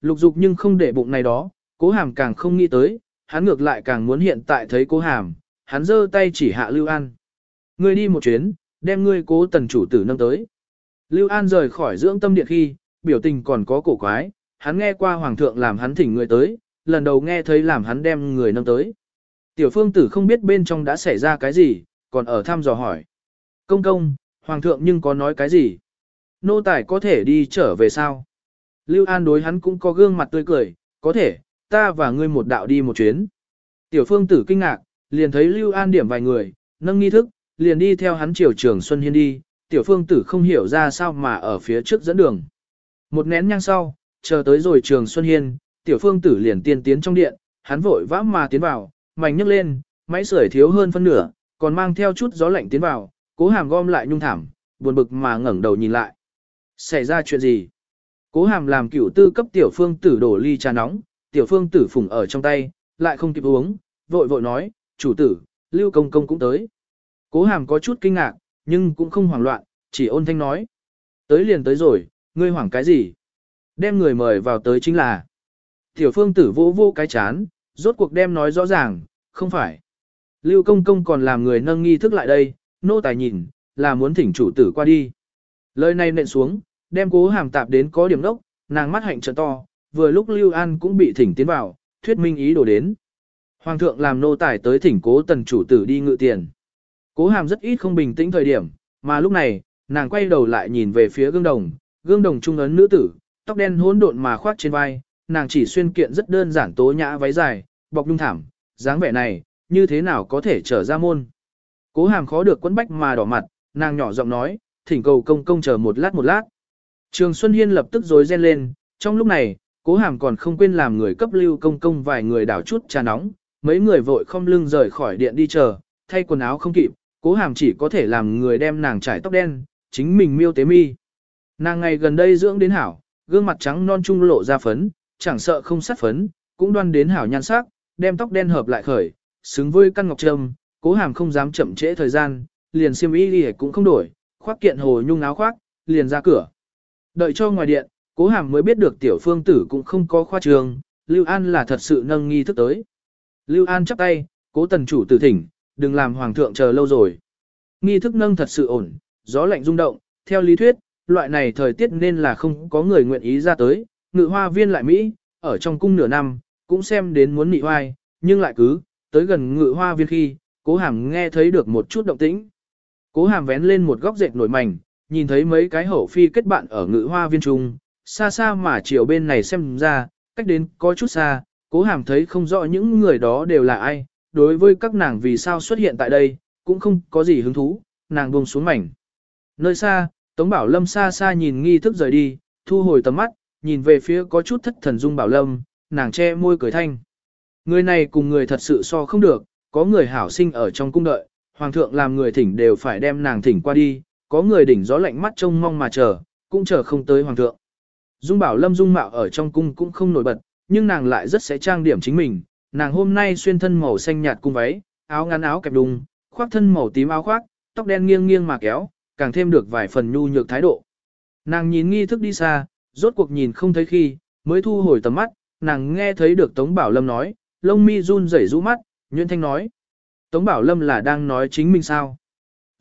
Lục dục nhưng không để bụng này đó, cố hàm càng không nghĩ tới, hắn ngược lại càng muốn hiện tại thấy cố hàm, hắn giơ tay chỉ hạ Lưu An. Ngươi đi một chuyến, đem ngươi cố tần chủ tử nâng tới. Lưu An rời khỏi dưỡng tâm điện khi, biểu tình còn có cổ quái, hắn nghe qua hoàng thượng làm hắn thỉnh người tới, lần đầu nghe thấy làm hắn đem người nâng tới. Tiểu phương tử không biết bên trong đã xảy ra cái gì, còn ở thăm dò hỏi. Công công, hoàng thượng nhưng có nói cái gì? Nô tài có thể đi trở về sao? Lưu An đối hắn cũng có gương mặt tươi cười, có thể, ta và ngươi một đạo đi một chuyến. Tiểu phương tử kinh ngạc, liền thấy Lưu An điểm vài người, nâng nghi thức, liền đi theo hắn chiều trường Xuân Hiên đi, tiểu phương tử không hiểu ra sao mà ở phía trước dẫn đường. Một nén nhang sau, chờ tới rồi trường Xuân Hiên, tiểu phương tử liền tiên tiến trong điện, hắn vội vã mà tiến vào, mảnh nhấc lên, máy sưởi thiếu hơn phân nửa, còn mang theo chút gió lạnh tiến vào, cố hàm gom lại nhung thảm, buồn bực mà ngẩng đầu nhìn lại. Xảy ra chuyện gì? Cố hàm làm cửu tư cấp tiểu phương tử đổ ly trà nóng, tiểu phương tử phủng ở trong tay, lại không kịp uống, vội vội nói, chủ tử, lưu công công cũng tới. Cố hàm có chút kinh ngạc, nhưng cũng không hoảng loạn, chỉ ôn thanh nói. Tới liền tới rồi, ngươi hoảng cái gì? Đem người mời vào tới chính là. Tiểu phương tử vô vô cái chán, rốt cuộc đem nói rõ ràng, không phải. Lưu công công còn làm người nâng nghi thức lại đây, nô tài nhìn, là muốn thỉnh chủ tử qua đi. Lời này nện xuống, đem cố hàm tạp đến có điểm đốc, nàng mắt hạnh trợ to, vừa lúc Lưu An cũng bị thỉnh tiến vào, thuyết minh ý đồ đến. Hoàng thượng làm nô tài tới thỉnh cố tần chủ tử đi ngự tiền. Cố hàm rất ít không bình tĩnh thời điểm, mà lúc này, nàng quay đầu lại nhìn về phía gương đồng, gương đồng trung ấn nữ tử, tóc đen hỗn độn mà khoác trên vai, nàng chỉ xuyên kiện rất đơn giản tố nhã váy dài, bọc nhung thảm, dáng vẻ này, như thế nào có thể trở ra môn. Cố hàm khó được quấn bách mà đỏ mặt, nàng nhỏ giọng nói, thỉnh cầu công công chờ một lát một lát. Trường Xuân Hiên lập tức rối ren lên, trong lúc này, cố hàm còn không quên làm người cấp lưu công công vài người đảo chút trà nóng, mấy người vội không lưng rời khỏi điện đi chờ, thay quần áo không kịp, cố hàm chỉ có thể làm người đem nàng trải tóc đen, chính mình miêu tế mi. Nàng ngày gần đây dưỡng đến hảo, gương mặt trắng non trung lộ ra phấn, chẳng sợ không sát phấn, cũng đoan đến hảo nhan sắc, đem tóc đen hợp lại khởi, xứng với căn ngọc trâm, cố hàm không dám chậm trễ thời gian, liền xiêm y đi cũng không đổi, khoác kiện hồ nhung áo khoác, liền ra cửa. Đợi cho ngoài điện, cố hàm mới biết được tiểu phương tử cũng không có khoa trường, Lưu An là thật sự nâng nghi thức tới. Lưu An chắp tay, cố tần chủ tử thỉnh, đừng làm hoàng thượng chờ lâu rồi. Nghi thức nâng thật sự ổn, gió lạnh rung động, theo lý thuyết, loại này thời tiết nên là không có người nguyện ý ra tới, ngự hoa viên lại Mỹ, ở trong cung nửa năm, cũng xem đến muốn nị hoai, nhưng lại cứ, tới gần ngự hoa viên khi, cố hàm nghe thấy được một chút động tĩnh. Cố hàm vén lên một góc dệt nổi mảnh, nhìn thấy mấy cái hậu phi kết bạn ở ngự hoa viên trung, xa xa mà chiều bên này xem ra, cách đến có chút xa, cố hàm thấy không rõ những người đó đều là ai, đối với các nàng vì sao xuất hiện tại đây, cũng không có gì hứng thú, nàng buông xuống mảnh. Nơi xa, Tống Bảo Lâm xa xa nhìn nghi thức rời đi, thu hồi tầm mắt, nhìn về phía có chút thất thần dung Bảo Lâm, nàng che môi cười thanh. Người này cùng người thật sự so không được, có người hảo sinh ở trong cung đợi, hoàng thượng làm người thỉnh đều phải đem nàng thỉnh qua đi, có người đỉnh gió lạnh mắt trông mong mà chờ, cũng chờ không tới hoàng thượng. Dung Bảo Lâm dung mạo ở trong cung cũng không nổi bật, nhưng nàng lại rất sẽ trang điểm chính mình, nàng hôm nay xuyên thân màu xanh nhạt cung váy, áo ngắn áo kẹp đùng, khoác thân màu tím áo khoác, tóc đen nghiêng nghiêng mà kéo, càng thêm được vài phần nhu nhược thái độ. Nàng nhìn nghi thức đi xa, rốt cuộc nhìn không thấy khi, mới thu hồi tầm mắt, nàng nghe thấy được Tống Bảo Lâm nói, lông mi run rẩy rũ mắt, Nguyễn Thanh nói. Tống Bảo Lâm là đang nói chính mình sao?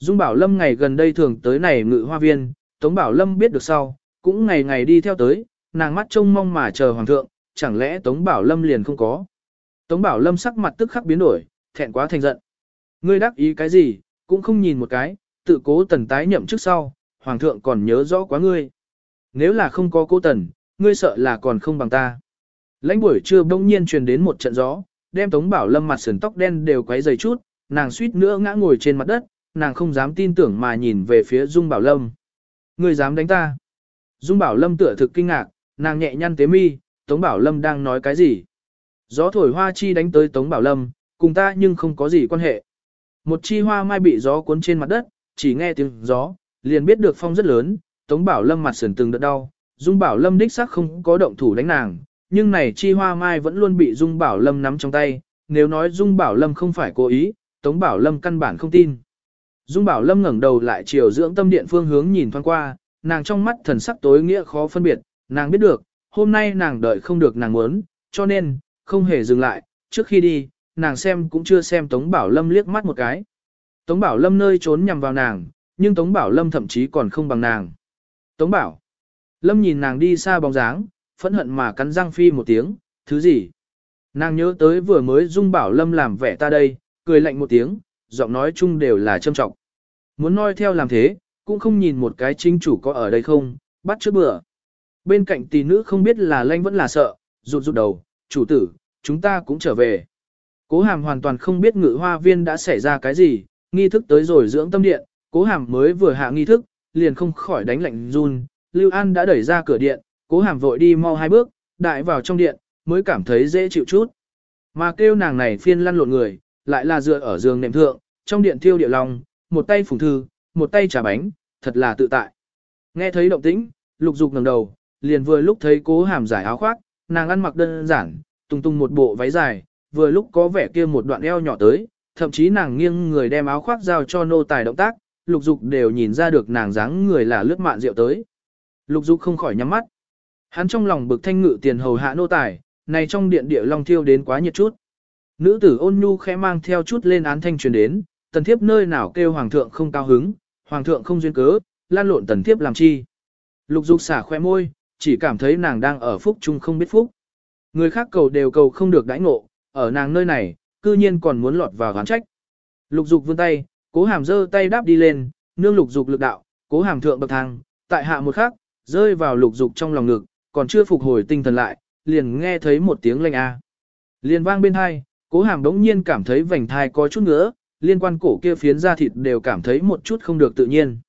Dung Bảo Lâm ngày gần đây thường tới này ngự hoa viên, Tống Bảo Lâm biết được sau, cũng ngày ngày đi theo tới, nàng mắt trông mong mà chờ hoàng thượng, chẳng lẽ Tống Bảo Lâm liền không có. Tống Bảo Lâm sắc mặt tức khắc biến đổi, thẹn quá thành giận. Ngươi đắc ý cái gì, cũng không nhìn một cái, tự cố tần tái nhậm trước sau, hoàng thượng còn nhớ rõ quá ngươi. Nếu là không có cố tần, ngươi sợ là còn không bằng ta. Lãnh buổi trưa bỗng nhiên truyền đến một trận gió, đem Tống Bảo Lâm mặt sườn tóc đen đều quấy dày chút, nàng suýt nữa ngã ngồi trên mặt đất, nàng không dám tin tưởng mà nhìn về phía Dung Bảo Lâm. Ngươi dám đánh ta? Dung Bảo Lâm tựa thực kinh ngạc, nàng nhẹ nhăn tế mi, Tống Bảo Lâm đang nói cái gì? Gió thổi hoa chi đánh tới Tống Bảo Lâm, cùng ta nhưng không có gì quan hệ. Một chi hoa mai bị gió cuốn trên mặt đất, chỉ nghe tiếng gió, liền biết được phong rất lớn, Tống Bảo Lâm mặt sườn từng đợt đau, Dung Bảo Lâm đích xác không có động thủ đánh nàng, nhưng này chi hoa mai vẫn luôn bị Dung Bảo Lâm nắm trong tay, nếu nói Dung Bảo Lâm không phải cố ý, Tống Bảo Lâm căn bản không tin. Dung Bảo Lâm ngẩng đầu lại chiều dưỡng tâm điện phương hướng nhìn thoáng qua, nàng trong mắt thần sắc tối nghĩa khó phân biệt, nàng biết được, hôm nay nàng đợi không được nàng muốn, cho nên, không hề dừng lại, trước khi đi, nàng xem cũng chưa xem Tống Bảo Lâm liếc mắt một cái. Tống Bảo Lâm nơi trốn nhằm vào nàng, nhưng Tống Bảo Lâm thậm chí còn không bằng nàng. Tống Bảo. Lâm nhìn nàng đi xa bóng dáng, phẫn hận mà cắn răng phi một tiếng, thứ gì? Nàng nhớ tới vừa mới Dung Bảo Lâm làm vẻ ta đây, cười lạnh một tiếng, giọng nói chung đều là châm trọng. Muốn nói theo làm thế, cũng không nhìn một cái chính chủ có ở đây không, bắt trước bữa. Bên cạnh tỷ nữ không biết là lanh vẫn là sợ, rụt rụt đầu, chủ tử, chúng ta cũng trở về. Cố hàm hoàn toàn không biết ngự hoa viên đã xảy ra cái gì, nghi thức tới rồi dưỡng tâm điện, cố hàm mới vừa hạ nghi thức, liền không khỏi đánh lạnh run, Lưu An đã đẩy ra cửa điện, cố hàm vội đi mau hai bước, đại vào trong điện, mới cảm thấy dễ chịu chút. Mà kêu nàng này phiên lăn lộn người, lại là dựa ở giường nệm thượng, trong điện thiêu địa long, một tay phùng thư, một tay trà bánh, thật là tự tại. Nghe thấy động tĩnh, lục dục ngẩng đầu, liền vừa lúc thấy cố hàm giải áo khoác, nàng ăn mặc đơn giản, tung tung một bộ váy dài, vừa lúc có vẻ kia một đoạn eo nhỏ tới, thậm chí nàng nghiêng người đem áo khoác giao cho nô tài động tác, lục dục đều nhìn ra được nàng dáng người là lướt mạn rượu tới. Lục dục không khỏi nhắm mắt. Hắn trong lòng bực thanh ngự tiền hầu hạ nô tài, này trong điện địa long thiêu đến quá nhiệt chút. Nữ tử ôn nhu khẽ mang theo chút lên án thanh truyền đến, tần thiếp nơi nào kêu hoàng thượng không cao hứng, hoàng thượng không duyên cớ, lan lộn tần thiếp làm chi. Lục dục xả khoe môi, chỉ cảm thấy nàng đang ở phúc chung không biết phúc. Người khác cầu đều cầu không được đãi ngộ, ở nàng nơi này, cư nhiên còn muốn lọt vào gán trách. Lục dục vươn tay, cố hàm giơ tay đáp đi lên, nương lục dục lực đạo, cố hàm thượng bậc thang, tại hạ một khắc, rơi vào lục dục trong lòng ngực, còn chưa phục hồi tinh thần lại, liền nghe thấy một tiếng lanh a. Liền vang bên hai, cố hàm đống nhiên cảm thấy vành thai có chút nữa, liên quan cổ kia phiến da thịt đều cảm thấy một chút không được tự nhiên.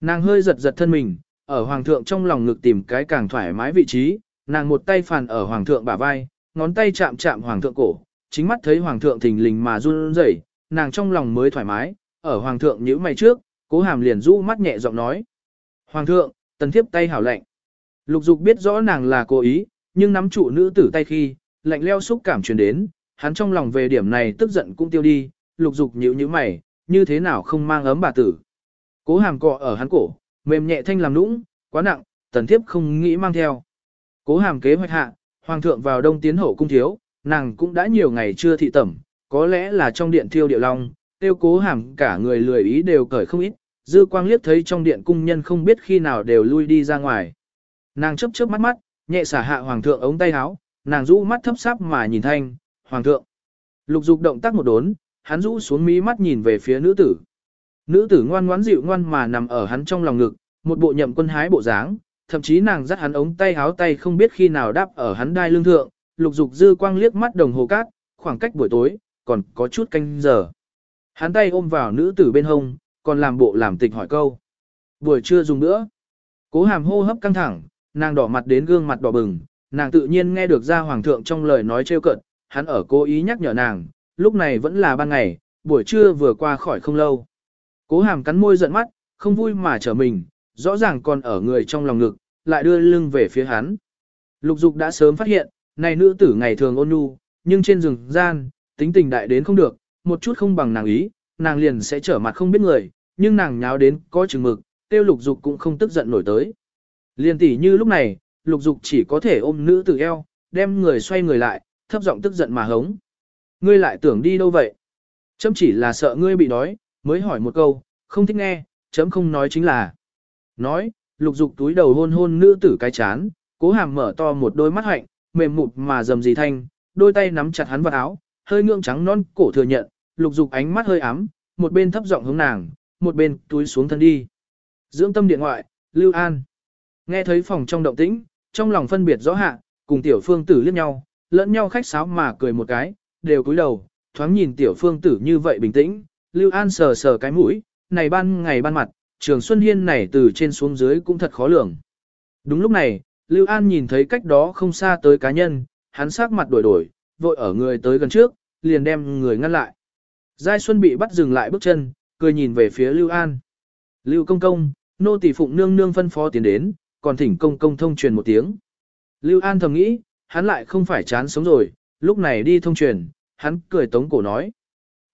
Nàng hơi giật giật thân mình, ở hoàng thượng trong lòng ngực tìm cái càng thoải mái vị trí, nàng một tay phàn ở hoàng thượng bả vai, ngón tay chạm chạm hoàng thượng cổ, chính mắt thấy hoàng thượng thình lình mà run rẩy, nàng trong lòng mới thoải mái, ở hoàng thượng nhíu mày trước, cố hàm liền rũ mắt nhẹ giọng nói. Hoàng thượng, tần thiếp tay hảo lạnh. Lục dục biết rõ nàng là cố ý, nhưng nắm trụ nữ tử tay khi, lạnh leo xúc cảm truyền đến, hắn trong lòng về điểm này tức giận cũng tiêu đi, lục dục nhíu nhíu mày, như thế nào không mang ấm bà tử. Cố hàm cọ ở hắn cổ, mềm nhẹ thanh làm nũng, quá nặng, tần thiếp không nghĩ mang theo. Cố hàm kế hoạch hạ, hoàng thượng vào đông tiến hậu cung thiếu, nàng cũng đã nhiều ngày chưa thị tẩm, có lẽ là trong điện thiêu điệu long, tiêu cố hàm cả người lười ý đều cởi không ít, dư quang liếc thấy trong điện cung nhân không biết khi nào đều lui đi ra ngoài. Nàng chấp chớp mắt mắt, nhẹ xả hạ hoàng thượng ống tay áo, nàng rũ mắt thấp sáp mà nhìn thanh, hoàng thượng. Lục dục động tác một đốn, hắn rũ xuống mí mắt nhìn về phía nữ tử. Nữ tử ngoan ngoãn dịu ngoan mà nằm ở hắn trong lòng ngực, một bộ nhậm quân hái bộ dáng, thậm chí nàng dắt hắn ống tay háo tay không biết khi nào đáp ở hắn đai lưng thượng, lục dục dư quang liếc mắt đồng hồ cát, khoảng cách buổi tối, còn có chút canh giờ. Hắn tay ôm vào nữ tử bên hông, còn làm bộ làm tịch hỏi câu. Buổi trưa dùng nữa. Cố hàm hô hấp căng thẳng, nàng đỏ mặt đến gương mặt đỏ bừng, nàng tự nhiên nghe được ra hoàng thượng trong lời nói trêu cợt hắn ở cố ý nhắc nhở nàng, lúc này vẫn là ban ngày, buổi trưa vừa qua khỏi không lâu. Cố hàm cắn môi giận mắt, không vui mà trở mình, rõ ràng còn ở người trong lòng ngực, lại đưa lưng về phía hắn. Lục dục đã sớm phát hiện, này nữ tử ngày thường ôn nhu, nhưng trên rừng gian, tính tình đại đến không được, một chút không bằng nàng ý, nàng liền sẽ trở mặt không biết người, nhưng nàng nháo đến có chừng mực, tiêu lục dục cũng không tức giận nổi tới. Liền tỉ như lúc này, lục dục chỉ có thể ôm nữ tử eo, đem người xoay người lại, thấp giọng tức giận mà hống. Ngươi lại tưởng đi đâu vậy? Chấm chỉ là sợ ngươi bị đói, mới hỏi một câu, không thích nghe, chấm không nói chính là. Nói, lục dục túi đầu hôn hôn nữ tử cái chán, cố hàm mở to một đôi mắt hạnh, mềm mụt mà dầm dì thanh, đôi tay nắm chặt hắn vào áo, hơi ngượng trắng non cổ thừa nhận, lục dục ánh mắt hơi ám, một bên thấp giọng hướng nàng, một bên túi xuống thân đi. Dưỡng tâm điện ngoại, Lưu An. Nghe thấy phòng trong động tĩnh, trong lòng phân biệt rõ hạ, cùng tiểu phương tử liếc nhau, lẫn nhau khách sáo mà cười một cái, đều cúi đầu, thoáng nhìn tiểu phương tử như vậy bình tĩnh, Lưu An sờ sờ cái mũi, này ban ngày ban mặt, trường Xuân Hiên này từ trên xuống dưới cũng thật khó lường. Đúng lúc này, Lưu An nhìn thấy cách đó không xa tới cá nhân, hắn sắc mặt đổi đổi, vội ở người tới gần trước, liền đem người ngăn lại. Giai Xuân bị bắt dừng lại bước chân, cười nhìn về phía Lưu An. Lưu công công, nô tỳ phụng nương nương phân phó tiến đến, còn thỉnh công công thông truyền một tiếng. Lưu An thầm nghĩ, hắn lại không phải chán sống rồi, lúc này đi thông truyền, hắn cười tống cổ nói.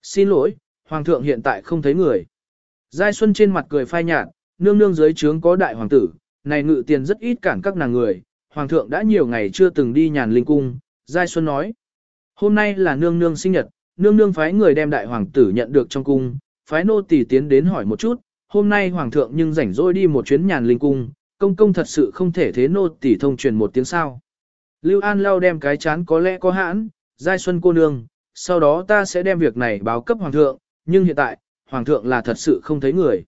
Xin lỗi, hoàng thượng hiện tại không thấy người. Giai Xuân trên mặt cười phai nhạt, nương nương dưới trướng có đại hoàng tử, này ngự tiền rất ít cản các nàng người, hoàng thượng đã nhiều ngày chưa từng đi nhàn linh cung, Giai Xuân nói. Hôm nay là nương nương sinh nhật, nương nương phái người đem đại hoàng tử nhận được trong cung, phái nô tỳ tiến đến hỏi một chút, hôm nay hoàng thượng nhưng rảnh rỗi đi một chuyến nhàn linh cung, công công thật sự không thể thế nô tỳ thông truyền một tiếng sao. Lưu An lau đem cái chán có lẽ có hãn, Giai Xuân cô nương, sau đó ta sẽ đem việc này báo cấp hoàng thượng, nhưng hiện tại, hoàng thượng là thật sự không thấy người.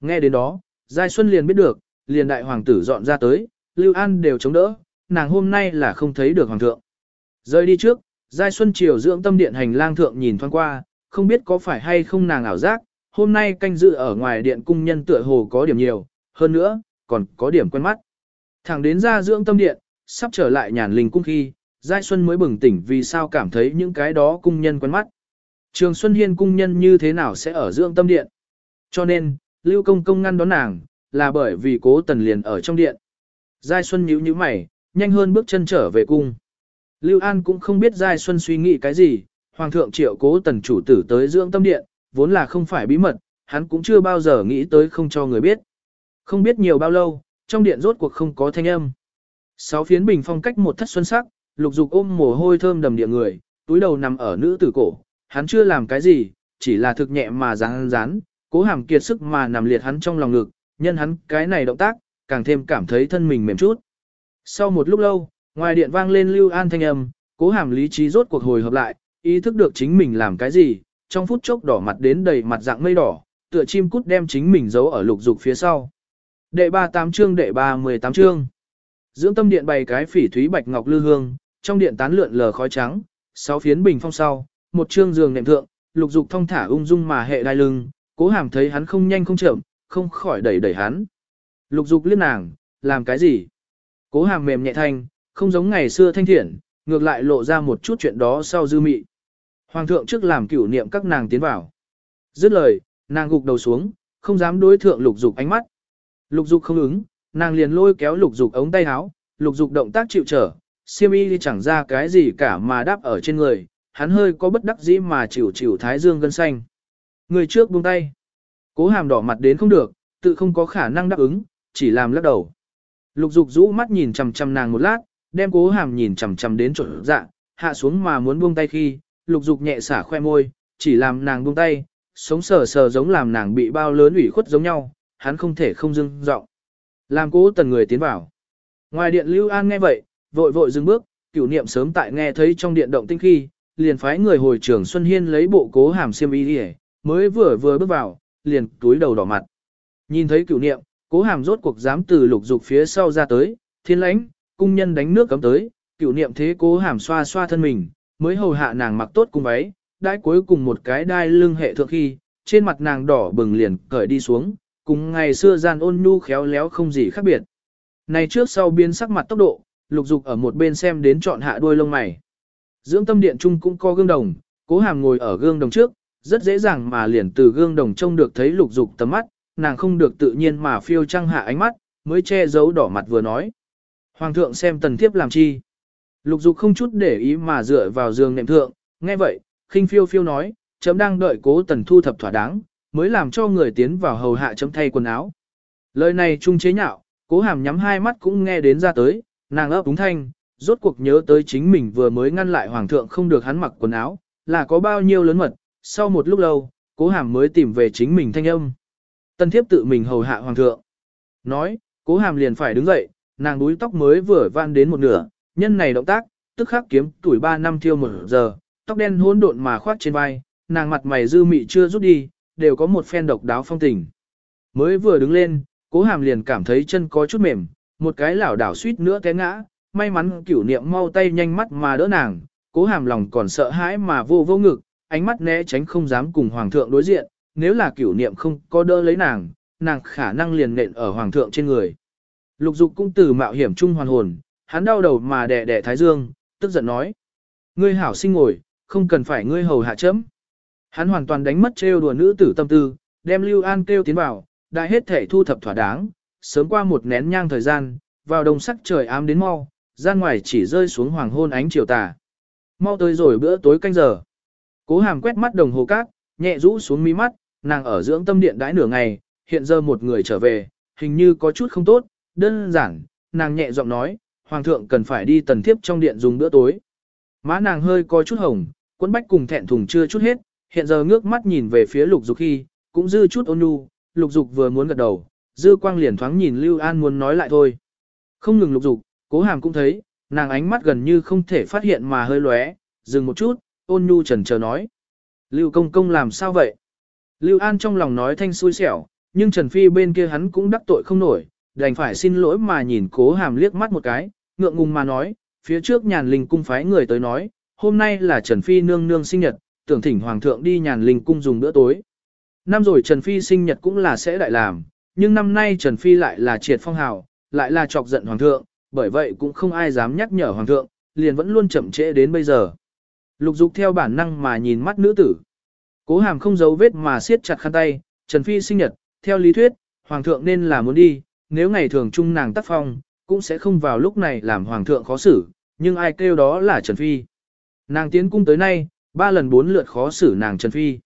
Nghe đến đó, Giai Xuân liền biết được, liền đại hoàng tử dọn ra tới, Lưu An đều chống đỡ, nàng hôm nay là không thấy được hoàng thượng. Rời đi trước, Giai Xuân chiều dưỡng tâm điện hành lang thượng nhìn thoáng qua, không biết có phải hay không nàng ảo giác, hôm nay canh dự ở ngoài điện cung nhân tựa hồ có điểm nhiều, hơn nữa, còn có điểm quen mắt. Thẳng đến ra dưỡng tâm điện, sắp trở lại nhàn linh cung khi, Giai Xuân mới bừng tỉnh vì sao cảm thấy những cái đó cung nhân quen mắt. Trường Xuân Hiên cung nhân như thế nào sẽ ở dưỡng tâm điện? Cho nên, Lưu Công Công ngăn đón nàng, là bởi vì cố tần liền ở trong điện. Giai Xuân nhíu nhíu mày, nhanh hơn bước chân trở về cung. Lưu An cũng không biết Giai Xuân suy nghĩ cái gì, Hoàng thượng triệu cố tần chủ tử tới dưỡng tâm điện, vốn là không phải bí mật, hắn cũng chưa bao giờ nghĩ tới không cho người biết. Không biết nhiều bao lâu, trong điện rốt cuộc không có thanh âm. Sáu phiến bình phong cách một thất xuân sắc, lục dục ôm mồ hôi thơm đầm địa người, túi đầu nằm ở nữ tử cổ, hắn chưa làm cái gì, chỉ là thực nhẹ mà rán rán, cố hàm kiệt sức mà nằm liệt hắn trong lòng ngực, nhân hắn cái này động tác, càng thêm cảm thấy thân mình mềm chút. Sau một lúc lâu, ngoài điện vang lên lưu an thanh âm, cố hàm lý trí rốt cuộc hồi hợp lại, ý thức được chính mình làm cái gì, trong phút chốc đỏ mặt đến đầy mặt dạng mây đỏ, tựa chim cút đem chính mình giấu ở lục dục phía sau. Đệ 38 chương đệ 38 chương. Dưỡng tâm điện bày cái phỉ thúy bạch ngọc lư hương, trong điện tán lượn lờ khói trắng, sáu phiến bình phong sau, một chương giường nệm thượng, lục dục thông thả ung dung mà hệ đai lưng, cố hàm thấy hắn không nhanh không chậm, không khỏi đẩy đẩy hắn. Lục dục liếc nàng, làm cái gì? Cố hàm mềm nhẹ thanh, không giống ngày xưa thanh thiện, ngược lại lộ ra một chút chuyện đó sau dư mị. Hoàng thượng trước làm cửu niệm các nàng tiến vào. Dứt lời, nàng gục đầu xuống, không dám đối thượng lục dục ánh mắt. Lục dục không ứng, nàng liền lôi kéo lục dục ống tay áo, lục dục động tác chịu trở, siêm y chẳng ra cái gì cả mà đáp ở trên người, hắn hơi có bất đắc dĩ mà chịu chịu thái dương gân xanh. Người trước buông tay. Cố hàm đỏ mặt đến không được, tự không có khả năng đáp ứng, chỉ làm lắc đầu. Lục dục rũ mắt nhìn chằm chằm nàng một lát, đem cố hàm nhìn chằm chằm đến chỗ dạ, hạ xuống mà muốn buông tay khi, lục dục nhẹ xả khoe môi, chỉ làm nàng buông tay, sống sờ sờ giống làm nàng bị bao lớn ủy khuất giống nhau, hắn không thể không dưng giọng làm cố tần người tiến vào. Ngoài điện Lưu An nghe vậy, vội vội dừng bước, cửu niệm sớm tại nghe thấy trong điện động tinh khi, liền phái người hồi trưởng Xuân Hiên lấy bộ cố hàm xiêm y đi mới vừa vừa bước vào, liền túi đầu đỏ mặt. Nhìn thấy cửu niệm, cố hàm rốt cuộc dám từ lục dục phía sau ra tới, thiên lãnh, cung nhân đánh nước cấm tới, cửu niệm thế cố hàm xoa xoa thân mình, mới hầu hạ nàng mặc tốt cùng váy, đai cuối cùng một cái đai lưng hệ thượng khi, trên mặt nàng đỏ bừng liền cởi đi xuống, cùng ngày xưa gian ôn nhu khéo léo không gì khác biệt. Này trước sau biến sắc mặt tốc độ, lục dục ở một bên xem đến chọn hạ đuôi lông mày. Dưỡng tâm điện trung cũng có gương đồng, cố hàm ngồi ở gương đồng trước, rất dễ dàng mà liền từ gương đồng trông được thấy lục dục tầm mắt, nàng không được tự nhiên mà phiêu trăng hạ ánh mắt, mới che giấu đỏ mặt vừa nói. Hoàng thượng xem tần thiếp làm chi. Lục dục không chút để ý mà dựa vào giường nệm thượng, nghe vậy, khinh phiêu phiêu nói, chấm đang đợi cố tần thu thập thỏa đáng, mới làm cho người tiến vào hầu hạ chấm thay quần áo. Lời này trung chế nhạo, cố hàm nhắm hai mắt cũng nghe đến ra tới, nàng ấp đúng thanh, rốt cuộc nhớ tới chính mình vừa mới ngăn lại hoàng thượng không được hắn mặc quần áo, là có bao nhiêu lớn mật, sau một lúc lâu, cố hàm mới tìm về chính mình thanh âm. Tân thiếp tự mình hầu hạ hoàng thượng. Nói, cố hàm liền phải đứng dậy, nàng đuối tóc mới vừa van đến một nửa, nhân này động tác, tức khắc kiếm tuổi 3 năm thiêu một giờ, tóc đen hỗn độn mà khoát trên vai, nàng mặt mày dư mị chưa rút đi, đều có một phen độc đáo phong tình. Mới vừa đứng lên, cố hàm liền cảm thấy chân có chút mềm, một cái lảo đảo suýt nữa té ngã, may mắn cửu niệm mau tay nhanh mắt mà đỡ nàng, cố hàm lòng còn sợ hãi mà vô vô ngực, ánh mắt né tránh không dám cùng hoàng thượng đối diện, nếu là cửu niệm không có đỡ lấy nàng, nàng khả năng liền nện ở hoàng thượng trên người. Lục dục cũng từ mạo hiểm chung hoàn hồn, hắn đau đầu mà đẻ đẻ thái dương, tức giận nói. Ngươi hảo sinh ngồi, không cần phải ngươi hầu hạ chấm. Hắn hoàn toàn đánh mất trêu đùa nữ tử tâm tư, đem Lưu An kêu tiến vào, đại hết thể thu thập thỏa đáng, sớm qua một nén nhang thời gian, vào đồng sắc trời ám đến mau, gian ngoài chỉ rơi xuống hoàng hôn ánh chiều tà. Mau tới rồi bữa tối canh giờ. Cố hàm quét mắt đồng hồ cát, nhẹ rũ xuống mí mắt, nàng ở dưỡng tâm điện đãi nửa ngày, hiện giờ một người trở về, hình như có chút không tốt, đơn giản, nàng nhẹ giọng nói, hoàng thượng cần phải đi tần thiếp trong điện dùng bữa tối. Má nàng hơi có chút hồng, quấn bách cùng thẹn thùng chưa chút hết, hiện giờ ngước mắt nhìn về phía lục dục khi, cũng dư chút ôn nhu, lục dục vừa muốn gật đầu, dư quang liền thoáng nhìn Lưu An muốn nói lại thôi. Không ngừng lục dục, cố hàm cũng thấy, nàng ánh mắt gần như không thể phát hiện mà hơi lóe, dừng một chút, ôn nhu trần chờ nói. Lưu công công làm sao vậy? Lưu An trong lòng nói thanh xui xẻo, nhưng Trần Phi bên kia hắn cũng đắc tội không nổi, đành phải xin lỗi mà nhìn cố hàm liếc mắt một cái, ngượng ngùng mà nói, phía trước nhàn linh cung phái người tới nói, hôm nay là Trần Phi nương nương sinh nhật, tưởng thỉnh Hoàng thượng đi nhàn linh cung dùng bữa tối. Năm rồi Trần Phi sinh nhật cũng là sẽ đại làm, nhưng năm nay Trần Phi lại là triệt phong hào, lại là chọc giận Hoàng thượng, bởi vậy cũng không ai dám nhắc nhở Hoàng thượng, liền vẫn luôn chậm trễ đến bây giờ. Lục dục theo bản năng mà nhìn mắt nữ tử. Cố hàm không giấu vết mà siết chặt khăn tay, Trần Phi sinh nhật, theo lý thuyết, Hoàng thượng nên là muốn đi, nếu ngày thường chung nàng tác phong, cũng sẽ không vào lúc này làm Hoàng thượng khó xử, nhưng ai kêu đó là Trần Phi. Nàng tiến cung tới nay, ba lần bốn lượt khó xử nàng Trần Phi.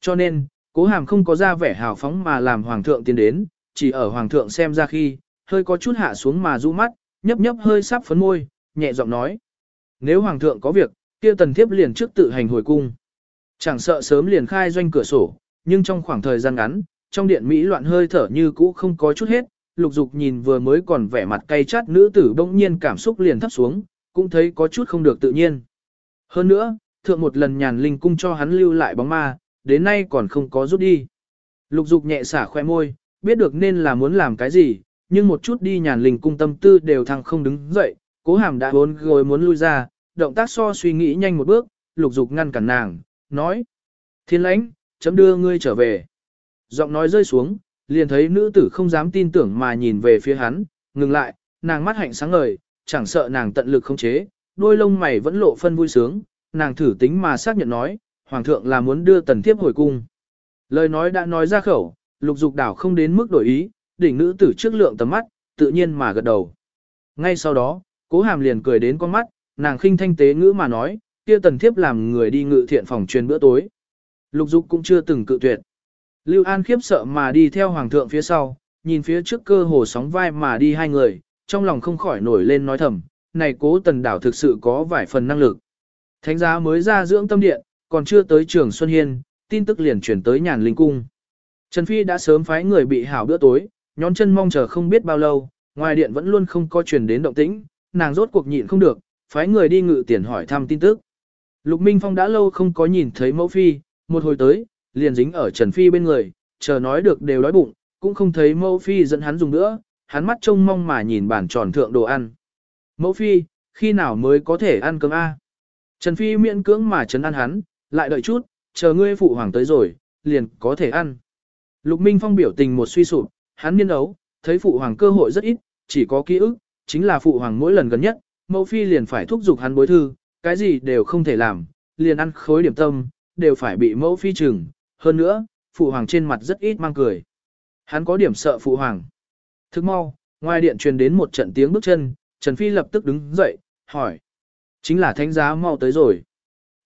Cho nên, cố hàm không có ra vẻ hào phóng mà làm Hoàng thượng tiến đến, chỉ ở Hoàng thượng xem ra khi, hơi có chút hạ xuống mà rũ mắt, nhấp nhấp hơi sắp phấn môi, nhẹ giọng nói. Nếu Hoàng thượng có việc, kia tần thiếp liền trước tự hành hồi cung. Chẳng sợ sớm liền khai doanh cửa sổ, nhưng trong khoảng thời gian ngắn, trong điện Mỹ loạn hơi thở như cũ không có chút hết, lục dục nhìn vừa mới còn vẻ mặt cay chát nữ tử bỗng nhiên cảm xúc liền thấp xuống, cũng thấy có chút không được tự nhiên. Hơn nữa, thượng một lần nhàn linh cung cho hắn lưu lại bóng ma, đến nay còn không có rút đi. Lục dục nhẹ xả khoe môi, biết được nên là muốn làm cái gì, nhưng một chút đi nhàn linh cung tâm tư đều thăng không đứng dậy, cố hàm đã bốn gối muốn lui ra, động tác so suy nghĩ nhanh một bước, lục dục ngăn cản nàng, nói. Thiên lãnh, chấm đưa ngươi trở về. Giọng nói rơi xuống, liền thấy nữ tử không dám tin tưởng mà nhìn về phía hắn, ngừng lại, nàng mắt hạnh sáng ngời, chẳng sợ nàng tận lực không chế, đôi lông mày vẫn lộ phân vui sướng, nàng thử tính mà xác nhận nói, hoàng thượng là muốn đưa tần thiếp hồi cung. Lời nói đã nói ra khẩu, lục dục đảo không đến mức đổi ý, đỉnh nữ tử trước lượng tầm mắt, tự nhiên mà gật đầu. Ngay sau đó, cố hàm liền cười đến con mắt, nàng khinh thanh tế ngữ mà nói, kia tần thiếp làm người đi ngự thiện phòng truyền bữa tối. Lục dục cũng chưa từng cự tuyệt. Lưu An khiếp sợ mà đi theo hoàng thượng phía sau, nhìn phía trước cơ hồ sóng vai mà đi hai người, trong lòng không khỏi nổi lên nói thầm, này cố tần đảo thực sự có vài phần năng lực. Thánh giá mới ra dưỡng tâm điện, còn chưa tới trường Xuân Hiên, tin tức liền chuyển tới nhàn linh cung. Trần Phi đã sớm phái người bị hảo bữa tối, nhón chân mong chờ không biết bao lâu, ngoài điện vẫn luôn không có truyền đến động tĩnh, nàng rốt cuộc nhịn không được, phái người đi ngự tiền hỏi thăm tin tức. Lục Minh Phong đã lâu không có nhìn thấy mẫu phi, một hồi tới, liền dính ở Trần Phi bên người, chờ nói được đều đói bụng, cũng không thấy mẫu phi dẫn hắn dùng nữa, hắn mắt trông mong mà nhìn bản tròn thượng đồ ăn. Mẫu phi, khi nào mới có thể ăn cơm A? Trần Phi miễn cưỡng mà chấn ăn hắn, lại đợi chút, chờ ngươi phụ hoàng tới rồi, liền có thể ăn. Lục Minh Phong biểu tình một suy sụp, hắn niên đấu, thấy phụ hoàng cơ hội rất ít, chỉ có ký ức, chính là phụ hoàng mỗi lần gần nhất, mẫu phi liền phải thúc giục hắn bối thư, cái gì đều không thể làm, liền ăn khối điểm tâm, đều phải bị mẫu phi trừng. Hơn nữa, phụ hoàng trên mặt rất ít mang cười. Hắn có điểm sợ phụ hoàng. Thức mau, ngoài điện truyền đến một trận tiếng bước chân, Trần Phi lập tức đứng dậy, hỏi. Chính là thánh giá mau tới rồi.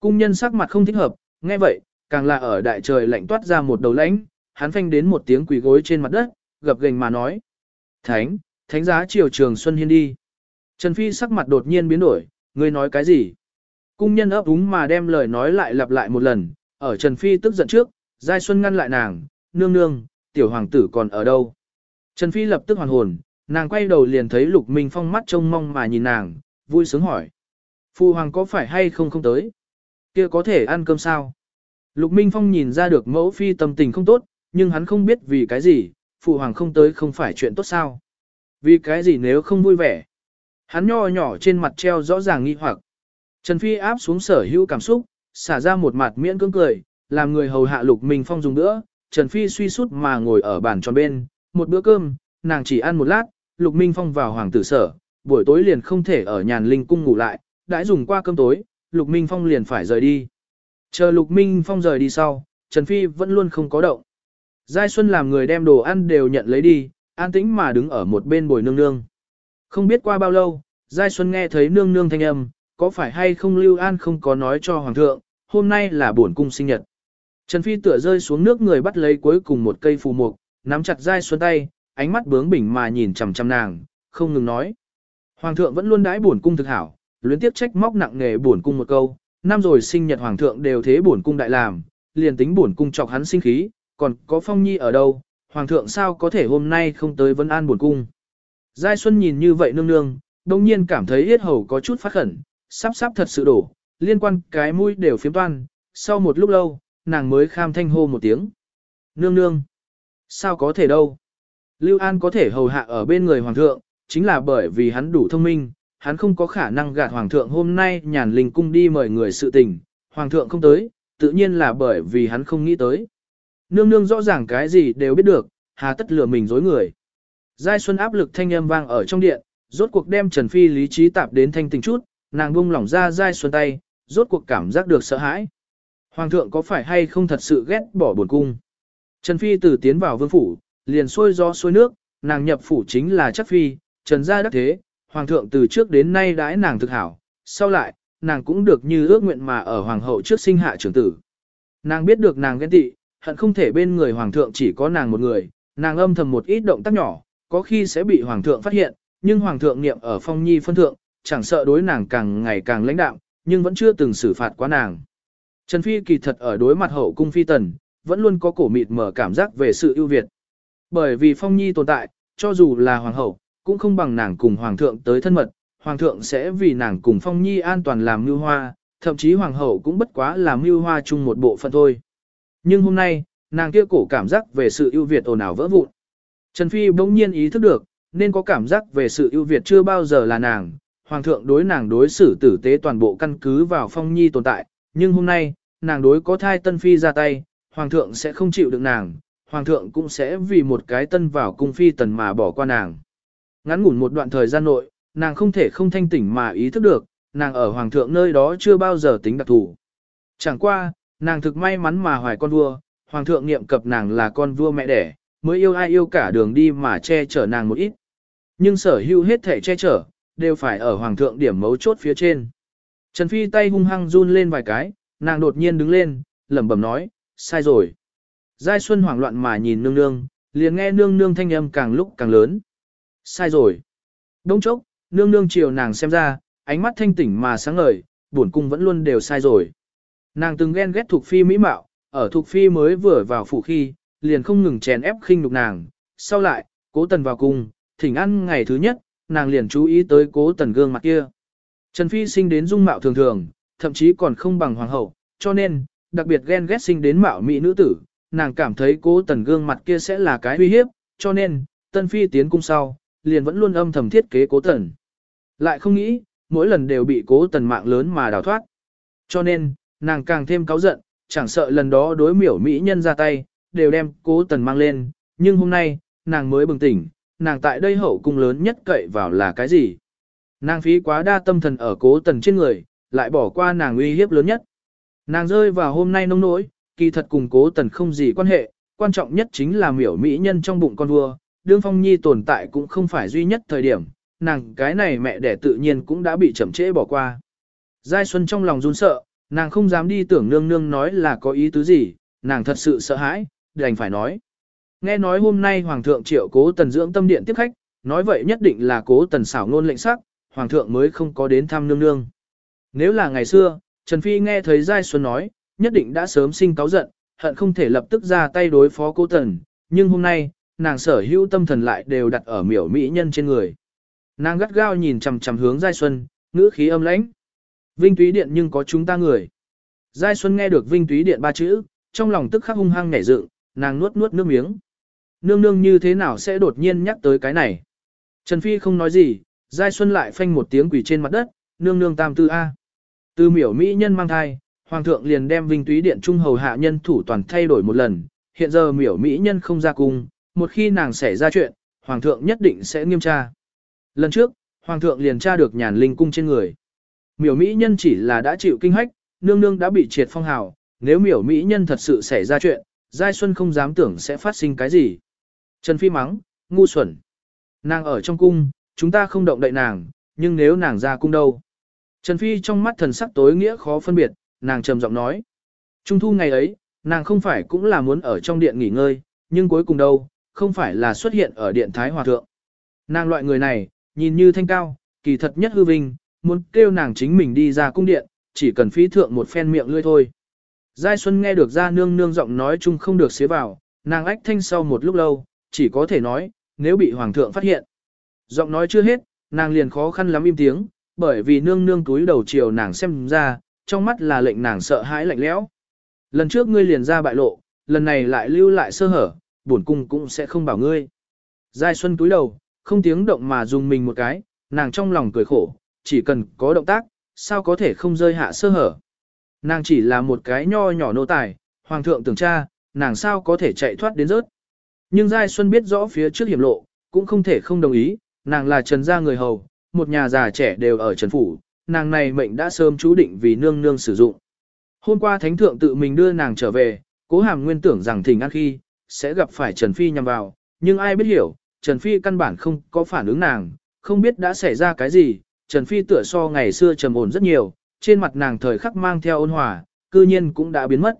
Cung nhân sắc mặt không thích hợp, nghe vậy, càng là ở đại trời lạnh toát ra một đầu lãnh, hắn phanh đến một tiếng quỳ gối trên mặt đất, gập gềnh mà nói. Thánh, thánh giá triều trường Xuân Hiên đi. Trần Phi sắc mặt đột nhiên biến đổi, ngươi nói cái gì? Cung nhân ấp úng mà đem lời nói lại lặp lại một lần, ở Trần Phi tức giận trước, Giai Xuân ngăn lại nàng, nương nương, tiểu hoàng tử còn ở đâu? Trần Phi lập tức hoàn hồn, nàng quay đầu liền thấy Lục Minh Phong mắt trông mong mà nhìn nàng, vui sướng hỏi. Phu hoàng có phải hay không không tới? kia có thể ăn cơm sao? Lục Minh Phong nhìn ra được mẫu phi tâm tình không tốt, nhưng hắn không biết vì cái gì, phụ hoàng không tới không phải chuyện tốt sao? Vì cái gì nếu không vui vẻ? Hắn nho nhỏ trên mặt treo rõ ràng nghi hoặc. Trần Phi áp xuống sở hữu cảm xúc, xả ra một mặt miễn cưỡng cười, làm người hầu hạ Lục Minh Phong dùng nữa. Trần Phi suy sút mà ngồi ở bàn tròn bên, một bữa cơm, nàng chỉ ăn một lát, Lục Minh Phong vào hoàng tử sở, buổi tối liền không thể ở nhàn linh cung ngủ lại, đã dùng qua cơm tối, Lục Minh Phong liền phải rời đi. Chờ Lục Minh Phong rời đi sau, Trần Phi vẫn luôn không có động. Giai Xuân làm người đem đồ ăn đều nhận lấy đi, an tĩnh mà đứng ở một bên bồi nương nương. Không biết qua bao lâu, Giai Xuân nghe thấy nương nương thanh âm, có phải hay không Lưu An không có nói cho Hoàng thượng, hôm nay là buồn cung sinh nhật. Trần Phi tựa rơi xuống nước người bắt lấy cuối cùng một cây phù mục, nắm chặt Giai Xuân tay, ánh mắt bướng bỉnh mà nhìn chằm chằm nàng, không ngừng nói. Hoàng thượng vẫn luôn đãi buồn cung thực hảo, luyến tiếp trách móc nặng nghề bổn cung một câu, năm rồi sinh nhật hoàng thượng đều thế bổn cung đại làm, liền tính bổn cung chọc hắn sinh khí, còn có phong nhi ở đâu, hoàng thượng sao có thể hôm nay không tới vấn an bổn cung. Giai Xuân nhìn như vậy nương nương, đồng nhiên cảm thấy yết hầu có chút phát khẩn, sắp sắp thật sự đổ, liên quan cái mũi đều phiếm toan, sau một lúc lâu, nàng mới kham thanh hô một tiếng. Nương nương, sao có thể đâu? Lưu An có thể hầu hạ ở bên người hoàng thượng, chính là bởi vì hắn đủ thông minh, hắn không có khả năng gạt hoàng thượng hôm nay nhàn linh cung đi mời người sự tình, hoàng thượng không tới, tự nhiên là bởi vì hắn không nghĩ tới. Nương nương rõ ràng cái gì đều biết được, hà tất lừa mình dối người. Giai Xuân áp lực thanh âm vang ở trong điện, rốt cuộc đem Trần Phi lý trí tạp đến thanh tình chút, nàng buông lỏng ra Giai Xuân tay, rốt cuộc cảm giác được sợ hãi. Hoàng thượng có phải hay không thật sự ghét bỏ buồn cung? Trần Phi từ tiến vào vương phủ, liền xuôi gió xuôi nước, nàng nhập phủ chính là chắc phi, Trần gia đắc thế, hoàng thượng từ trước đến nay đãi nàng thực hảo, sau lại, nàng cũng được như ước nguyện mà ở hoàng hậu trước sinh hạ trưởng tử. Nàng biết được nàng ghen tị, hận không thể bên người hoàng thượng chỉ có nàng một người, nàng âm thầm một ít động tác nhỏ, có khi sẽ bị hoàng thượng phát hiện, nhưng hoàng thượng niệm ở phong nhi phân thượng, chẳng sợ đối nàng càng ngày càng lãnh đạm, nhưng vẫn chưa từng xử phạt quá nàng. Trần Phi kỳ thật ở đối mặt hậu cung phi tần, vẫn luôn có cổ mịt mở cảm giác về sự ưu việt. Bởi vì phong nhi tồn tại, cho dù là hoàng hậu, cũng không bằng nàng cùng hoàng thượng tới thân mật, hoàng thượng sẽ vì nàng cùng phong nhi an toàn làm mưu hoa, thậm chí hoàng hậu cũng bất quá làm mưu hoa chung một bộ phận thôi. Nhưng hôm nay, nàng kia cổ cảm giác về sự ưu việt ồn ào vỡ vụn. Trần Phi bỗng nhiên ý thức được, nên có cảm giác về sự ưu việt chưa bao giờ là nàng, hoàng thượng đối nàng đối xử tử tế toàn bộ căn cứ vào phong nhi tồn tại, nhưng hôm nay, nàng đối có thai tân phi ra tay, hoàng thượng sẽ không chịu được nàng, hoàng thượng cũng sẽ vì một cái tân vào cung phi tần mà bỏ qua nàng. Ngắn ngủn một đoạn thời gian nội, nàng không thể không thanh tỉnh mà ý thức được, nàng ở hoàng thượng nơi đó chưa bao giờ tính đặc thủ. Chẳng qua, nàng thực may mắn mà hoài con vua, hoàng thượng niệm cập nàng là con vua mẹ đẻ, mới yêu ai yêu cả đường đi mà che chở nàng một ít. Nhưng sở hữu hết thể che chở, đều phải ở hoàng thượng điểm mấu chốt phía trên. Trần Phi tay hung hăng run lên vài cái, nàng đột nhiên đứng lên, lẩm bẩm nói, sai rồi. Giai Xuân hoảng loạn mà nhìn nương nương, liền nghe nương nương thanh âm càng lúc càng lớn. Sai rồi. Đông chốc, nương nương chiều nàng xem ra, ánh mắt thanh tỉnh mà sáng ngời, buồn cung vẫn luôn đều sai rồi. Nàng từng ghen ghét thuộc phi mỹ mạo, ở thuộc phi mới vừa vào phủ khi, liền không ngừng chèn ép khinh nhục nàng. Sau lại, cố tần vào cung, thỉnh ăn ngày thứ nhất, nàng liền chú ý tới cố tần gương mặt kia. Trần Phi sinh đến dung mạo thường thường, thậm chí còn không bằng hoàng hậu, cho nên, đặc biệt ghen ghét sinh đến mạo mỹ nữ tử, nàng cảm thấy cố tần gương mặt kia sẽ là cái uy hiếp, cho nên, tân phi tiến cung sau, liền vẫn luôn âm thầm thiết kế cố tần. Lại không nghĩ, mỗi lần đều bị cố tần mạng lớn mà đào thoát. Cho nên, nàng càng thêm cáu giận, chẳng sợ lần đó đối miểu mỹ nhân ra tay, đều đem cố tần mang lên, nhưng hôm nay, nàng mới bừng tỉnh, nàng tại đây hậu cung lớn nhất cậy vào là cái gì? Nàng phí quá đa tâm thần ở cố tần trên người, lại bỏ qua nàng uy hiếp lớn nhất. Nàng rơi vào hôm nay nông nỗi, kỳ thật cùng cố tần không gì quan hệ, quan trọng nhất chính là miểu mỹ nhân trong bụng con vua, đương phong nhi tồn tại cũng không phải duy nhất thời điểm, nàng cái này mẹ đẻ tự nhiên cũng đã bị chậm trễ bỏ qua. Giai Xuân trong lòng run sợ, nàng không dám đi tưởng nương nương nói là có ý tứ gì, nàng thật sự sợ hãi, đành phải nói. Nghe nói hôm nay Hoàng thượng triệu cố tần dưỡng tâm điện tiếp khách, nói vậy nhất định là cố tần xảo ngôn lệnh sắc, Hoàng thượng mới không có đến thăm nương nương. Nếu là ngày xưa, Trần Phi nghe thấy Giai Xuân nói, nhất định đã sớm sinh cáo giận, hận không thể lập tức ra tay đối phó cố tần, nhưng hôm nay, nàng sở hữu tâm thần lại đều đặt ở miểu mỹ nhân trên người. Nàng gắt gao nhìn chằm chằm hướng Giai Xuân, ngữ khí âm lãnh. Vinh túy điện nhưng có chúng ta người. Giai Xuân nghe được Vinh túy điện ba chữ, trong lòng tức khắc hung hăng nhảy dựng, nàng nuốt nuốt nước miếng. Nương nương như thế nào sẽ đột nhiên nhắc tới cái này? Trần Phi không nói gì, Giai Xuân lại phanh một tiếng quỷ trên mặt đất, nương nương tam tư A. Từ miểu mỹ nhân mang thai, Hoàng thượng liền đem Vinh túy điện trung hầu hạ nhân thủ toàn thay đổi một lần, hiện giờ miểu mỹ nhân không ra cung, một khi nàng xảy ra chuyện, Hoàng thượng nhất định sẽ nghiêm tra. Lần trước, Hoàng thượng liền tra được nhàn linh cung trên người. Miểu Mỹ nhân chỉ là đã chịu kinh hách, nương nương đã bị triệt phong hào, nếu miểu Mỹ nhân thật sự xảy ra chuyện, Giai Xuân không dám tưởng sẽ phát sinh cái gì. Trần Phi mắng, ngu xuẩn. Nàng ở trong cung, chúng ta không động đậy nàng, nhưng nếu nàng ra cung đâu. Trần Phi trong mắt thần sắc tối nghĩa khó phân biệt, nàng trầm giọng nói. Trung thu ngày ấy, nàng không phải cũng là muốn ở trong điện nghỉ ngơi, nhưng cuối cùng đâu, không phải là xuất hiện ở điện Thái Hòa Thượng. Nàng loại người này, nhìn như thanh cao, kỳ thật nhất hư vinh, muốn kêu nàng chính mình đi ra cung điện, chỉ cần phí thượng một phen miệng lươi thôi. Giai Xuân nghe được ra nương nương giọng nói chung không được xế vào, nàng ách thanh sau một lúc lâu, chỉ có thể nói, nếu bị hoàng thượng phát hiện. Giọng nói chưa hết, nàng liền khó khăn lắm im tiếng, bởi vì nương nương túi đầu chiều nàng xem ra, trong mắt là lệnh nàng sợ hãi lạnh lẽo. Lần trước ngươi liền ra bại lộ, lần này lại lưu lại sơ hở, bổn cung cũng sẽ không bảo ngươi. Giai Xuân túi đầu, không tiếng động mà dùng mình một cái, nàng trong lòng cười khổ, chỉ cần có động tác, sao có thể không rơi hạ sơ hở. Nàng chỉ là một cái nho nhỏ nô tài, hoàng thượng tưởng cha, nàng sao có thể chạy thoát đến rớt. Nhưng Giai Xuân biết rõ phía trước hiểm lộ, cũng không thể không đồng ý, nàng là trần gia người hầu, một nhà già trẻ đều ở trần phủ, nàng này mệnh đã sớm chú định vì nương nương sử dụng. Hôm qua thánh thượng tự mình đưa nàng trở về, cố hàm nguyên tưởng rằng thỉnh an khi, sẽ gặp phải Trần Phi nhằm vào, nhưng ai biết hiểu, Trần Phi căn bản không có phản ứng nàng, không biết đã xảy ra cái gì, Trần Phi tựa so ngày xưa trầm ổn rất nhiều, trên mặt nàng thời khắc mang theo ôn hòa, cư nhiên cũng đã biến mất.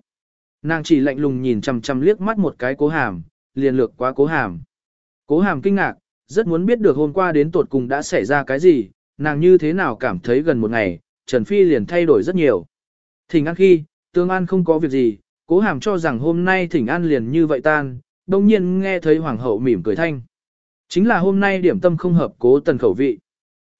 Nàng chỉ lạnh lùng nhìn chằm chằm liếc mắt một cái cố hàm, liền lược quá cố hàm. Cố hàm kinh ngạc, rất muốn biết được hôm qua đến tột cùng đã xảy ra cái gì, nàng như thế nào cảm thấy gần một ngày, Trần Phi liền thay đổi rất nhiều. Thỉnh An khi, Tương An không có việc gì, cố hàm cho rằng hôm nay Thỉnh An liền như vậy tan, đồng nhiên nghe thấy Hoàng hậu mỉm cười thanh. Chính là hôm nay điểm tâm không hợp cố tần khẩu vị.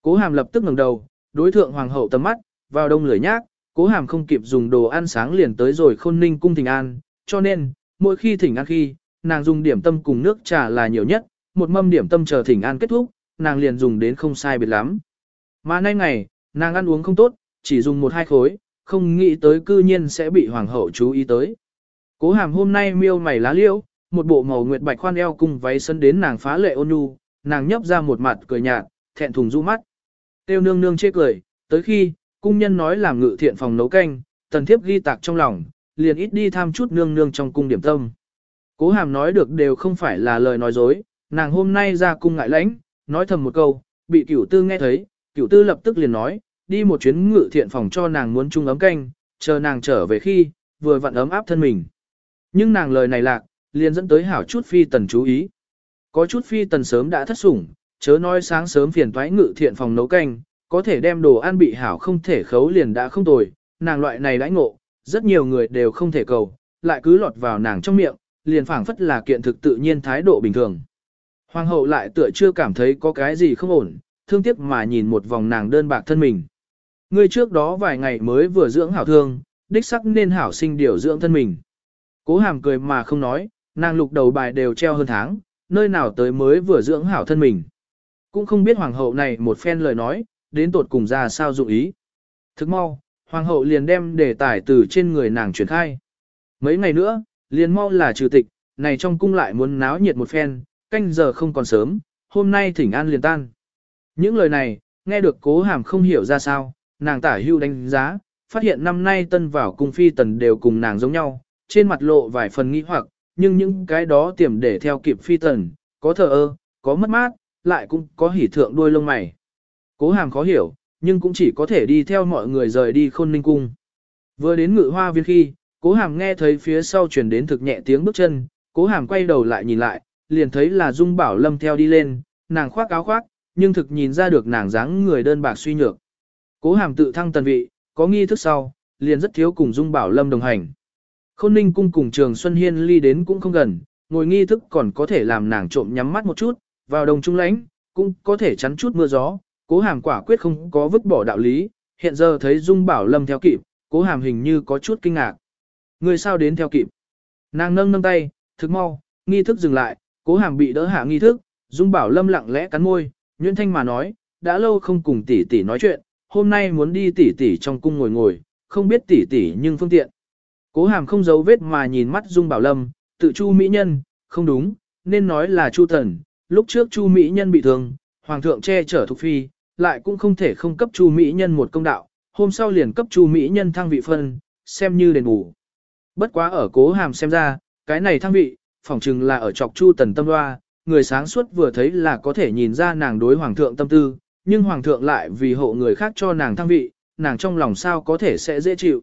Cố hàm lập tức ngẩng đầu, đối thượng Hoàng hậu tầm mắt, vào đông lưỡi nhác, cố hàm không kịp dùng đồ ăn sáng liền tới rồi khôn ninh cung Thỉnh An, cho nên, mỗi khi Thỉnh An khi, nàng dùng điểm tâm cùng nước trà là nhiều nhất, một mâm điểm tâm chờ Thỉnh An kết thúc, nàng liền dùng đến không sai biệt lắm. Mà nay ngày, nàng ăn uống không tốt, chỉ dùng một hai khối, không nghĩ tới cư nhiên sẽ bị hoàng hậu chú ý tới. Cố hàm hôm nay miêu mày lá liễu, một bộ màu nguyệt bạch khoan eo cùng váy sân đến nàng phá lệ ôn nhu, nàng nhấp ra một mặt cười nhạt, thẹn thùng du mắt. Tiêu nương nương chê cười, tới khi, cung nhân nói làm ngự thiện phòng nấu canh, tần thiếp ghi tạc trong lòng, liền ít đi tham chút nương nương trong cung điểm tâm. Cố hàm nói được đều không phải là lời nói dối, nàng hôm nay ra cung ngại lãnh, nói thầm một câu, bị cửu tư nghe thấy, cửu tư lập tức liền nói, đi một chuyến ngự thiện phòng cho nàng muốn chung ấm canh, chờ nàng trở về khi, vừa vặn ấm áp thân mình. Nhưng nàng lời này lạc, liền dẫn tới hảo chút phi tần chú ý. Có chút phi tần sớm đã thất sủng, chớ nói sáng sớm phiền toái ngự thiện phòng nấu canh, có thể đem đồ ăn bị hảo không thể khấu liền đã không tồi, nàng loại này đãi ngộ, rất nhiều người đều không thể cầu, lại cứ lọt vào nàng trong miệng, liền phảng phất là kiện thực tự nhiên thái độ bình thường. Hoàng hậu lại tựa chưa cảm thấy có cái gì không ổn, thương tiếc mà nhìn một vòng nàng đơn bạc thân mình. Ngươi trước đó vài ngày mới vừa dưỡng hảo thương, đích sắc nên hảo sinh điều dưỡng thân mình. Cố hàm cười mà không nói, nàng lục đầu bài đều treo hơn tháng, nơi nào tới mới vừa dưỡng hảo thân mình. Cũng không biết hoàng hậu này một phen lời nói, đến tột cùng ra sao dụng ý. Thức mau, hoàng hậu liền đem đề tài từ trên người nàng chuyển khai. Mấy ngày nữa, liền mau là trừ tịch, này trong cung lại muốn náo nhiệt một phen, canh giờ không còn sớm, hôm nay thỉnh an liền tan. Những lời này, nghe được cố hàm không hiểu ra sao, nàng tả hưu đánh giá, phát hiện năm nay tân vào cung phi tần đều cùng nàng giống nhau, trên mặt lộ vài phần nghi hoặc, nhưng những cái đó tiềm để theo kịp phi tần, có thờ ơ, có mất mát, lại cũng có hỉ thượng đuôi lông mày. Cố hàm khó hiểu, nhưng cũng chỉ có thể đi theo mọi người rời đi khôn ninh cung. Vừa đến ngự hoa viên khi, cố hàm nghe thấy phía sau truyền đến thực nhẹ tiếng bước chân, cố hàm quay đầu lại nhìn lại, liền thấy là Dung Bảo Lâm theo đi lên, nàng khoác áo khoác, nhưng thực nhìn ra được nàng dáng người đơn bạc suy nhược. Cố hàm tự thăng tần vị, có nghi thức sau, liền rất thiếu cùng Dung Bảo Lâm đồng hành. Khôn ninh cung cùng trường Xuân Hiên ly đến cũng không gần, ngồi nghi thức còn có thể làm nàng trộm nhắm mắt một chút, vào đồng trung lãnh, cũng có thể chắn chút mưa gió, cố hàm quả quyết không có vứt bỏ đạo lý, hiện giờ thấy Dung Bảo Lâm theo kịp, cố hàm hình như có chút kinh ngạc. Người sao đến theo kịp? Nàng nâng nâng tay, thực mau, nghi thức dừng lại, cố hàm bị đỡ hạ nghi thức, Dung Bảo Lâm lặng lẽ cắn môi, Nguyễn Thanh mà nói, đã lâu không cùng tỷ tỷ nói chuyện, hôm nay muốn đi tỷ tỷ trong cung ngồi ngồi, không biết tỷ tỷ nhưng phương tiện. Cố hàm không giấu vết mà nhìn mắt Dung Bảo Lâm, tự chu mỹ nhân, không đúng, nên nói là chu thần, lúc trước chu mỹ nhân bị thương, hoàng thượng che chở thuộc phi, lại cũng không thể không cấp chu mỹ nhân một công đạo, hôm sau liền cấp chu mỹ nhân thăng vị phân, xem như đền bù. Bất quá ở cố hàm xem ra, cái này thăng vị, phỏng chừng là ở chọc chu tần tâm hoa, người sáng suốt vừa thấy là có thể nhìn ra nàng đối hoàng thượng tâm tư, nhưng hoàng thượng lại vì hộ người khác cho nàng thăng vị, nàng trong lòng sao có thể sẽ dễ chịu.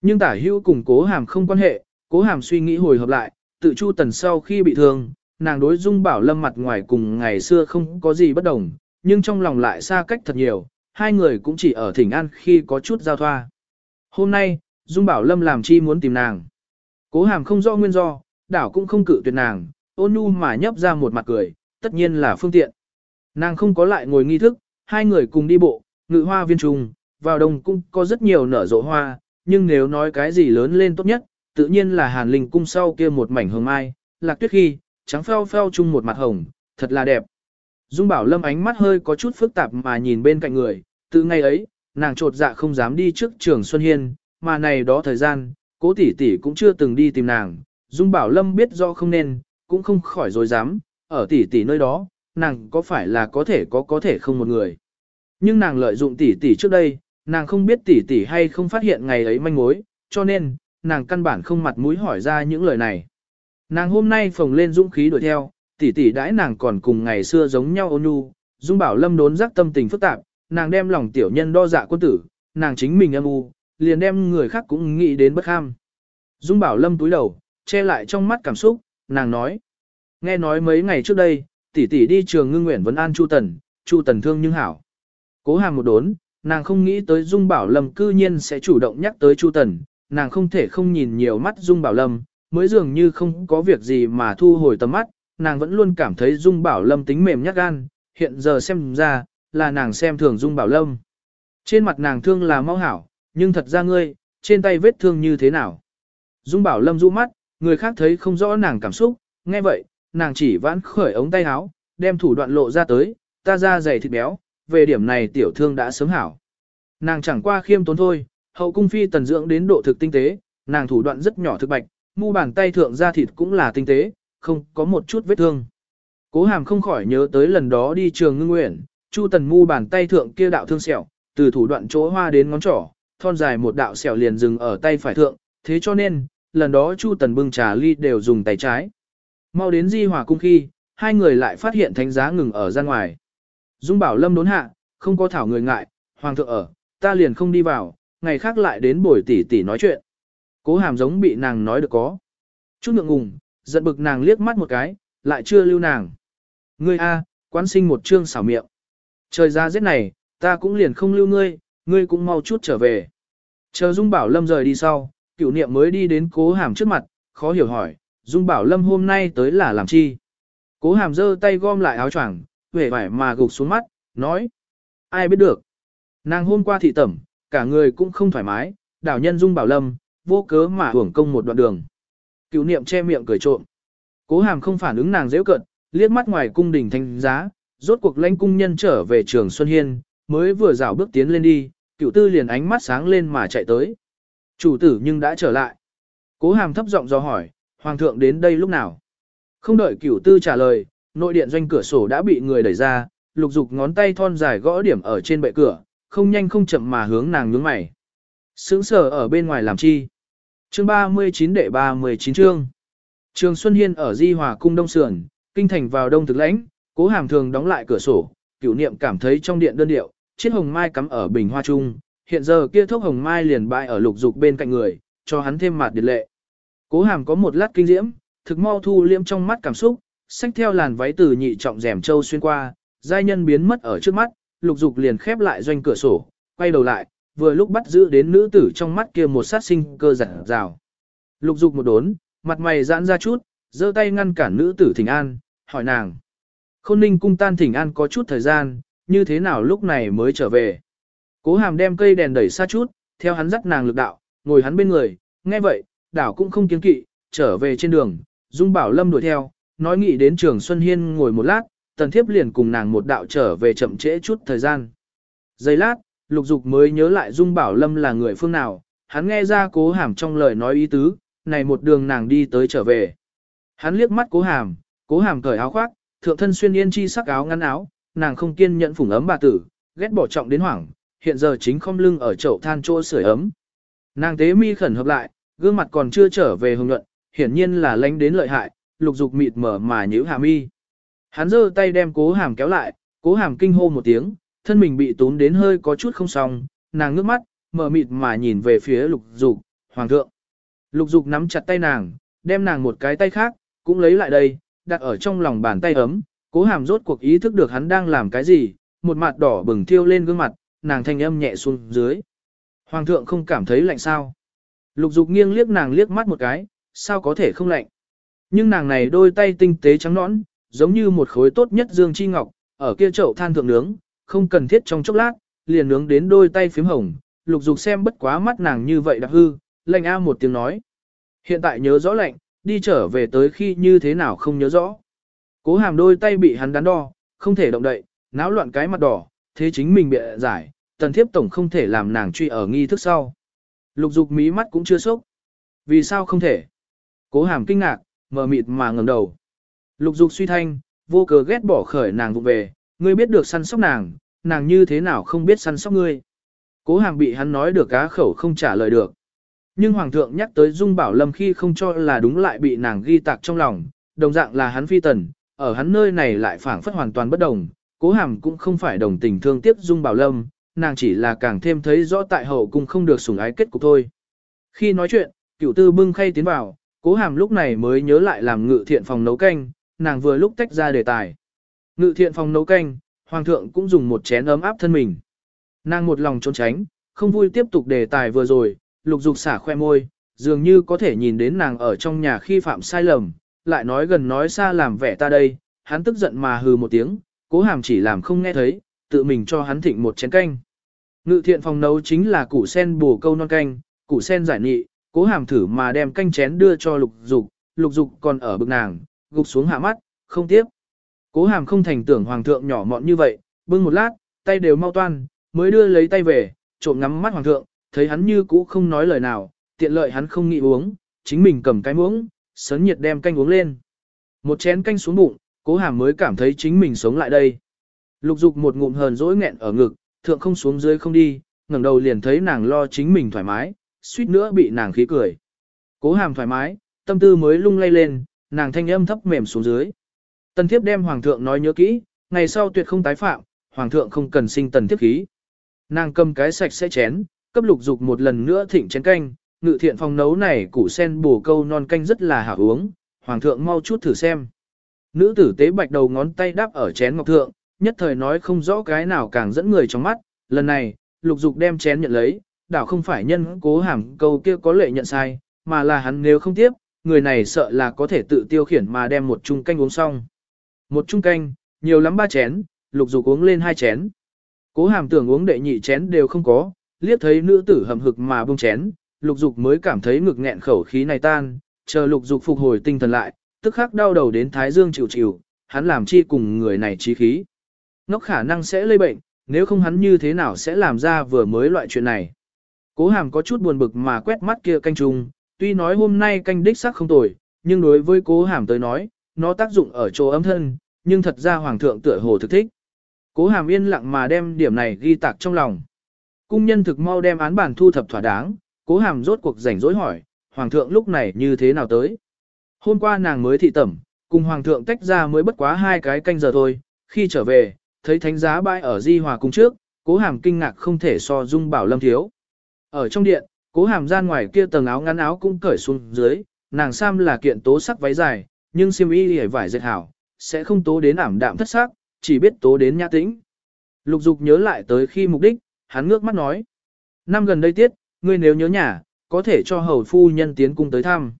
Nhưng tả hưu cùng cố hàm không quan hệ, cố hàm suy nghĩ hồi hợp lại, tự chu tần sau khi bị thương, nàng đối dung bảo lâm mặt ngoài cùng ngày xưa không có gì bất đồng, nhưng trong lòng lại xa cách thật nhiều, hai người cũng chỉ ở thỉnh an khi có chút giao thoa. Hôm nay, Dung Bảo Lâm làm chi muốn tìm nàng. Cố hàm không rõ nguyên do, đảo cũng không cự tuyệt nàng, ôn nhu mà nhấp ra một mặt cười, tất nhiên là phương tiện. Nàng không có lại ngồi nghi thức, hai người cùng đi bộ, ngự hoa viên trùng, vào đông cung có rất nhiều nở rộ hoa, nhưng nếu nói cái gì lớn lên tốt nhất, tự nhiên là hàn linh cung sau kia một mảnh hồng mai, lạc tuyết khi, trắng pheo pheo chung một mặt hồng, thật là đẹp. Dung Bảo Lâm ánh mắt hơi có chút phức tạp mà nhìn bên cạnh người, từ ngày ấy, nàng trột dạ không dám đi trước trường Xuân Hiên, mà này đó thời gian, cố tỷ tỷ cũng chưa từng đi tìm nàng, Dung Bảo Lâm biết rõ không nên, cũng không khỏi dối dám, ở tỷ tỷ nơi đó, nàng có phải là có thể có có thể không một người. Nhưng nàng lợi dụng tỷ tỷ trước đây, nàng không biết tỷ tỷ hay không phát hiện ngày ấy manh mối, cho nên, nàng căn bản không mặt mũi hỏi ra những lời này. Nàng hôm nay phồng lên dũng khí đuổi theo, tỷ tỷ đãi nàng còn cùng ngày xưa giống nhau ôn nhu, Dung Bảo Lâm đốn giác tâm tình phức tạp, nàng đem lòng tiểu nhân đo dạ quân tử, nàng chính mình âm u, liền đem người khác cũng nghĩ đến bất ham. Dung Bảo Lâm túi đầu, che lại trong mắt cảm xúc, nàng nói: "Nghe nói mấy ngày trước đây, tỷ tỷ đi trường Ngưng Nguyện vấn an Chu Tần, Chu Tần thương nhưng hảo." Cố Hàm một đốn, nàng không nghĩ tới Dung Bảo Lâm cư nhiên sẽ chủ động nhắc tới Chu Tần, nàng không thể không nhìn nhiều mắt Dung Bảo Lâm, mới dường như không có việc gì mà thu hồi tầm mắt, nàng vẫn luôn cảm thấy Dung Bảo Lâm tính mềm nhát gan, hiện giờ xem ra, là nàng xem thường Dung Bảo Lâm. Trên mặt nàng thương là mau hảo, nhưng thật ra ngươi, trên tay vết thương như thế nào? Dung Bảo Lâm rũ mắt, người khác thấy không rõ nàng cảm xúc, nghe vậy, nàng chỉ vãn khởi ống tay áo, đem thủ đoạn lộ ra tới, ta ra dày thịt béo, về điểm này tiểu thương đã sớm hảo. Nàng chẳng qua khiêm tốn thôi, hậu cung phi tần dưỡng đến độ thực tinh tế, nàng thủ đoạn rất nhỏ thực bạch, mu bàn tay thượng ra thịt cũng là tinh tế, không có một chút vết thương. Cố hàm không khỏi nhớ tới lần đó đi trường ngưng nguyện, chu tần mu bàn tay thượng kia đạo thương sẹo, từ thủ đoạn chỗ hoa đến ngón trỏ, thon dài một đạo sẹo liền dừng ở tay phải thượng, thế cho nên, lần đó chu tần bưng trà ly đều dùng tay trái. Mau đến di hòa cung khi, hai người lại phát hiện thánh giá ngừng ở ra ngoài. Dung bảo lâm đốn hạ, không có thảo người ngại, hoàng thượng ở, ta liền không đi vào, ngày khác lại đến buổi tỷ tỷ nói chuyện. Cố hàm giống bị nàng nói được có. Chút ngượng ngùng, giận bực nàng liếc mắt một cái, lại chưa lưu nàng. Ngươi a, quán sinh một trương xảo miệng. Trời ra giết này, ta cũng liền không lưu ngươi, ngươi cũng mau chút trở về. Chờ Dung Bảo Lâm rời đi sau, Cửu niệm mới đi đến cố hàm trước mặt, khó hiểu hỏi, Dung Bảo Lâm hôm nay tới là làm chi? Cố hàm giơ tay gom lại áo choàng, vẻ vải mà gục xuống mắt, nói. Ai biết được. Nàng hôm qua thị tẩm, cả người cũng không thoải mái, đảo nhân Dung Bảo Lâm, vô cớ mà hưởng công một đoạn đường. Cựu niệm che miệng cười trộm. Cố hàm không phản ứng nàng dễ cận, liếc mắt ngoài cung đình thanh giá, rốt cuộc lãnh cung nhân trở về trường Xuân Hiên, mới vừa dạo bước tiến lên đi, cựu tư liền ánh mắt sáng lên mà chạy tới. Chủ tử nhưng đã trở lại. Cố hàm thấp giọng do hỏi, hoàng thượng đến đây lúc nào? Không đợi cửu tư trả lời, nội điện doanh cửa sổ đã bị người đẩy ra, lục dục ngón tay thon dài gõ điểm ở trên bệ cửa, không nhanh không chậm mà hướng nàng nhướng mày. Sướng sở ở bên ngoài làm chi? Chương 39 đệ 39 chương. Trường Xuân Hiên ở Di Hòa cung đông sườn, kinh thành vào đông thực lãnh, cố hàm thường đóng lại cửa sổ, cửu niệm cảm thấy trong điện đơn điệu, chiếc hồng mai cắm ở bình hoa trung, hiện giờ kia thốc hồng mai liền bại ở lục dục bên cạnh người, cho hắn thêm mặt điệt lệ. Cố hàm có một lát kinh diễm, thực mau thu liêm trong mắt cảm xúc, xách theo làn váy từ nhị trọng rèm châu xuyên qua, giai nhân biến mất ở trước mắt, lục dục liền khép lại doanh cửa sổ, quay đầu lại, vừa lúc bắt giữ đến nữ tử trong mắt kia một sát sinh cơ giản rào. Lục dục một đốn, mặt mày giãn ra chút, giơ tay ngăn cản nữ tử thỉnh an, hỏi nàng. Khôn ninh cung tan thỉnh an có chút thời gian, như thế nào lúc này mới trở về. Cố hàm đem cây đèn đẩy xa chút, theo hắn dắt nàng lực đạo, ngồi hắn bên người, nghe vậy, đảo cũng không kiên kỵ, trở về trên đường, Dung Bảo Lâm đuổi theo, nói nghĩ đến trường Xuân Hiên ngồi một lát, tần thiếp liền cùng nàng một đạo trở về chậm trễ chút thời gian. Giây lát, lục dục mới nhớ lại Dung Bảo Lâm là người phương nào, hắn nghe ra cố hàm trong lời nói ý tứ, này một đường nàng đi tới trở về. Hắn liếc mắt cố hàm, cố hàm cởi áo khoác, thượng thân xuyên yên chi sắc áo ngắn áo, nàng không kiên nhẫn phủng ấm bà tử, ghét bỏ trọng đến hoảng, hiện giờ chính không lưng ở chậu than chỗ sưởi ấm. Nàng tế mi khẩn hợp lại, gương mặt còn chưa trở về hồng nhuận, hiển nhiên là lánh đến lợi hại, lục dục mịt mở mà nhíu hàm mi. Hắn giơ tay đem cố hàm kéo lại, cố hàm kinh hô một tiếng, thân mình bị tốn đến hơi có chút không xong, nàng ngước mắt, mở mịt mà nhìn về phía lục dục, hoàng thượng. Lục dục nắm chặt tay nàng, đem nàng một cái tay khác, cũng lấy lại đây, đặt ở trong lòng bàn tay ấm, cố hàm rốt cuộc ý thức được hắn đang làm cái gì, một mặt đỏ bừng thiêu lên gương mặt, nàng thanh âm nhẹ xuống dưới. Hoàng thượng không cảm thấy lạnh sao? Lục dục nghiêng liếc nàng liếc mắt một cái, sao có thể không lạnh? Nhưng nàng này đôi tay tinh tế trắng nõn, giống như một khối tốt nhất dương chi ngọc, ở kia chậu than thượng nướng, không cần thiết trong chốc lát, liền nướng đến đôi tay phím hồng. Lục dục xem bất quá mắt nàng như vậy đặc hư, lạnh a một tiếng nói. Hiện tại nhớ rõ lạnh, đi trở về tới khi như thế nào không nhớ rõ. Cố hàm đôi tay bị hắn đắn đo, không thể động đậy, náo loạn cái mặt đỏ, thế chính mình bị giải, tần thiếp tổng không thể làm nàng truy ở nghi thức sau. Lục dục mí mắt cũng chưa sốc. Vì sao không thể? Cố hàm kinh ngạc, mờ mịt mà ngẩng đầu. Lục dục suy thanh, vô cớ ghét bỏ khởi nàng vụ về, ngươi biết được săn sóc nàng, nàng như thế nào không biết săn sóc ngươi. Cố hàm bị hắn nói được cá khẩu không trả lời được. Nhưng Hoàng thượng nhắc tới Dung Bảo Lâm khi không cho là đúng lại bị nàng ghi tạc trong lòng, đồng dạng là hắn phi tần, ở hắn nơi này lại phản phất hoàn toàn bất đồng, cố hàm cũng không phải đồng tình thương tiếc Dung Bảo Lâm, nàng chỉ là càng thêm thấy rõ tại hậu cung không được sủng ái kết cục thôi. Khi nói chuyện, cửu tư bưng khay tiến vào, cố hàm lúc này mới nhớ lại làm ngự thiện phòng nấu canh, nàng vừa lúc tách ra đề tài. Ngự thiện phòng nấu canh, hoàng thượng cũng dùng một chén ấm áp thân mình. Nàng một lòng trốn tránh, không vui tiếp tục đề tài vừa rồi, lục dục xả khoe môi, dường như có thể nhìn đến nàng ở trong nhà khi phạm sai lầm, lại nói gần nói xa làm vẻ ta đây, hắn tức giận mà hừ một tiếng, cố hàm chỉ làm không nghe thấy, tự mình cho hắn thịnh một chén canh. Ngự thiện phòng nấu chính là củ sen bổ câu non canh, củ sen giải nị, cố hàm thử mà đem canh chén đưa cho lục dục, lục dục còn ở bực nàng, gục xuống hạ mắt, không tiếp. Cố hàm không thành tưởng hoàng thượng nhỏ mọn như vậy, bưng một lát, tay đều mau toan, mới đưa lấy tay về, trộm ngắm mắt hoàng thượng, thấy hắn như cũ không nói lời nào, tiện lợi hắn không nghĩ uống, chính mình cầm cái muỗng, sấn nhiệt đem canh uống lên. Một chén canh xuống bụng, cố hàm mới cảm thấy chính mình sống lại đây. Lục dục một ngụm hờn dỗi nghẹn ở ngực, thượng không xuống dưới không đi, ngẩng đầu liền thấy nàng lo chính mình thoải mái, suýt nữa bị nàng khí cười. Cố hàm thoải mái, tâm tư mới lung lay lên, nàng thanh âm thấp mềm xuống dưới. Tần thiếp đem hoàng thượng nói nhớ kỹ, ngày sau tuyệt không tái phạm, hoàng thượng không cần sinh tần thiếp khí. Nàng cầm cái sạch sẽ chén, cấp lục dục một lần nữa thịnh chén canh, ngự thiện phòng nấu này củ sen bổ câu non canh rất là hảo uống, hoàng thượng mau chút thử xem. Nữ tử tế bạch đầu ngón tay đáp ở chén ngọc thượng, nhất thời nói không rõ cái nào càng dẫn người trong mắt, lần này, lục dục đem chén nhận lấy, đảo không phải nhân cố hàm câu kia có lệ nhận sai, mà là hắn nếu không tiếp, người này sợ là có thể tự tiêu khiển mà đem một chung canh uống xong. Một chung canh, nhiều lắm ba chén, lục dục uống lên hai chén. Cố hàm tưởng uống đệ nhị chén đều không có, liếc thấy nữ tử hầm hực mà bông chén, lục dục mới cảm thấy ngực nghẹn khẩu khí này tan, chờ lục dục phục hồi tinh thần lại, tức khắc đau đầu đến thái dương chịu chịu, hắn làm chi cùng người này trí khí. Ngốc khả năng sẽ lây bệnh, nếu không hắn như thế nào sẽ làm ra vừa mới loại chuyện này. Cố hàm có chút buồn bực mà quét mắt kia canh trùng, tuy nói hôm nay canh đích sắc không tồi, nhưng đối với cố hàm tới nói, nó tác dụng ở chỗ ấm thân, nhưng thật ra hoàng thượng tựa hồ thực thích. Cố hàm yên lặng mà đem điểm này ghi tạc trong lòng. Cung nhân thực mau đem án bản thu thập thỏa đáng, cố hàm rốt cuộc rảnh rỗi hỏi, hoàng thượng lúc này như thế nào tới. Hôm qua nàng mới thị tẩm, cùng hoàng thượng tách ra mới bất quá hai cái canh giờ thôi, khi trở về, thấy thánh giá bãi ở di hòa cung trước, cố hàm kinh ngạc không thể so dung bảo lâm thiếu. Ở trong điện, cố hàm gian ngoài kia tầng áo ngắn áo cũng cởi xuống dưới, nàng sam là kiện tố sắc váy dài, nhưng xiêm y hề vải dệt hảo, sẽ không tố đến ảm đạm thất sắc, chỉ biết tố đến nhã tĩnh. Lục dục nhớ lại tới khi mục đích, hắn ngước mắt nói. Năm gần đây tiết, ngươi nếu nhớ nhà, có thể cho hầu phu nhân tiến cung tới thăm.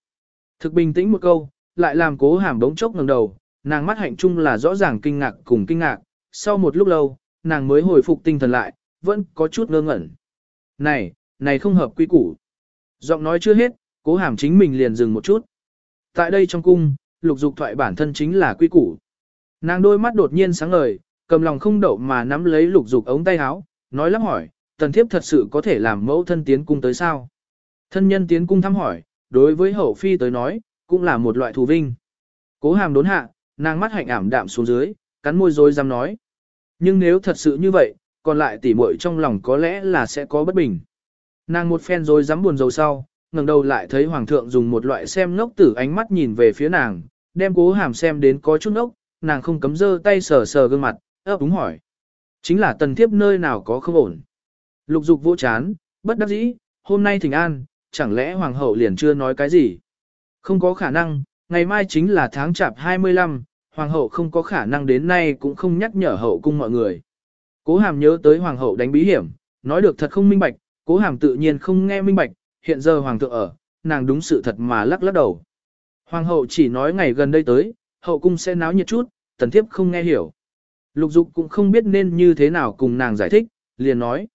Thực bình tĩnh một câu, lại làm cố hàm đống chốc ngẩng đầu, nàng mắt hạnh chung là rõ ràng kinh ngạc cùng kinh ngạc, sau một lúc lâu, nàng mới hồi phục tinh thần lại, vẫn có chút ngơ ngẩn. Này, này không hợp quy củ. Giọng nói chưa hết, cố hàm chính mình liền dừng một chút. Tại đây trong cung, lục dục thoại bản thân chính là quy củ. Nàng đôi mắt đột nhiên sáng ngời, cầm lòng không đậu mà nắm lấy lục dục ống tay áo, nói lắp hỏi, tần thiếp thật sự có thể làm mẫu thân tiến cung tới sao? Thân nhân tiến cung thăm hỏi, đối với hậu phi tới nói, cũng là một loại thù vinh. Cố hàm đốn hạ, nàng mắt hạnh ảm đạm xuống dưới, cắn môi rồi dám nói. Nhưng nếu thật sự như vậy, còn lại tỉ muội trong lòng có lẽ là sẽ có bất bình. Nàng một phen rồi dám buồn rầu sau, ngẩng đầu lại thấy hoàng thượng dùng một loại xem ngốc tử ánh mắt nhìn về phía nàng, đem cố hàm xem đến có chút ngốc, nàng không cấm dơ tay sờ sờ gương mặt, ấp đúng hỏi. Chính là tần thiếp nơi nào có không ổn. Lục dục vô chán, bất đắc dĩ, hôm nay thỉnh an, chẳng lẽ hoàng hậu liền chưa nói cái gì. Không có khả năng, ngày mai chính là tháng chạp 25, hoàng hậu không có khả năng đến nay cũng không nhắc nhở hậu cung mọi người. Cố hàm nhớ tới hoàng hậu đánh bí hiểm, nói được thật không minh bạch, cố hàm tự nhiên không nghe minh bạch, hiện giờ hoàng thượng ở, nàng đúng sự thật mà lắc lắc đầu. Hoàng hậu chỉ nói ngày gần đây tới, hậu cung sẽ náo nhiệt chút, tần thiếp không nghe hiểu. Lục dục cũng không biết nên như thế nào cùng nàng giải thích, liền nói.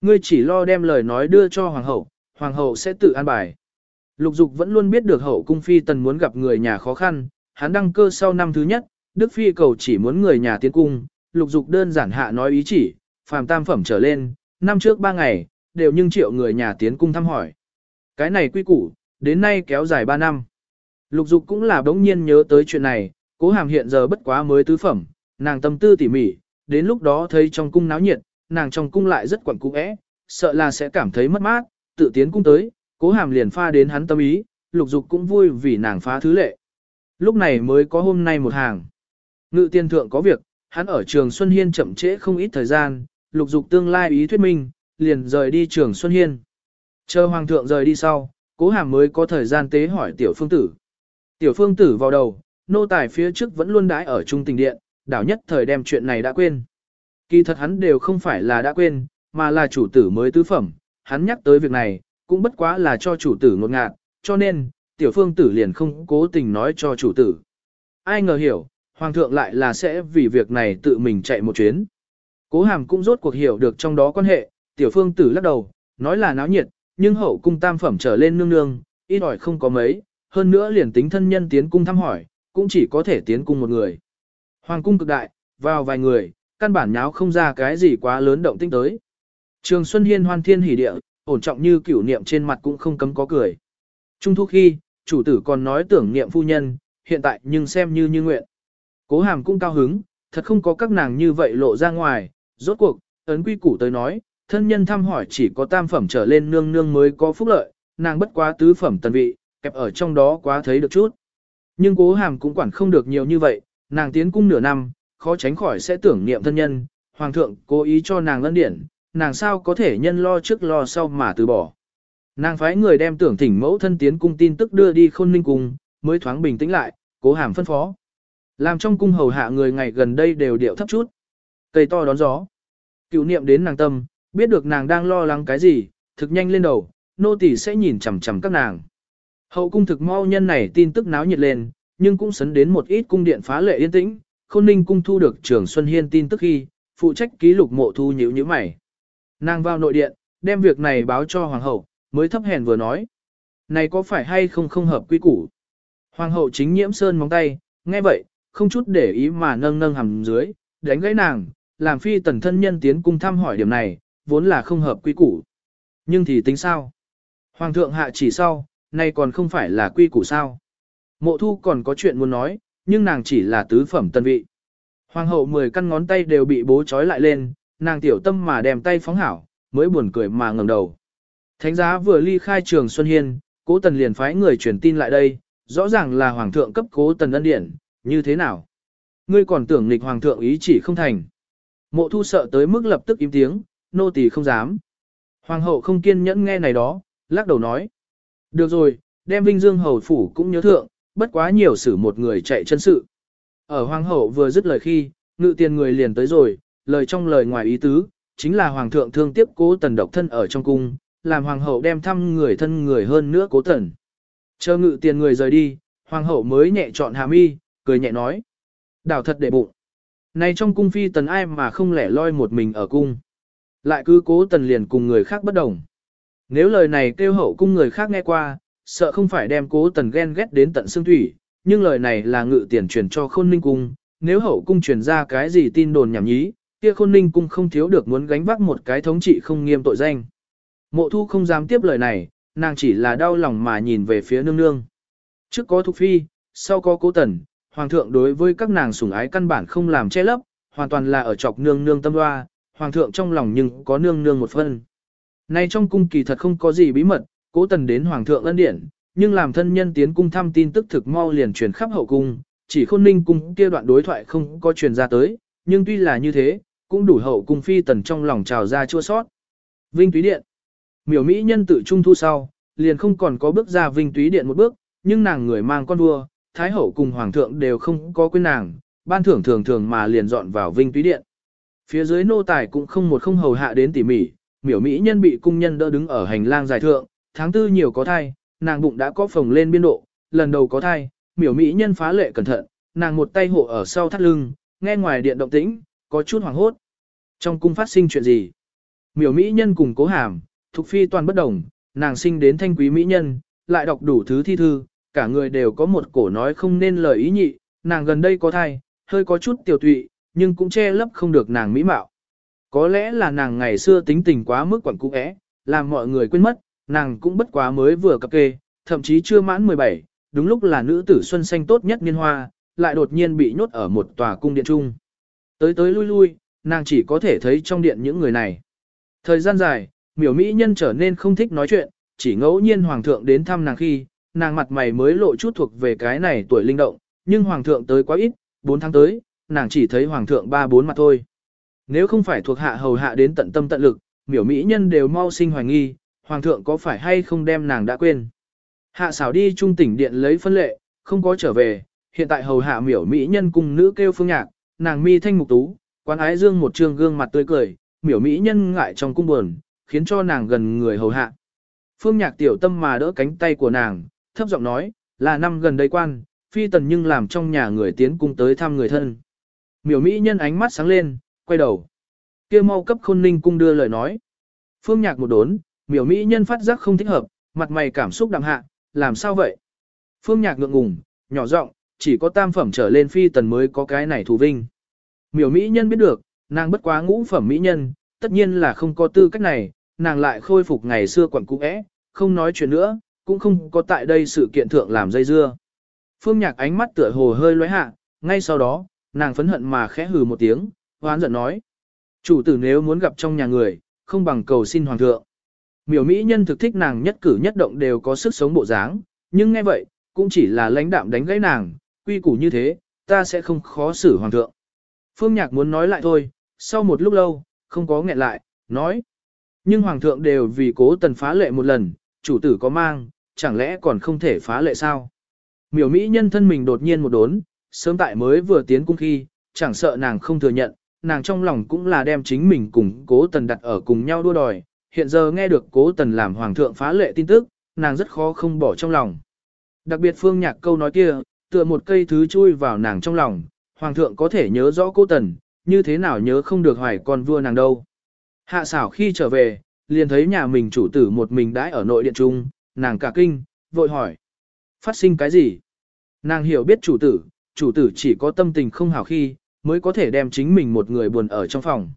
Ngươi chỉ lo đem lời nói đưa cho hoàng hậu, hoàng hậu sẽ tự an bài. Lục dục vẫn luôn biết được hậu cung phi tần muốn gặp người nhà khó khăn, hắn đăng cơ sau năm thứ nhất, Đức Phi cầu chỉ muốn người nhà tiến cung, lục dục đơn giản hạ nói ý chỉ, phàm tam phẩm trở lên, năm trước ba ngày, đều nhưng triệu người nhà tiến cung thăm hỏi. Cái này quy củ, đến nay kéo dài ba năm. Lục dục cũng là đống nhiên nhớ tới chuyện này, cố hàm hiện giờ bất quá mới tứ phẩm, nàng tâm tư tỉ mỉ, đến lúc đó thấy trong cung náo nhiệt, nàng trong cung lại rất quẩn cung ẽ, sợ là sẽ cảm thấy mất mát, tự tiến cung tới, cố hàm liền pha đến hắn tâm ý, lục dục cũng vui vì nàng phá thứ lệ. Lúc này mới có hôm nay một hàng. Ngự tiên thượng có việc, hắn ở trường Xuân Hiên chậm trễ không ít thời gian, lục dục tương lai ý thuyết minh, liền rời đi trường Xuân Hiên. Chờ hoàng thượng rời đi sau, cố hàm mới có thời gian tế hỏi tiểu phương tử. Tiểu phương tử vào đầu, nô tài phía trước vẫn luôn đãi ở trung tình điện, đảo nhất thời đem chuyện này đã quên. Kỳ thật hắn đều không phải là đã quên, mà là chủ tử mới tứ phẩm, hắn nhắc tới việc này, cũng bất quá là cho chủ tử ngột ngạt, cho nên, tiểu phương tử liền không cố tình nói cho chủ tử. Ai ngờ hiểu, hoàng thượng lại là sẽ vì việc này tự mình chạy một chuyến. Cố hàm cũng rốt cuộc hiểu được trong đó quan hệ, tiểu phương tử lắc đầu, nói là náo nhiệt, nhưng hậu cung tam phẩm trở lên nương nương, ít ỏi không có mấy, hơn nữa liền tính thân nhân tiến cung thăm hỏi, cũng chỉ có thể tiến cung một người. Hoàng cung cực đại, vào vài người, căn bản nháo không ra cái gì quá lớn động tinh tới. Trường Xuân Hiên hoan thiên hỉ địa, ổn trọng như cửu niệm trên mặt cũng không cấm có cười. Trung thu khi, chủ tử còn nói tưởng niệm phu nhân, hiện tại nhưng xem như như nguyện. Cố hàm cũng cao hứng, thật không có các nàng như vậy lộ ra ngoài, rốt cuộc, ấn quy củ tới nói, thân nhân thăm hỏi chỉ có tam phẩm trở lên nương nương mới có phúc lợi, nàng bất quá tứ phẩm tần vị, kẹp ở trong đó quá thấy được chút. Nhưng cố hàm cũng quản không được nhiều như vậy, nàng tiến cung nửa năm, khó tránh khỏi sẽ tưởng niệm thân nhân, hoàng thượng cố ý cho nàng lân điển, nàng sao có thể nhân lo trước lo sau mà từ bỏ. Nàng phái người đem tưởng thỉnh mẫu thân tiến cung tin tức đưa đi khôn ninh cung, mới thoáng bình tĩnh lại, cố hàm phân phó. Làm trong cung hầu hạ người ngày gần đây đều điệu thấp chút. Cây to đón gió. Cựu niệm đến nàng tâm, biết được nàng đang lo lắng cái gì, thực nhanh lên đầu, nô tỳ sẽ nhìn chằm chằm các nàng. Hậu cung thực mau nhân này tin tức náo nhiệt lên, nhưng cũng sấn đến một ít cung điện phá lệ yên tĩnh, khôn ninh cung thu được trưởng Xuân Hiên tin tức khi, phụ trách ký lục mộ thu nhữ như mày. Nàng vào nội điện, đem việc này báo cho hoàng hậu, mới thấp hèn vừa nói. Này có phải hay không không hợp quy củ? Hoàng hậu chính nhiễm sơn móng tay, nghe vậy, không chút để ý mà nâng nâng hầm dưới, đánh gãy nàng, làm phi tần thân nhân tiến cung thăm hỏi điểm này, vốn là không hợp quy củ. Nhưng thì tính sao? Hoàng thượng hạ chỉ sau, nay còn không phải là quy củ sao? Mộ thu còn có chuyện muốn nói, nhưng nàng chỉ là tứ phẩm tân vị. Hoàng hậu mười căn ngón tay đều bị bố trói lại lên, nàng tiểu tâm mà đem tay phóng hảo, mới buồn cười mà ngẩng đầu. Thánh giá vừa ly khai trường Xuân Hiên, cố tần liền phái người truyền tin lại đây, rõ ràng là hoàng thượng cấp cố tần ân điển, như thế nào? Ngươi còn tưởng nghịch hoàng thượng ý chỉ không thành. Mộ thu sợ tới mức lập tức im tiếng, nô tỳ không dám. Hoàng hậu không kiên nhẫn nghe này đó, lắc đầu nói. Được rồi, đem Vinh Dương hầu phủ cũng nhớ thượng, bất quá nhiều xử một người chạy chân sự. Ở hoàng hậu vừa dứt lời khi, ngự tiền người liền tới rồi, lời trong lời ngoài ý tứ, chính là hoàng thượng thương tiếp cố tần độc thân ở trong cung, làm hoàng hậu đem thăm người thân người hơn nữa cố tần. Chờ ngự tiền người rời đi, hoàng hậu mới nhẹ chọn hàm y, cười nhẹ nói. Đảo thật để bụng. Này trong cung phi tần ai mà không lẻ loi một mình ở cung. Lại cứ cố tần liền cùng người khác bất đồng. Nếu lời này kêu hậu cung người khác nghe qua, sợ không phải đem cố tần ghen ghét đến tận xương thủy, nhưng lời này là ngự tiền truyền cho khôn ninh cung, nếu hậu cung truyền ra cái gì tin đồn nhảm nhí, kia khôn ninh cung không thiếu được muốn gánh vác một cái thống trị không nghiêm tội danh. Mộ thu không dám tiếp lời này, nàng chỉ là đau lòng mà nhìn về phía nương nương. Trước có thục phi, sau có cố tần, hoàng thượng đối với các nàng sủng ái căn bản không làm che lấp, hoàn toàn là ở chọc nương nương tâm hoa, hoàng thượng trong lòng nhưng có nương nương một phân. Nay trong cung kỳ thật không có gì bí mật, cố tần đến hoàng thượng ân điển, nhưng làm thân nhân tiến cung thăm tin tức thực mau liền truyền khắp hậu cung, chỉ khôn ninh cung kia đoạn đối thoại không có truyền ra tới, nhưng tuy là như thế, cũng đủ hậu cung phi tần trong lòng trào ra chua sót. Vinh Túy Điện Miểu Mỹ nhân tự trung thu sau, liền không còn có bước ra Vinh Túy Điện một bước, nhưng nàng người mang con vua, Thái Hậu cùng Hoàng thượng đều không có quên nàng, ban thưởng thường thường mà liền dọn vào Vinh Túy Điện. Phía dưới nô tài cũng không một không hầu hạ đến tỉ mỉ, miểu mỹ nhân bị cung nhân đỡ đứng ở hành lang dài thượng, tháng tư nhiều có thai, nàng bụng đã có phồng lên biên độ, lần đầu có thai, miểu mỹ nhân phá lệ cẩn thận, nàng một tay hộ ở sau thắt lưng, nghe ngoài điện động tĩnh, có chút hoảng hốt. Trong cung phát sinh chuyện gì? Miểu mỹ nhân cùng cố hàm, Thục phi toàn bất đồng, nàng sinh đến thanh quý mỹ nhân, lại đọc đủ thứ thi thư, cả người đều có một cổ nói không nên lời ý nhị, nàng gần đây có thai, hơi có chút tiểu tụy, nhưng cũng che lấp không được nàng mỹ mạo. Có lẽ là nàng ngày xưa tính tình quá mức quẩn cũ é, làm mọi người quên mất, nàng cũng bất quá mới vừa cập kê, thậm chí chưa mãn 17, đúng lúc là nữ tử xuân xanh tốt nhất niên hoa, lại đột nhiên bị nhốt ở một tòa cung điện trung. Tới tới lui lui, nàng chỉ có thể thấy trong điện những người này. Thời gian dài, miểu mỹ nhân trở nên không thích nói chuyện, chỉ ngẫu nhiên hoàng thượng đến thăm nàng khi, nàng mặt mày mới lộ chút thuộc về cái này tuổi linh động, nhưng hoàng thượng tới quá ít, 4 tháng tới, nàng chỉ thấy hoàng thượng ba bốn mặt thôi. Nếu không phải thuộc hạ hầu hạ đến tận tâm tận lực, miểu mỹ nhân đều mau sinh hoài nghi, hoàng thượng có phải hay không đem nàng đã quên. Hạ xảo đi trung tỉnh điện lấy phân lệ, không có trở về, hiện tại hầu hạ miểu mỹ nhân cùng nữ kêu phương nhạc, nàng mi thanh mục tú, quán ái dương một trường gương mặt tươi cười, miểu mỹ nhân ngại trong cung buồn, khiến cho nàng gần người hầu hạ. Phương nhạc tiểu tâm mà đỡ cánh tay của nàng, thấp giọng nói, là năm gần đây quan, phi tần nhưng làm trong nhà người tiến cung tới thăm người thân. Miểu mỹ nhân ánh mắt sáng lên, quay đầu. kia mau cấp khôn ninh cung đưa lời nói. Phương nhạc một đốn, miểu mỹ nhân phát giác không thích hợp, mặt mày cảm xúc đạm hạ, làm sao vậy? Phương nhạc ngượng ngùng, nhỏ giọng, chỉ có tam phẩm trở lên phi tần mới có cái này thù vinh. Miểu mỹ nhân biết được, nàng bất quá ngũ phẩm mỹ nhân, tất nhiên là không có tư cách này, nàng lại khôi phục ngày xưa quẩn cũ é, không nói chuyện nữa, cũng không có tại đây sự kiện thượng làm dây dưa. Phương nhạc ánh mắt tựa hồ hơi lóe hạ, ngay sau đó, nàng phẫn hận mà khẽ hừ một tiếng, hoán giận nói. Chủ tử nếu muốn gặp trong nhà người, không bằng cầu xin hoàng thượng. Miểu Mỹ nhân thực thích nàng nhất cử nhất động đều có sức sống bộ dáng, nhưng nghe vậy, cũng chỉ là lãnh đạm đánh gãy nàng, quy củ như thế, ta sẽ không khó xử hoàng thượng. Phương Nhạc muốn nói lại thôi, sau một lúc lâu, không có nghẹn lại, nói. Nhưng hoàng thượng đều vì cố tần phá lệ một lần, chủ tử có mang, chẳng lẽ còn không thể phá lệ sao? Miểu Mỹ nhân thân mình đột nhiên một đốn, sớm tại mới vừa tiến cung khi, chẳng sợ nàng không thừa nhận, nàng trong lòng cũng là đem chính mình cùng cố tần đặt ở cùng nhau đua đòi, hiện giờ nghe được cố tần làm hoàng thượng phá lệ tin tức, nàng rất khó không bỏ trong lòng. Đặc biệt phương nhạc câu nói kia, tựa một cây thứ chui vào nàng trong lòng, hoàng thượng có thể nhớ rõ cố tần, như thế nào nhớ không được hoài con vua nàng đâu. Hạ xảo khi trở về, liền thấy nhà mình chủ tử một mình đãi ở nội điện trung, nàng cả kinh, vội hỏi. Phát sinh cái gì? Nàng hiểu biết chủ tử, chủ tử chỉ có tâm tình không hảo khi, mới có thể đem chính mình một người buồn ở trong phòng.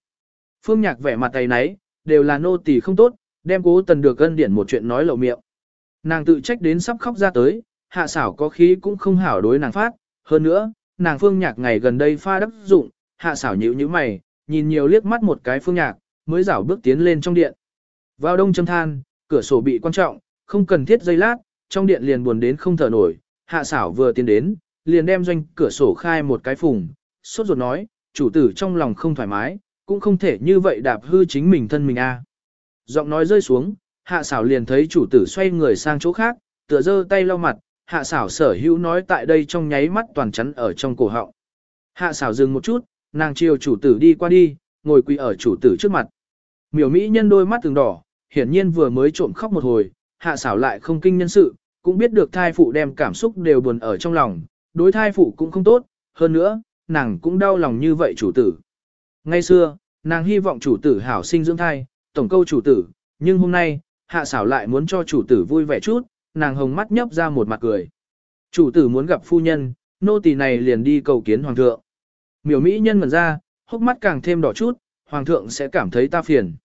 Phương Nhạc vẻ mặt tay nấy, đều là nô tỳ không tốt, đem cố tần được gân điển một chuyện nói lậu miệng. Nàng tự trách đến sắp khóc ra tới, hạ xảo có khí cũng không hảo đối nàng phát, hơn nữa, nàng Phương Nhạc ngày gần đây pha đắc dụng, hạ xảo nhíu nhíu mày, nhìn nhiều liếc mắt một cái Phương Nhạc, mới rảo bước tiến lên trong điện. Vào đông châm than, cửa sổ bị quan trọng, không cần thiết dây lát, trong điện liền buồn đến không thở nổi, hạ xảo vừa tiến đến, liền đem doanh cửa sổ khai một cái phùng, sốt ruột nói, chủ tử trong lòng không thoải mái, cũng không thể như vậy đạp hư chính mình thân mình a. Giọng nói rơi xuống, hạ xảo liền thấy chủ tử xoay người sang chỗ khác, tựa giơ tay lau mặt, hạ xảo sở hữu nói tại đây trong nháy mắt toàn chắn ở trong cổ họng. Hạ xảo dừng một chút, nàng chiều chủ tử đi qua đi, ngồi quỳ ở chủ tử trước mặt. Miểu Mỹ nhân đôi mắt từng đỏ, hiển nhiên vừa mới trộm khóc một hồi, hạ xảo lại không kinh nhân sự, cũng biết được thai phụ đem cảm xúc đều buồn ở trong lòng, đối thai phụ cũng không tốt, hơn nữa, nàng cũng đau lòng như vậy chủ tử. Ngay xưa, nàng hy vọng chủ tử hảo sinh dưỡng thai, tổng câu chủ tử, nhưng hôm nay, hạ xảo lại muốn cho chủ tử vui vẻ chút, nàng hồng mắt nhấp ra một mặt cười. Chủ tử muốn gặp phu nhân, nô tỳ này liền đi cầu kiến hoàng thượng. Miểu mỹ nhân mở ra, hốc mắt càng thêm đỏ chút, hoàng thượng sẽ cảm thấy ta phiền.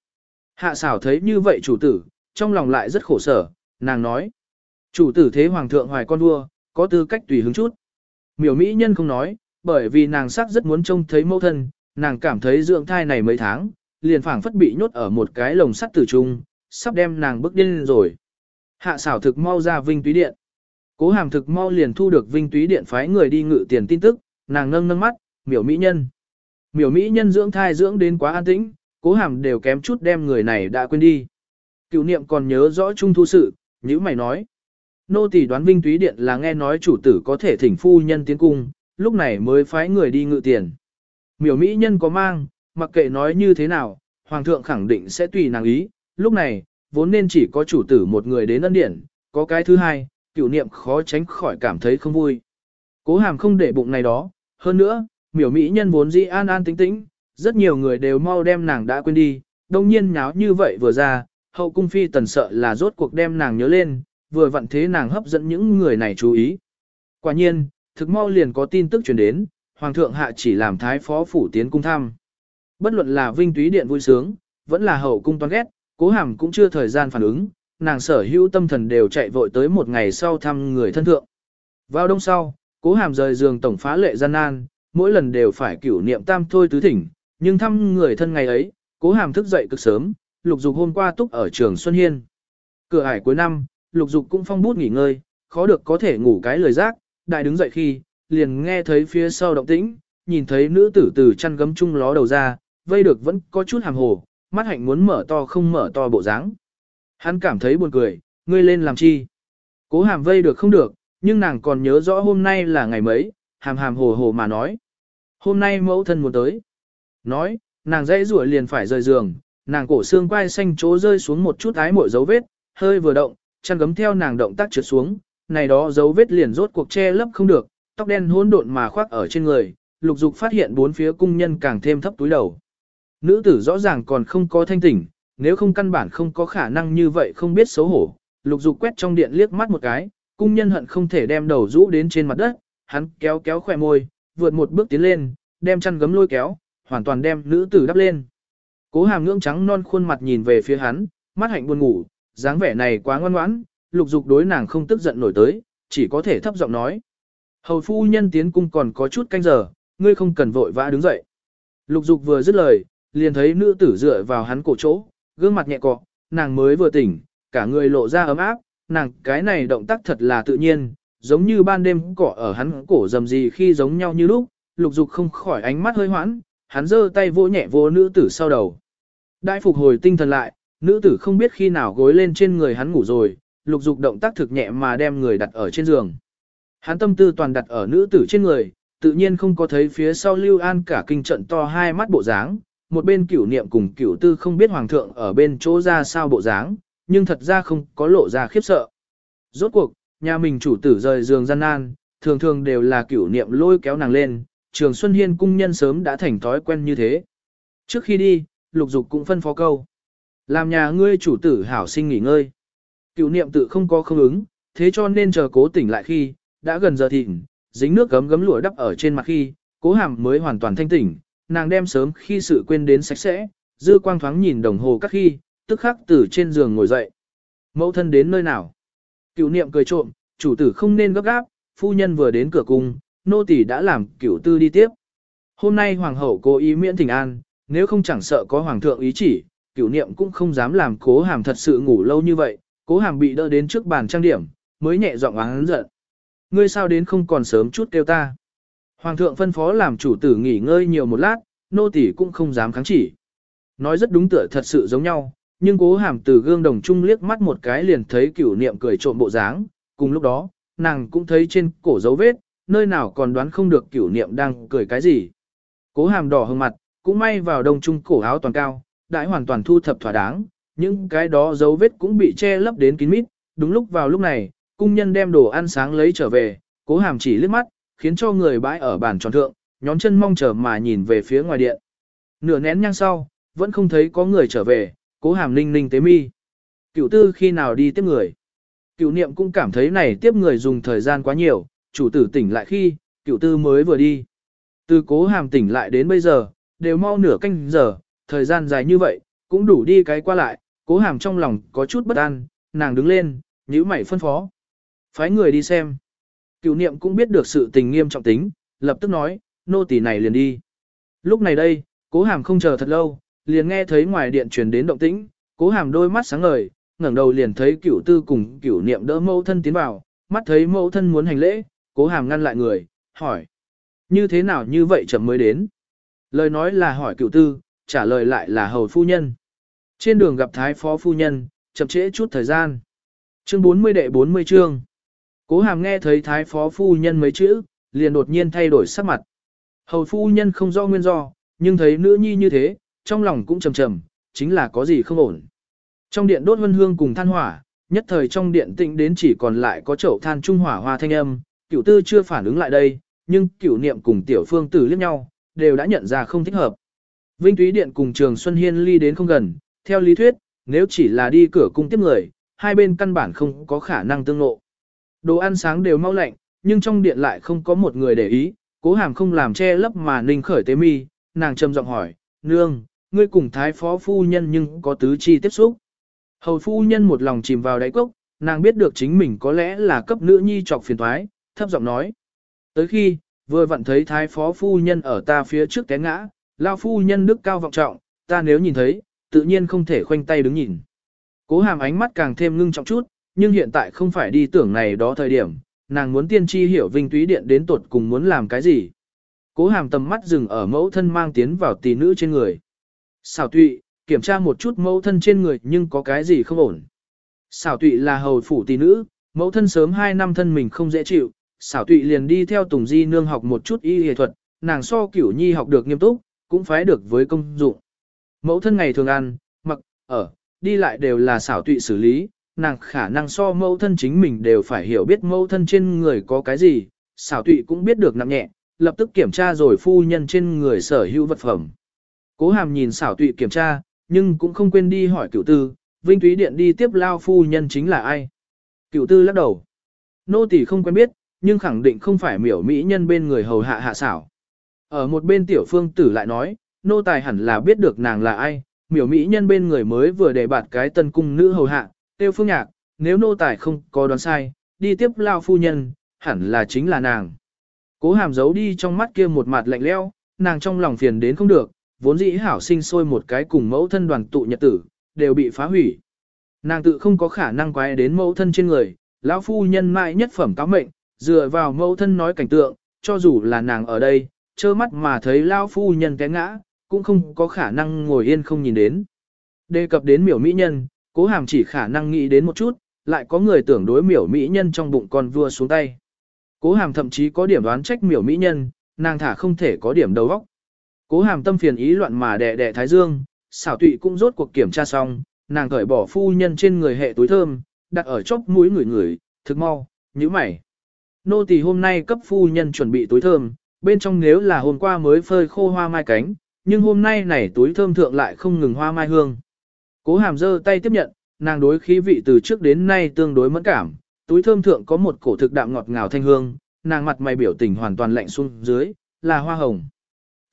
Hạ xảo thấy như vậy chủ tử, trong lòng lại rất khổ sở, nàng nói. Chủ tử thế hoàng thượng hoài con vua, có tư cách tùy hứng chút. Miểu mỹ nhân không nói, bởi vì nàng sắc rất muốn trông thấy mẫu thân, nàng cảm thấy dưỡng thai này mấy tháng, liền phảng phất bị nhốt ở một cái lồng sắt tử trung, sắp đem nàng bước điên rồi. Hạ xảo thực mau ra vinh túy điện. Cố hàm thực mau liền thu được vinh túy điện phái người đi ngự tiền tin tức, nàng nâng nâng mắt, miểu mỹ nhân. Miểu mỹ nhân dưỡng thai dưỡng đến quá an tĩnh, cố hàm đều kém chút đem người này đã quên đi. Cựu niệm còn nhớ rõ trung thu sự, như mày nói. Nô tỳ đoán vinh túy điện là nghe nói chủ tử có thể thỉnh phu nhân tiến cung, lúc này mới phái người đi ngự tiền. Miểu mỹ nhân có mang, mặc kệ nói như thế nào, hoàng thượng khẳng định sẽ tùy nàng ý, lúc này, vốn nên chỉ có chủ tử một người đến ân điển, có cái thứ hai, cựu niệm khó tránh khỏi cảm thấy không vui. Cố hàm không để bụng này đó, hơn nữa, miểu mỹ nhân vốn dĩ an an tĩnh tĩnh, rất nhiều người đều mau đem nàng đã quên đi, đông nhiên nháo như vậy vừa ra, hậu cung phi tần sợ là rốt cuộc đem nàng nhớ lên, vừa vặn thế nàng hấp dẫn những người này chú ý. Quả nhiên, thực mau liền có tin tức truyền đến, Hoàng thượng hạ chỉ làm thái phó phủ tiến cung thăm. Bất luận là vinh túy điện vui sướng, vẫn là hậu cung toan ghét, cố hàm cũng chưa thời gian phản ứng, nàng sở hữu tâm thần đều chạy vội tới một ngày sau thăm người thân thượng. Vào đông sau, cố hàm rời giường tổng phá lệ gian nan, mỗi lần đều phải cửu niệm tam thôi tứ thỉnh, nhưng thăm người thân ngày ấy, cố hàm thức dậy cực sớm, lục dục hôm qua túc ở trường Xuân Hiên. Cửa hải cuối năm, lục dục cũng phong bút nghỉ ngơi, khó được có thể ngủ cái lời giác, đại đứng dậy khi, liền nghe thấy phía sau động tĩnh, nhìn thấy nữ tử từ chăn gấm chung ló đầu ra, vây được vẫn có chút hàm hồ, mắt hạnh muốn mở to không mở to bộ dáng. Hắn cảm thấy buồn cười, ngươi lên làm chi? Cố hàm vây được không được, nhưng nàng còn nhớ rõ hôm nay là ngày mấy, hàm hàm hồ hồ mà nói. Hôm nay mẫu thân muốn tới. Nói, nàng dãy rủa liền phải rời giường, nàng cổ xương quai xanh chỗ rơi xuống một chút ái mội dấu vết, hơi vừa động, chăn gấm theo nàng động tác trượt xuống, này đó dấu vết liền rốt cuộc che lấp không được, tóc đen hỗn độn mà khoác ở trên người, lục dục phát hiện bốn phía cung nhân càng thêm thấp túi đầu. Nữ tử rõ ràng còn không có thanh tỉnh, nếu không căn bản không có khả năng như vậy không biết xấu hổ. Lục dục quét trong điện liếc mắt một cái, cung nhân hận không thể đem đầu rũ đến trên mặt đất, hắn kéo kéo khỏe môi, vượt một bước tiến lên, đem chăn gấm lôi kéo, hoàn toàn đem nữ tử đắp lên. Cố hàm ngưỡng trắng non khuôn mặt nhìn về phía hắn, mắt hạnh buồn ngủ, dáng vẻ này quá ngoan ngoãn, lục dục đối nàng không tức giận nổi tới, chỉ có thể thấp giọng nói. Hầu phu nhân tiến cung còn có chút canh giờ, ngươi không cần vội vã đứng dậy. Lục dục vừa dứt lời, liền thấy nữ tử dựa vào hắn cổ chỗ, gương mặt nhẹ cọ, nàng mới vừa tỉnh, cả người lộ ra ấm áp, nàng cái này động tác thật là tự nhiên, giống như ban đêm cỏ ở hắn cổ dầm gì khi giống nhau như lúc, lục dục không khỏi ánh mắt hơi hoãn, hắn giơ tay vỗ nhẹ vô nữ tử sau đầu. Đại phục hồi tinh thần lại, nữ tử không biết khi nào gối lên trên người hắn ngủ rồi, lục dục động tác thực nhẹ mà đem người đặt ở trên giường. Hắn tâm tư toàn đặt ở nữ tử trên người, tự nhiên không có thấy phía sau Lưu An cả kinh trận to hai mắt bộ dáng, một bên cửu niệm cùng cửu tư không biết hoàng thượng ở bên chỗ ra sao bộ dáng, nhưng thật ra không có lộ ra khiếp sợ. Rốt cuộc, nhà mình chủ tử rời giường gian nan, thường thường đều là cửu niệm lôi kéo nàng lên, trường Xuân Hiên cung nhân sớm đã thành thói quen như thế. Trước khi đi, lục dục cũng phân phó câu. Làm nhà ngươi chủ tử hảo sinh nghỉ ngơi. Cửu niệm tự không có không ứng, thế cho nên chờ cố tỉnh lại khi, đã gần giờ thịnh, dính nước gấm gấm lụa đắp ở trên mặt khi, cố hàm mới hoàn toàn thanh tỉnh, nàng đem sớm khi sự quên đến sạch sẽ, dư quang thoáng nhìn đồng hồ các khi, tức khắc từ trên giường ngồi dậy. Mẫu thân đến nơi nào? Cựu niệm cười trộm, chủ tử không nên gấp gáp, phu nhân vừa đến cửa cung, nô tỳ đã làm cựu tư đi tiếp. Hôm nay hoàng hậu cố ý miễn thỉnh an, nếu không chẳng sợ có hoàng thượng ý chỉ, cựu niệm cũng không dám làm cố hàm thật sự ngủ lâu như vậy, cố hàm bị đỡ đến trước bàn trang điểm, mới nhẹ giọng oán giận. Ngươi sao đến không còn sớm chút kêu ta. Hoàng thượng phân phó làm chủ tử nghỉ ngơi nhiều một lát, nô tỳ cũng không dám kháng chỉ. Nói rất đúng tựa thật sự giống nhau, nhưng cố hàm từ gương đồng trung liếc mắt một cái liền thấy cửu niệm cười trộm bộ dáng, cùng lúc đó, nàng cũng thấy trên cổ dấu vết, nơi nào còn đoán không được cửu niệm đang cười cái gì. Cố hàm đỏ hừng mặt, cũng may vào đông trung cổ áo toàn cao, đãi hoàn toàn thu thập thỏa đáng, những cái đó dấu vết cũng bị che lấp đến kín mít, đúng lúc vào lúc này, cung nhân đem đồ ăn sáng lấy trở về, cố hàm chỉ liếc mắt, khiến cho người bãi ở bàn tròn thượng, nhón chân mong chờ mà nhìn về phía ngoài điện. Nửa nén nhang sau, vẫn không thấy có người trở về, cố hàm ninh ninh tế mi. Cựu tư khi nào đi tiếp người. Cựu niệm cũng cảm thấy này tiếp người dùng thời gian quá nhiều, chủ tử tỉnh lại khi, cựu tư mới vừa đi. Từ cố hàm tỉnh lại đến bây giờ, đều mau nửa canh giờ, thời gian dài như vậy, cũng đủ đi cái qua lại, cố hàm trong lòng có chút bất an, nàng đứng lên, nhíu mày phân phó. Phái người đi xem. Cựu niệm cũng biết được sự tình nghiêm trọng tính, lập tức nói, nô tỳ này liền đi. Lúc này đây, cố hàm không chờ thật lâu, liền nghe thấy ngoài điện truyền đến động tĩnh, cố hàm đôi mắt sáng ngời, ngẩng đầu liền thấy cửu tư cùng cửu niệm đỡ mẫu thân tiến vào, mắt thấy mẫu thân muốn hành lễ, cố hàm ngăn lại người, hỏi. Như thế nào như vậy chậm mới đến? Lời nói là hỏi cửu tư, trả lời lại là hầu phu nhân. Trên đường gặp thái phó phu nhân, chậm trễ chút thời gian. Chương 40 đệ 40 chương. Cố hàm nghe thấy thái phó phu nhân mấy chữ, liền đột nhiên thay đổi sắc mặt. Hầu phu nhân không do nguyên do, nhưng thấy nữ nhi như thế, trong lòng cũng trầm trầm, chính là có gì không ổn. Trong điện đốt vân hương cùng than hỏa, nhất thời trong điện tĩnh đến chỉ còn lại có chậu than trung hỏa hoa thanh âm, cửu tư chưa phản ứng lại đây, nhưng cửu niệm cùng tiểu phương tử liếc nhau, đều đã nhận ra không thích hợp. Vinh Túy Điện cùng Trường Xuân Hiên ly đến không gần, theo lý thuyết, nếu chỉ là đi cửa cung tiếp người, hai bên căn bản không có khả năng tương lộ. Đồ ăn sáng đều mau lạnh, nhưng trong điện lại không có một người để ý, cố hàm không làm che lấp mà ninh khởi tế mi, nàng trầm giọng hỏi, nương, ngươi cùng thái phó phu nhân nhưng có tứ chi tiếp xúc. Hầu phu nhân một lòng chìm vào đáy cốc, nàng biết được chính mình có lẽ là cấp nữ nhi trọc phiền thoái, thấp giọng nói. Tới khi, vừa vặn thấy thái phó phu nhân ở ta phía trước té ngã, lao phu nhân đức cao vọng trọng, ta nếu nhìn thấy, tự nhiên không thể khoanh tay đứng nhìn. Cố hàm ánh mắt càng thêm ngưng trọng chút, nhưng hiện tại không phải đi tưởng này đó thời điểm, nàng muốn tiên tri hiểu vinh túy điện đến tuột cùng muốn làm cái gì. Cố hàm tầm mắt dừng ở mẫu thân mang tiến vào tỷ nữ trên người. Xảo tụy, kiểm tra một chút mẫu thân trên người nhưng có cái gì không ổn. Xảo tụy là hầu phủ tỷ nữ, mẫu thân sớm 2 năm thân mình không dễ chịu, xảo tụy liền đi theo Tùng Di nương học một chút y y thuật, nàng so cửu nhi học được nghiêm túc, cũng phái được với công dụng. Mẫu thân ngày thường ăn, mặc, ở, đi lại đều là xảo tụy xử lý, nàng khả năng so mẫu thân chính mình đều phải hiểu biết mẫu thân trên người có cái gì, xảo tụy cũng biết được nặng nhẹ, lập tức kiểm tra rồi phu nhân trên người sở hữu vật phẩm. Cố hàm nhìn xảo tụy kiểm tra, nhưng cũng không quên đi hỏi cửu tư, Vinh Túy Điện đi tiếp lao phu nhân chính là ai. Cửu tư lắc đầu. Nô tỳ không quen biết, nhưng khẳng định không phải miểu mỹ nhân bên người hầu hạ hạ xảo. Ở một bên tiểu phương tử lại nói, nô tài hẳn là biết được nàng là ai, miểu mỹ nhân bên người mới vừa đề bạt cái tân cung nữ hầu hạ, tiêu phương nhạc, nếu nô tài không có đoán sai, đi tiếp lao phu nhân, hẳn là chính là nàng. Cố hàm giấu đi trong mắt kia một mặt lạnh leo, nàng trong lòng phiền đến không được, vốn dĩ hảo sinh sôi một cái cùng mẫu thân đoàn tụ nhật tử, đều bị phá hủy. Nàng tự không có khả năng quay đến mẫu thân trên người, lão phu nhân mãi nhất phẩm cáo mệnh, dựa vào mẫu thân nói cảnh tượng, cho dù là nàng ở đây, trơ mắt mà thấy lão phu nhân té ngã, cũng không có khả năng ngồi yên không nhìn đến. Đề cập đến miểu mỹ nhân, cố hàm chỉ khả năng nghĩ đến một chút, lại có người tưởng đối miểu mỹ nhân trong bụng con vua xuống tay. Cố hàm thậm chí có điểm đoán trách miểu mỹ nhân, nàng thả không thể có điểm đầu óc. Cố hàm tâm phiền ý loạn mà đẻ đẻ thái dương, xảo tụy cũng rốt cuộc kiểm tra xong, nàng cởi bỏ phu nhân trên người hệ túi thơm, đặt ở chốc mũi người người, thực mau, như mày. Nô tỳ hôm nay cấp phu nhân chuẩn bị túi thơm, bên trong nếu là hôm qua mới phơi khô hoa mai cánh, nhưng hôm nay này túi thơm thượng lại không ngừng hoa mai hương. Cố hàm giơ tay tiếp nhận, nàng đối khí vị từ trước đến nay tương đối mẫn cảm, túi thơm thượng có một cổ thực đạm ngọt ngào thanh hương, nàng mặt mày biểu tình hoàn toàn lạnh xuống dưới, là hoa hồng.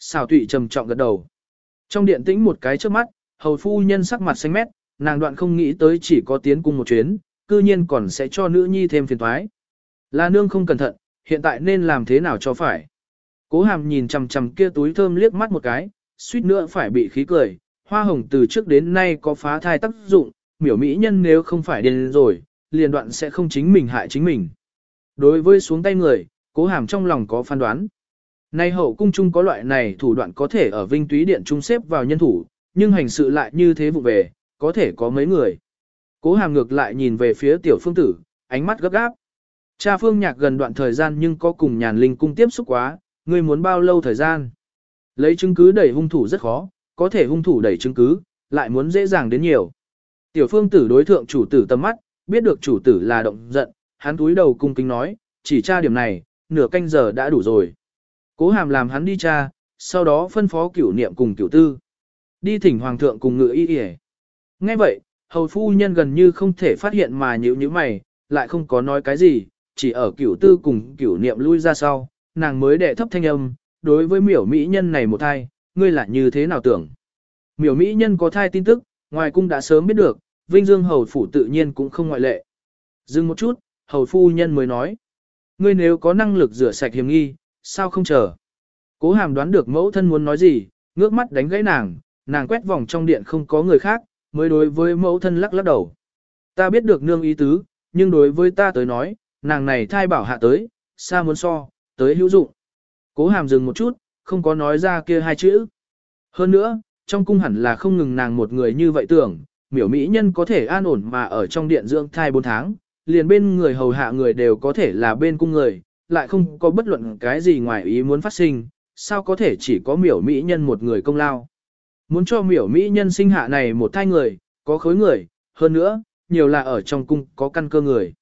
Xào tụy trầm trọng gật đầu. Trong điện tĩnh một cái trước mắt, hầu phu nhân sắc mặt xanh mét, nàng đoạn không nghĩ tới chỉ có tiến cung một chuyến, cư nhiên còn sẽ cho nữ nhi thêm phiền toái. Là nương không cẩn thận, hiện tại nên làm thế nào cho phải. Cố hàm nhìn chằm chằm kia túi thơm liếc mắt một cái, suýt nữa phải bị khí cười. Hoa hồng từ trước đến nay có phá thai tác dụng, miểu mỹ nhân nếu không phải điên rồi, liền đoạn sẽ không chính mình hại chính mình. Đối với xuống tay người, cố hàm trong lòng có phán đoán. Nay hậu cung chung có loại này thủ đoạn có thể ở vinh túy điện trung xếp vào nhân thủ, nhưng hành sự lại như thế vụ về, có thể có mấy người. Cố hàm ngược lại nhìn về phía tiểu phương tử, ánh mắt gấp gáp. Cha phương nhạc gần đoạn thời gian nhưng có cùng nhàn linh cung tiếp xúc quá, ngươi muốn bao lâu thời gian. Lấy chứng cứ đẩy hung thủ rất khó, có thể hung thủ đẩy chứng cứ, lại muốn dễ dàng đến nhiều. Tiểu phương tử đối thượng chủ tử tầm mắt, biết được chủ tử là động giận, hắn túi đầu cung kính nói, chỉ tra điểm này, nửa canh giờ đã đủ rồi. Cố hàm làm hắn đi tra, sau đó phân phó cửu niệm cùng cửu tư. Đi thỉnh hoàng thượng cùng ngự y y Ngay vậy, hầu phu nhân gần như không thể phát hiện mà nhữ như mày, lại không có nói cái gì, chỉ ở cửu tư cùng cửu niệm lui ra sau, nàng mới đệ thấp thanh âm, đối với miểu mỹ nhân này một thai, ngươi là như thế nào tưởng. Miểu mỹ nhân có thai tin tức, ngoài cung đã sớm biết được, Vinh Dương hầu phủ tự nhiên cũng không ngoại lệ. Dừng một chút, hầu phu nhân mới nói, ngươi nếu có năng lực rửa sạch hiểm nghi, sao không chờ. Cố hàm đoán được mẫu thân muốn nói gì, ngước mắt đánh gãy nàng, nàng quét vòng trong điện không có người khác, mới đối với mẫu thân lắc lắc đầu. Ta biết được nương ý tứ, nhưng đối với ta tới nói, nàng này thai bảo hạ tới, xa muốn so, tới hữu dụng. Cố hàm dừng một chút, không có nói ra kia hai chữ. Hơn nữa, trong cung hẳn là không ngừng nàng một người như vậy tưởng, miểu mỹ nhân có thể an ổn mà ở trong điện dưỡng thai 4 tháng, liền bên người hầu hạ người đều có thể là bên cung người, lại không có bất luận cái gì ngoài ý muốn phát sinh, sao có thể chỉ có miểu mỹ nhân một người công lao. Muốn cho miểu mỹ nhân sinh hạ này một thai người, có khối người, hơn nữa, nhiều là ở trong cung có căn cơ người.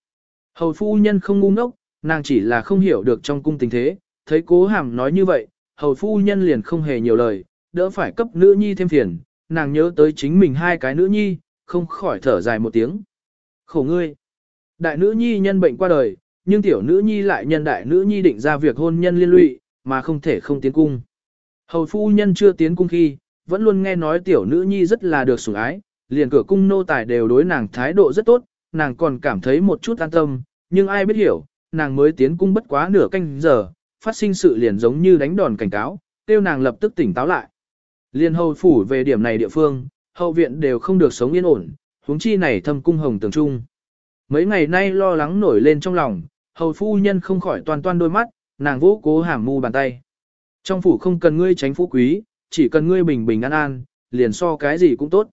Hầu phu nhân không ngu ngốc, nàng chỉ là không hiểu được trong cung tình thế, thấy cố hàm nói như vậy, hầu phu nhân liền không hề nhiều lời, đỡ phải cấp nữ nhi thêm phiền, nàng nhớ tới chính mình hai cái nữ nhi, không khỏi thở dài một tiếng. Khổ ngươi! Đại nữ nhi nhân bệnh qua đời, nhưng tiểu nữ nhi lại nhân đại nữ nhi định ra việc hôn nhân liên lụy, mà không thể không tiến cung. Hầu phu nhân chưa tiến cung khi, vẫn luôn nghe nói tiểu nữ nhi rất là được sủng ái, liền cửa cung nô tài đều đối nàng thái độ rất tốt, nàng còn cảm thấy một chút an tâm, nhưng ai biết hiểu, nàng mới tiến cung bất quá nửa canh giờ, phát sinh sự liền giống như đánh đòn cảnh cáo, tiêu nàng lập tức tỉnh táo lại. Liên hầu phủ về điểm này địa phương, hậu viện đều không được sống yên ổn, huống chi này thâm cung hồng tường trung. Mấy ngày nay lo lắng nổi lên trong lòng, hầu phu nhân không khỏi toàn toan đôi mắt, nàng vỗ cố hàm mu bàn tay. Trong phủ không cần ngươi tránh phú quý, chỉ cần ngươi bình bình an an, liền so cái gì cũng tốt.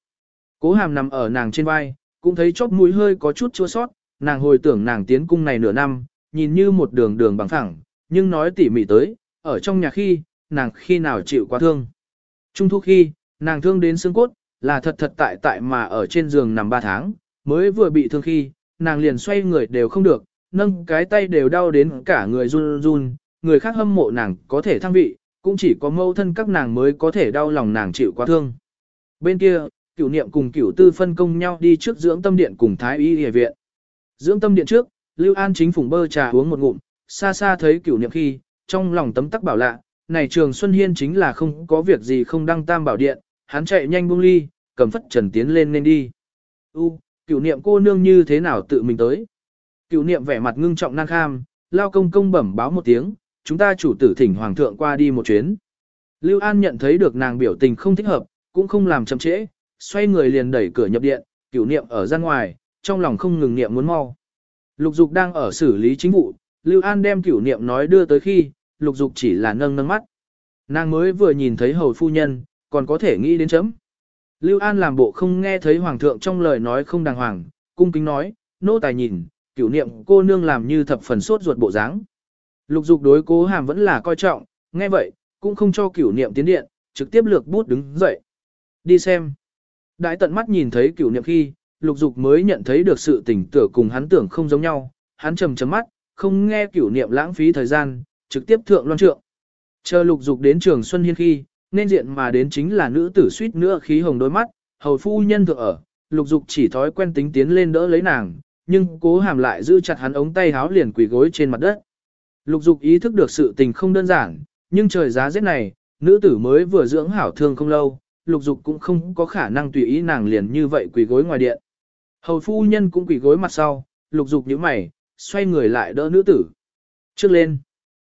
Cố hàm nằm ở nàng trên vai, cũng thấy chóp mũi hơi có chút chua sót, nàng hồi tưởng nàng tiến cung này nửa năm, nhìn như một đường đường bằng phẳng, nhưng nói tỉ mỉ tới, ở trong nhà khi, nàng khi nào chịu quá thương. Trung thu khi, nàng thương đến xương cốt, là thật thật tại tại mà ở trên giường nằm 3 tháng, mới vừa bị thương khi, nàng liền xoay người đều không được, nâng cái tay đều đau đến cả người run run, người khác hâm mộ nàng có thể thăng vị, cũng chỉ có mâu thân các nàng mới có thể đau lòng nàng chịu quá thương. Bên kia, cửu niệm cùng cửu tư phân công nhau đi trước dưỡng tâm điện cùng thái y y viện. Dưỡng tâm điện trước, Lưu An chính phùng bơ trà uống một ngụm, xa xa thấy cửu niệm khi, trong lòng tấm tắc bảo lạ, này trường Xuân Hiên chính là không có việc gì không đăng tam bảo điện, hắn chạy nhanh buông ly, cầm phất trần tiến lên nên đi. U, cửu niệm cô nương như thế nào tự mình tới. Cửu niệm vẻ mặt ngưng trọng nan kham, lao công công bẩm báo một tiếng, chúng ta chủ tử thỉnh hoàng thượng qua đi một chuyến. Lưu An nhận thấy được nàng biểu tình không thích hợp, cũng không làm chậm trễ, xoay người liền đẩy cửa nhập điện, cửu niệm ở ra ngoài, trong lòng không ngừng niệm muốn mau. Lục Dục đang ở xử lý chính vụ, Lưu An đem cửu niệm nói đưa tới khi, Lục Dục chỉ là nâng nâng mắt. Nàng mới vừa nhìn thấy hầu phu nhân, còn có thể nghĩ đến chấm. Lưu An làm bộ không nghe thấy hoàng thượng trong lời nói không đàng hoàng, cung kính nói, nô tài nhìn, cửu niệm cô nương làm như thập phần sốt ruột bộ dáng. Lục dục đối cố hàm vẫn là coi trọng, nghe vậy, cũng không cho cửu niệm tiến điện, trực tiếp lược bút đứng dậy. Đi xem. Đại tận mắt nhìn thấy cửu niệm khi, lục dục mới nhận thấy được sự tình tưởng cùng hắn tưởng không giống nhau, hắn trầm trầm mắt, không nghe cửu niệm lãng phí thời gian, trực tiếp thượng loan trượng. Chờ lục dục đến trường Xuân Hiên khi, nên diện mà đến chính là nữ tử suýt nữa khí hồng đôi mắt, hầu phu nhân thượng ở, lục dục chỉ thói quen tính tiến lên đỡ lấy nàng, nhưng cố hàm lại giữ chặt hắn ống tay háo liền quỳ gối trên mặt đất. Lục dục ý thức được sự tình không đơn giản, nhưng trời giá rét này, nữ tử mới vừa dưỡng hảo thương không lâu, lục dục cũng không có khả năng tùy ý nàng liền như vậy quỳ gối ngoài điện. Hầu phu nhân cũng quỳ gối mặt sau, lục dục nhíu mày, xoay người lại đỡ nữ tử. Trước lên,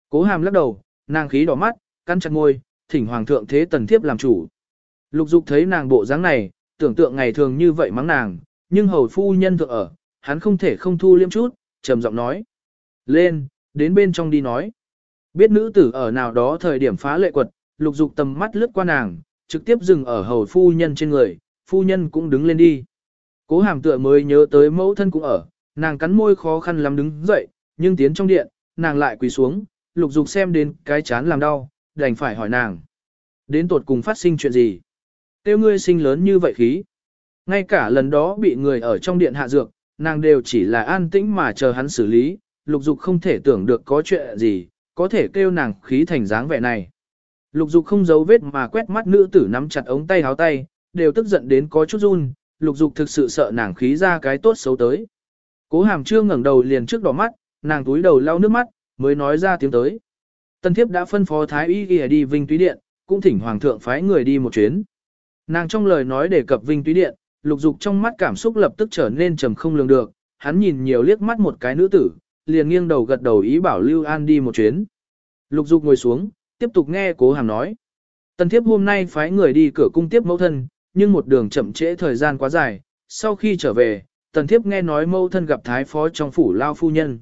cố hàm lắc đầu, nàng khí đỏ mắt, căn chặt môi, thỉnh hoàng thượng thế tần thiếp làm chủ. Lục dục thấy nàng bộ dáng này, tưởng tượng ngày thường như vậy mắng nàng, nhưng hầu phu nhân thượng ở, hắn không thể không thu liêm chút, trầm giọng nói. Lên, đến bên trong đi nói. Biết nữ tử ở nào đó thời điểm phá lệ quật, lục dục tầm mắt lướt qua nàng, trực tiếp dừng ở hầu phu nhân trên người, phu nhân cũng đứng lên đi. Cố hàm tựa mới nhớ tới mẫu thân cũng ở, nàng cắn môi khó khăn lắm đứng dậy, nhưng tiến trong điện, nàng lại quỳ xuống, lục dục xem đến cái chán làm đau, đành phải hỏi nàng. Đến tột cùng phát sinh chuyện gì? Tiêu ngươi sinh lớn như vậy khí. Ngay cả lần đó bị người ở trong điện hạ dược, nàng đều chỉ là an tĩnh mà chờ hắn xử lý, lục dục không thể tưởng được có chuyện gì, có thể kêu nàng khí thành dáng vẻ này. Lục dục không giấu vết mà quét mắt nữ tử nắm chặt ống tay háo tay, đều tức giận đến có chút run, lục dục thực sự sợ nàng khí ra cái tốt xấu tới. Cố hàm chưa ngẩng đầu liền trước đỏ mắt, nàng túi đầu lau nước mắt, mới nói ra tiếng tới. Tân thiếp đã phân phó thái y ghi đi vinh túy điện, cũng thỉnh hoàng thượng phái người đi một chuyến. Nàng trong lời nói đề cập vinh túy điện, lục dục trong mắt cảm xúc lập tức trở nên trầm không lường được, hắn nhìn nhiều liếc mắt một cái nữ tử, liền nghiêng đầu gật đầu ý bảo Lưu An đi một chuyến. Lục dục ngồi xuống, tiếp tục nghe cố hàm nói. Tần thiếp hôm nay phái người đi cửa cung tiếp mẫu thân, nhưng một đường chậm trễ thời gian quá dài, sau khi trở về, tần thiếp nghe nói mẫu thân gặp thái phó trong phủ lao phu nhân.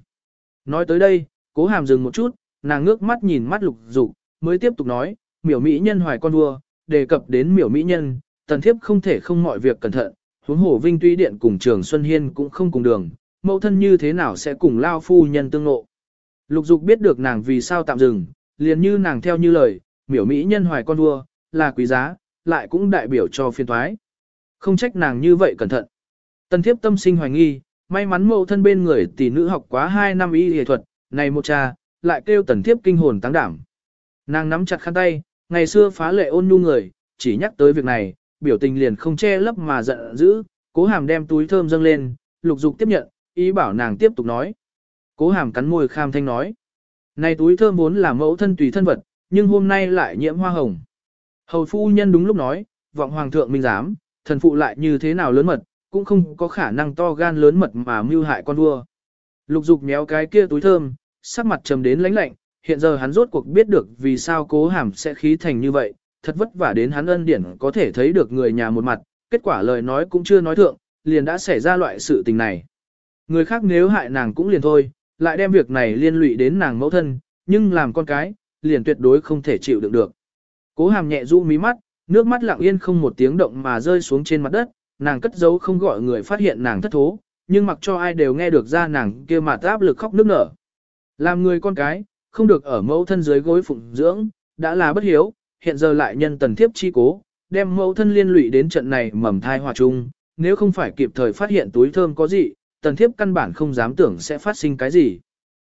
Nói tới đây, cố hàm dừng một chút, nàng ngước mắt nhìn mắt lục dục, mới tiếp tục nói, miểu mỹ nhân hoài con vua, đề cập đến miểu mỹ nhân, tần thiếp không thể không mọi việc cẩn thận, huống hồ vinh tuy điện cùng trường Xuân Hiên cũng không cùng đường, mẫu thân như thế nào sẽ cùng lao phu nhân tương ngộ. Lục dục biết được nàng vì sao tạm dừng, liền như nàng theo như lời, miểu mỹ nhân hoài con vua, là quý giá, lại cũng đại biểu cho phiên thoái. Không trách nàng như vậy cẩn thận. Tần thiếp tâm sinh hoài nghi, may mắn mẫu thân bên người tỷ nữ học quá 2 năm y y thuật, này một cha, lại kêu tần thiếp kinh hồn tăng đảm. Nàng nắm chặt khăn tay, ngày xưa phá lệ ôn nhu người, chỉ nhắc tới việc này, biểu tình liền không che lấp mà giận dữ, cố hàm đem túi thơm dâng lên, lục dục tiếp nhận, ý bảo nàng tiếp tục nói. Cố hàm cắn môi kham thanh nói. Này túi thơm vốn là mẫu thân tùy thân vật, nhưng hôm nay lại nhiễm hoa hồng. Hầu phu nhân đúng lúc nói, vọng hoàng thượng minh giám, thần phụ lại như thế nào lớn mật, cũng không có khả năng to gan lớn mật mà mưu hại con vua. Lục dục méo cái kia túi thơm, sắc mặt trầm đến lãnh lạnh, hiện giờ hắn rốt cuộc biết được vì sao cố hàm sẽ khí thành như vậy, thật vất vả đến hắn ân điển có thể thấy được người nhà một mặt, kết quả lời nói cũng chưa nói thượng, liền đã xảy ra loại sự tình này. Người khác nếu hại nàng cũng liền thôi, lại đem việc này liên lụy đến nàng mẫu thân, nhưng làm con cái, liền tuyệt đối không thể chịu đựng được. Cố hàm nhẹ du mí mắt, nước mắt lặng yên không một tiếng động mà rơi xuống trên mặt đất, nàng cất giấu không gọi người phát hiện nàng thất thố, nhưng mặc cho ai đều nghe được ra nàng kia mà áp lực khóc nước nở. Làm người con cái, không được ở mẫu thân dưới gối phụng dưỡng, đã là bất hiếu, hiện giờ lại nhân tần thiếp chi cố, đem mẫu thân liên lụy đến trận này mầm thai hòa chung, nếu không phải kịp thời phát hiện túi thơm có gì, tần thiếp căn bản không dám tưởng sẽ phát sinh cái gì.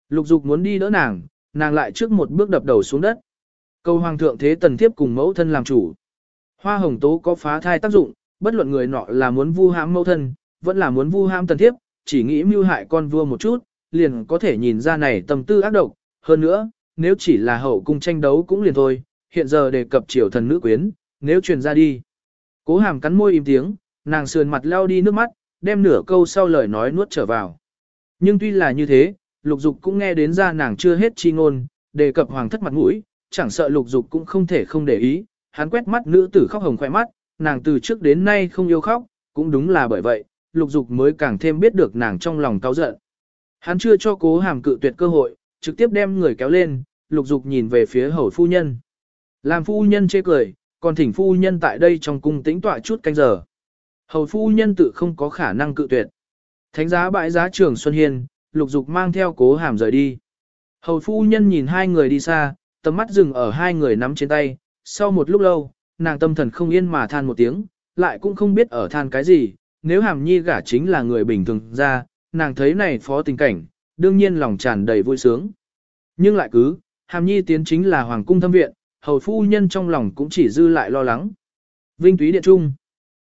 Lục dục muốn đi đỡ nàng, nàng lại trước một bước đập đầu xuống đất. Cầu hoàng thượng thế tần thiếp cùng mẫu thân làm chủ. Hoa hồng tố có phá thai tác dụng, bất luận người nọ là muốn vu hãm mẫu thân, vẫn là muốn vu hãm tần thiếp, chỉ nghĩ mưu hại con vua một chút, liền có thể nhìn ra này tâm tư ác độc. Hơn nữa, nếu chỉ là hậu cung tranh đấu cũng liền thôi, hiện giờ đề cập triều thần nữ quyến, nếu truyền ra đi. Cố hàm cắn môi im tiếng, nàng sườn mặt leo đi nước mắt, đem nửa câu sau lời nói nuốt trở vào. Nhưng tuy là như thế, lục dục cũng nghe đến ra nàng chưa hết chi ngôn, đề cập hoàng thất mặt mũi, chẳng sợ lục dục cũng không thể không để ý, hắn quét mắt nữ tử khóc hồng khoe mắt, nàng từ trước đến nay không yêu khóc, cũng đúng là bởi vậy, lục dục mới càng thêm biết được nàng trong lòng cao giận. Hắn chưa cho cố hàm cự tuyệt cơ hội, trực tiếp đem người kéo lên, lục dục nhìn về phía hầu phu nhân. Làm phu nhân chê cười, còn thỉnh phu nhân tại đây trong cung tĩnh tọa chút canh giờ. Hầu phu nhân tự không có khả năng cự tuyệt. Thánh giá bãi giá trường Xuân Hiên, lục dục mang theo cố hàm rời đi. Hầu phu nhân nhìn hai người đi xa, tầm mắt dừng ở hai người nắm trên tay, sau một lúc lâu, nàng tâm thần không yên mà than một tiếng, lại cũng không biết ở than cái gì, nếu hàm nhi gả chính là người bình thường ra, nàng thấy này phó tình cảnh, đương nhiên lòng tràn đầy vui sướng. Nhưng lại cứ, hàm nhi tiến chính là hoàng cung thâm viện, hầu phu nhân trong lòng cũng chỉ dư lại lo lắng. Vinh túy điện trung.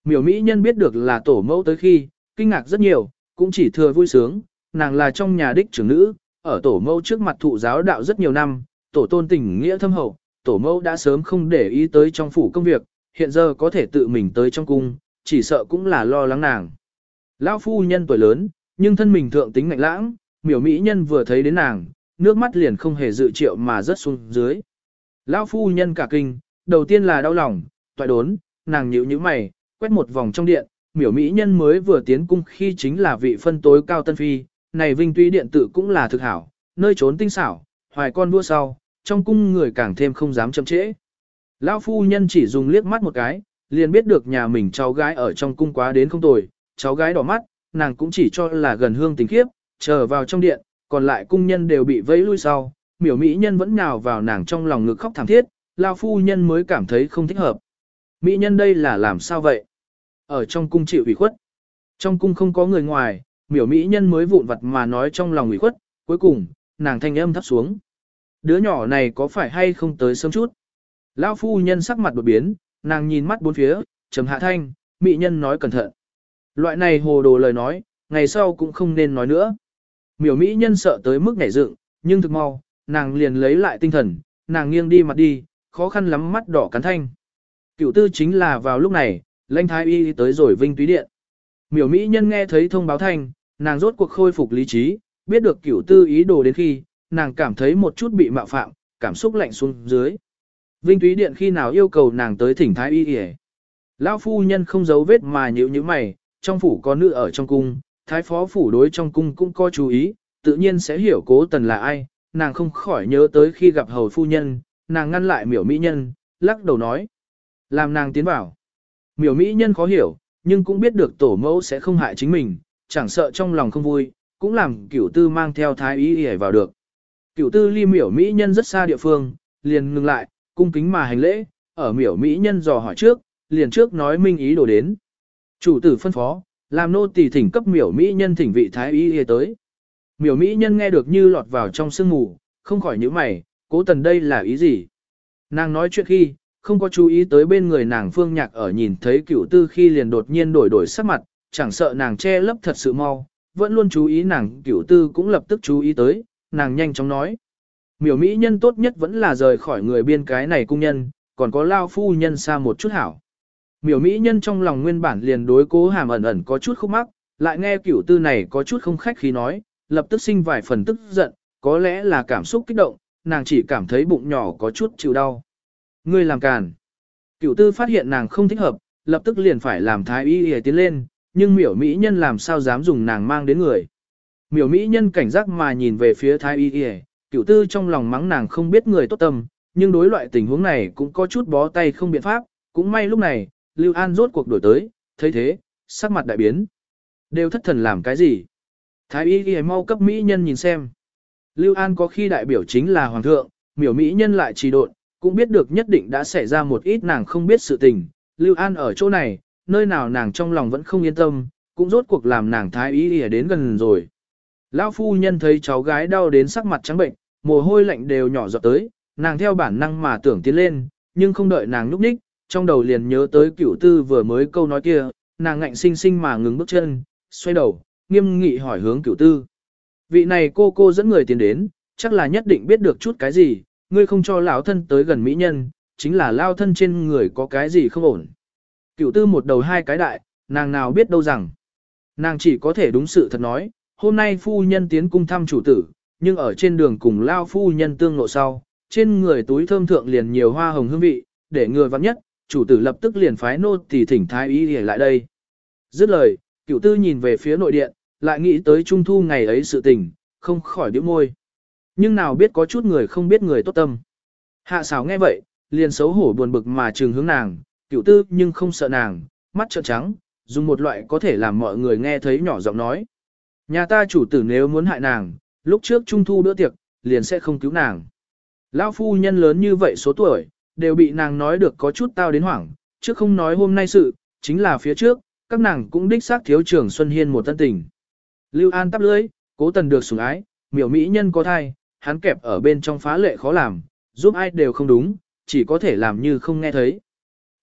Miểu Mỹ nhân biết được là tổ mẫu tới khi, kinh ngạc rất nhiều, cũng chỉ thừa vui sướng, nàng là trong nhà đích trưởng nữ, ở tổ mẫu trước mặt thụ giáo đạo rất nhiều năm, tổ tôn tình nghĩa thâm hậu, tổ mẫu đã sớm không để ý tới trong phủ công việc, hiện giờ có thể tự mình tới trong cung, chỉ sợ cũng là lo lắng nàng. Lão phu nhân tuổi lớn, nhưng thân mình thượng tính ngạnh lãng, miểu mỹ nhân vừa thấy đến nàng, nước mắt liền không hề dự triệu mà rớt xuống dưới. Lão phu nhân cả kinh, đầu tiên là đau lòng, toại đốn, nàng nhíu nhíu mày, quét một vòng trong điện, miểu mỹ nhân mới vừa tiến cung khi chính là vị phân tối cao tân phi, này vinh tuy điện tử cũng là thực hảo, nơi trốn tinh xảo, hoài con vua sau, trong cung người càng thêm không dám chậm trễ. Lão phu nhân chỉ dùng liếc mắt một cái, liền biết được nhà mình cháu gái ở trong cung quá đến không tồi, cháu gái đỏ mắt, nàng cũng chỉ cho là gần hương tình khiếp, chờ vào trong điện, còn lại cung nhân đều bị vẫy lui sau, miểu mỹ nhân vẫn nhào vào nàng trong lòng ngực khóc thảm thiết, lão phu nhân mới cảm thấy không thích hợp. Mỹ nhân đây là làm sao vậy? Ở trong cung chịu ủy khuất. Trong cung không có người ngoài, miểu mỹ nhân mới vụn vặt mà nói trong lòng ủy khuất, cuối cùng, nàng thanh âm thấp xuống. Đứa nhỏ này có phải hay không tới sớm chút? Lão phu nhân sắc mặt đột biến, nàng nhìn mắt bốn phía, trầm hạ thanh, mỹ nhân nói cẩn thận. Loại này hồ đồ lời nói, ngày sau cũng không nên nói nữa. Miểu mỹ nhân sợ tới mức nhảy dựng, nhưng thực mau, nàng liền lấy lại tinh thần, nàng nghiêng đi mặt đi, khó khăn lắm mắt đỏ cắn thanh. Cựu tư chính là vào lúc này, lãnh thái y tới rồi vinh túy điện. Miểu mỹ nhân nghe thấy thông báo thanh, nàng rốt cuộc khôi phục lý trí, biết được cựu tư ý đồ đến khi, nàng cảm thấy một chút bị mạo phạm, cảm xúc lạnh xuống dưới. Vinh túy điện khi nào yêu cầu nàng tới thỉnh thái y y Lão phu nhân không giấu vết mà nhíu nhíu mày, trong phủ có nữ ở trong cung, thái phó phủ đối trong cung cũng có chú ý, tự nhiên sẽ hiểu cố tần là ai, nàng không khỏi nhớ tới khi gặp hầu phu nhân, nàng ngăn lại miểu mỹ nhân, lắc đầu nói. Làm nàng tiến vào. Miểu mỹ nhân khó hiểu, nhưng cũng biết được tổ mẫu sẽ không hại chính mình, chẳng sợ trong lòng không vui, cũng làm cửu tư mang theo thái ý để vào được. Cửu tư ly miểu mỹ nhân rất xa địa phương, liền ngừng lại, cung kính mà hành lễ, ở miểu mỹ nhân dò hỏi trước, liền trước nói minh ý đồ đến. Chủ tử phân phó, làm nô tỳ thỉnh cấp miểu mỹ nhân thỉnh vị thái y y tới. Miểu mỹ nhân nghe được như lọt vào trong sương mù, không khỏi nhíu mày, cố tần đây là ý gì? Nàng nói chuyện khi, không có chú ý tới bên người nàng phương nhạc ở nhìn thấy cửu tư khi liền đột nhiên đổi đổi sắc mặt, chẳng sợ nàng che lấp thật sự mau, vẫn luôn chú ý nàng cửu tư cũng lập tức chú ý tới, nàng nhanh chóng nói. Miểu mỹ nhân tốt nhất vẫn là rời khỏi người biên cái này cung nhân, còn có lao phu nhân xa một chút hảo. Miểu mỹ nhân trong lòng nguyên bản liền đối cố hàm ẩn ẩn có chút khúc mắc, lại nghe cửu tư này có chút không khách khí nói, lập tức sinh vài phần tức giận, có lẽ là cảm xúc kích động, nàng chỉ cảm thấy bụng nhỏ có chút chịu đau. Ngươi làm càn. Cửu tư phát hiện nàng không thích hợp, lập tức liền phải làm thái y y tiến lên, nhưng miểu mỹ nhân làm sao dám dùng nàng mang đến người. Miểu mỹ nhân cảnh giác mà nhìn về phía thái y y, cửu tư trong lòng mắng nàng không biết người tốt tâm, nhưng đối loại tình huống này cũng có chút bó tay không biện pháp, cũng may lúc này, Lưu An rốt cuộc đổi tới, thấy thế, sắc mặt đại biến. Đều thất thần làm cái gì? Thái y ghi mau cấp mỹ nhân nhìn xem. Lưu An có khi đại biểu chính là hoàng thượng, miểu mỹ nhân lại trì độn, cũng biết được nhất định đã xảy ra một ít nàng không biết sự tình. Lưu An ở chỗ này, nơi nào nàng trong lòng vẫn không yên tâm, cũng rốt cuộc làm nàng thái y ghi đến gần rồi. Lão phu nhân thấy cháu gái đau đến sắc mặt trắng bệnh, mồ hôi lạnh đều nhỏ giọt tới, nàng theo bản năng mà tưởng tiến lên, nhưng không đợi nàng núp ních, trong đầu liền nhớ tới cửu tư vừa mới câu nói kia, nàng ngạnh sinh sinh mà ngừng bước chân, xoay đầu, nghiêm nghị hỏi hướng cửu tư. Vị này cô cô dẫn người tiến đến, chắc là nhất định biết được chút cái gì, ngươi không cho lão thân tới gần mỹ nhân, chính là lao thân trên người có cái gì không ổn. Cửu tư một đầu hai cái đại, nàng nào biết đâu rằng. Nàng chỉ có thể đúng sự thật nói, hôm nay phu nhân tiến cung thăm chủ tử, nhưng ở trên đường cùng lao phu nhân tương lộ sau, trên người túi thơm thượng liền nhiều hoa hồng hương vị, để người vắng nhất, chủ tử lập tức liền phái nô tỳ thỉnh thái y để lại đây. Dứt lời, cửu tư nhìn về phía nội điện, lại nghĩ tới trung thu ngày ấy sự tình, không khỏi điểm môi. Nhưng nào biết có chút người không biết người tốt tâm. Hạ xảo nghe vậy, liền xấu hổ buồn bực mà trường hướng nàng, cửu tư nhưng không sợ nàng, mắt trợn trắng, dùng một loại có thể làm mọi người nghe thấy nhỏ giọng nói. Nhà ta chủ tử nếu muốn hại nàng, lúc trước trung thu bữa tiệc, liền sẽ không cứu nàng. Lão phu nhân lớn như vậy số tuổi, đều bị nàng nói được có chút tao đến hoảng, chứ không nói hôm nay sự, chính là phía trước, các nàng cũng đích xác thiếu trưởng Xuân Hiên một tân tình. Lưu An tắp lưỡi, cố tần được sủng ái, miểu mỹ nhân có thai, hắn kẹp ở bên trong phá lệ khó làm, giúp ai đều không đúng, chỉ có thể làm như không nghe thấy.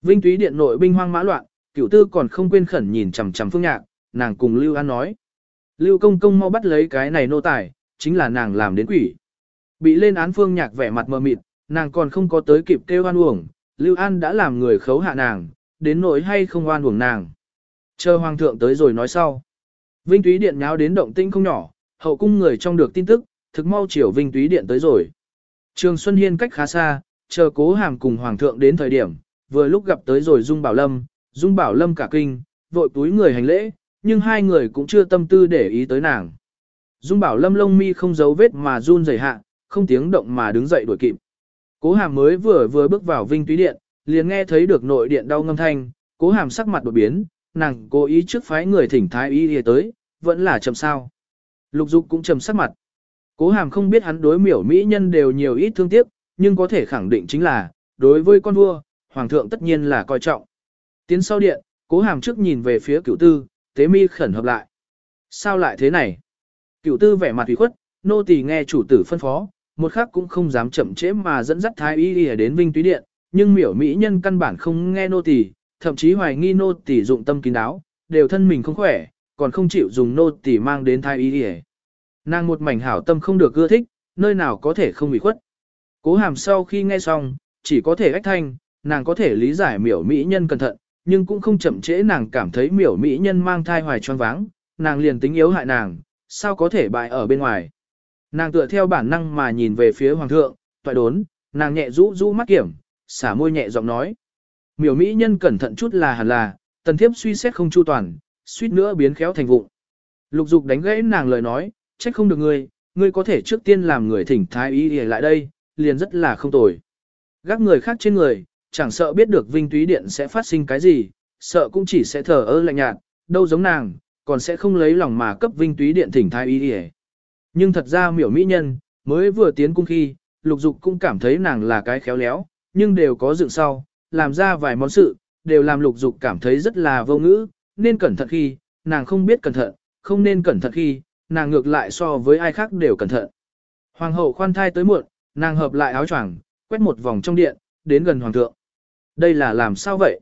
Vinh túy điện nội binh hoang mã loạn, cửu tư còn không quên khẩn nhìn chằm chằm phương nhạc, nàng cùng Lưu An nói. Lưu công công mau bắt lấy cái này nô tài, chính là nàng làm đến quỷ. Bị lên án phương nhạc vẻ mặt mờ mịt, nàng còn không có tới kịp kêu oan uổng, Lưu An đã làm người khấu hạ nàng, đến nỗi hay không oan uổng nàng. Chờ hoàng thượng tới rồi nói sau. Vinh túy điện nháo đến động tinh không nhỏ, hậu cung người trong được tin tức, thực mau chiều vinh túy điện tới rồi. Trường Xuân Hiên cách khá xa, chờ cố hàm cùng hoàng thượng đến thời điểm, vừa lúc gặp tới rồi Dung Bảo Lâm, Dung Bảo Lâm cả kinh, vội túi người hành lễ, nhưng hai người cũng chưa tâm tư để ý tới nàng. Dung Bảo Lâm lông mi không giấu vết mà run rẩy hạ, không tiếng động mà đứng dậy đuổi kịp. Cố hàm mới vừa vừa bước vào vinh túy điện, liền nghe thấy được nội điện đau ngâm thanh, cố hàm sắc mặt đột biến, nàng cố ý trước phái người thỉnh thái y đi tới, vẫn là chậm sao. Lục dục cũng trầm sắc mặt. Cố hàm không biết hắn đối miểu mỹ nhân đều nhiều ít thương tiếc, nhưng có thể khẳng định chính là, đối với con vua, hoàng thượng tất nhiên là coi trọng. Tiến sau điện, cố hàm trước nhìn về phía cửu tư, tế mi khẩn hợp lại. Sao lại thế này? Cửu tư vẻ mặt ủy khuất, nô tỳ nghe chủ tử phân phó, một khắc cũng không dám chậm trễ mà dẫn dắt thái y đi đến Vinh Túy Điện, nhưng miểu mỹ nhân căn bản không nghe nô tỳ, thậm chí hoài nghi nô tỳ dụng tâm kín đáo, đều thân mình không khỏe, còn không chịu dùng nô tỳ mang đến thái y đi. Nàng một mảnh hảo tâm không được ưa thích, nơi nào có thể không bị khuất. Cố hàm sau khi nghe xong, chỉ có thể ách thanh, nàng có thể lý giải miểu mỹ nhân cẩn thận, nhưng cũng không chậm trễ nàng cảm thấy miểu mỹ nhân mang thai hoài choáng váng, nàng liền tính yếu hại nàng, sao có thể bại ở bên ngoài. Nàng tựa theo bản năng mà nhìn về phía hoàng thượng, toại đốn, nàng nhẹ rũ rũ mắt kiểm, xả môi nhẹ giọng nói. Miểu mỹ nhân cẩn thận chút là hẳn là, tần thiếp suy xét không chu toàn, suýt nữa biến khéo thành vụng. Lục dục đánh gãy nàng lời nói, trách không được ngươi, ngươi có thể trước tiên làm người thỉnh thái y lại đây, liền rất là không tồi. Gác người khác trên người, chẳng sợ biết được vinh túy điện sẽ phát sinh cái gì, sợ cũng chỉ sẽ thở ơ lạnh nhạt, đâu giống nàng, còn sẽ không lấy lòng mà cấp vinh túy điện thỉnh thái y nhưng thật ra miểu mỹ nhân, mới vừa tiến cung khi, lục dục cũng cảm thấy nàng là cái khéo léo, nhưng đều có dựng sau, làm ra vài món sự, đều làm lục dục cảm thấy rất là vô ngữ, nên cẩn thận khi, nàng không biết cẩn thận, không nên cẩn thận khi, nàng ngược lại so với ai khác đều cẩn thận. Hoàng hậu khoan thai tới muộn, nàng hợp lại áo choàng, quét một vòng trong điện, đến gần hoàng thượng. Đây là làm sao vậy?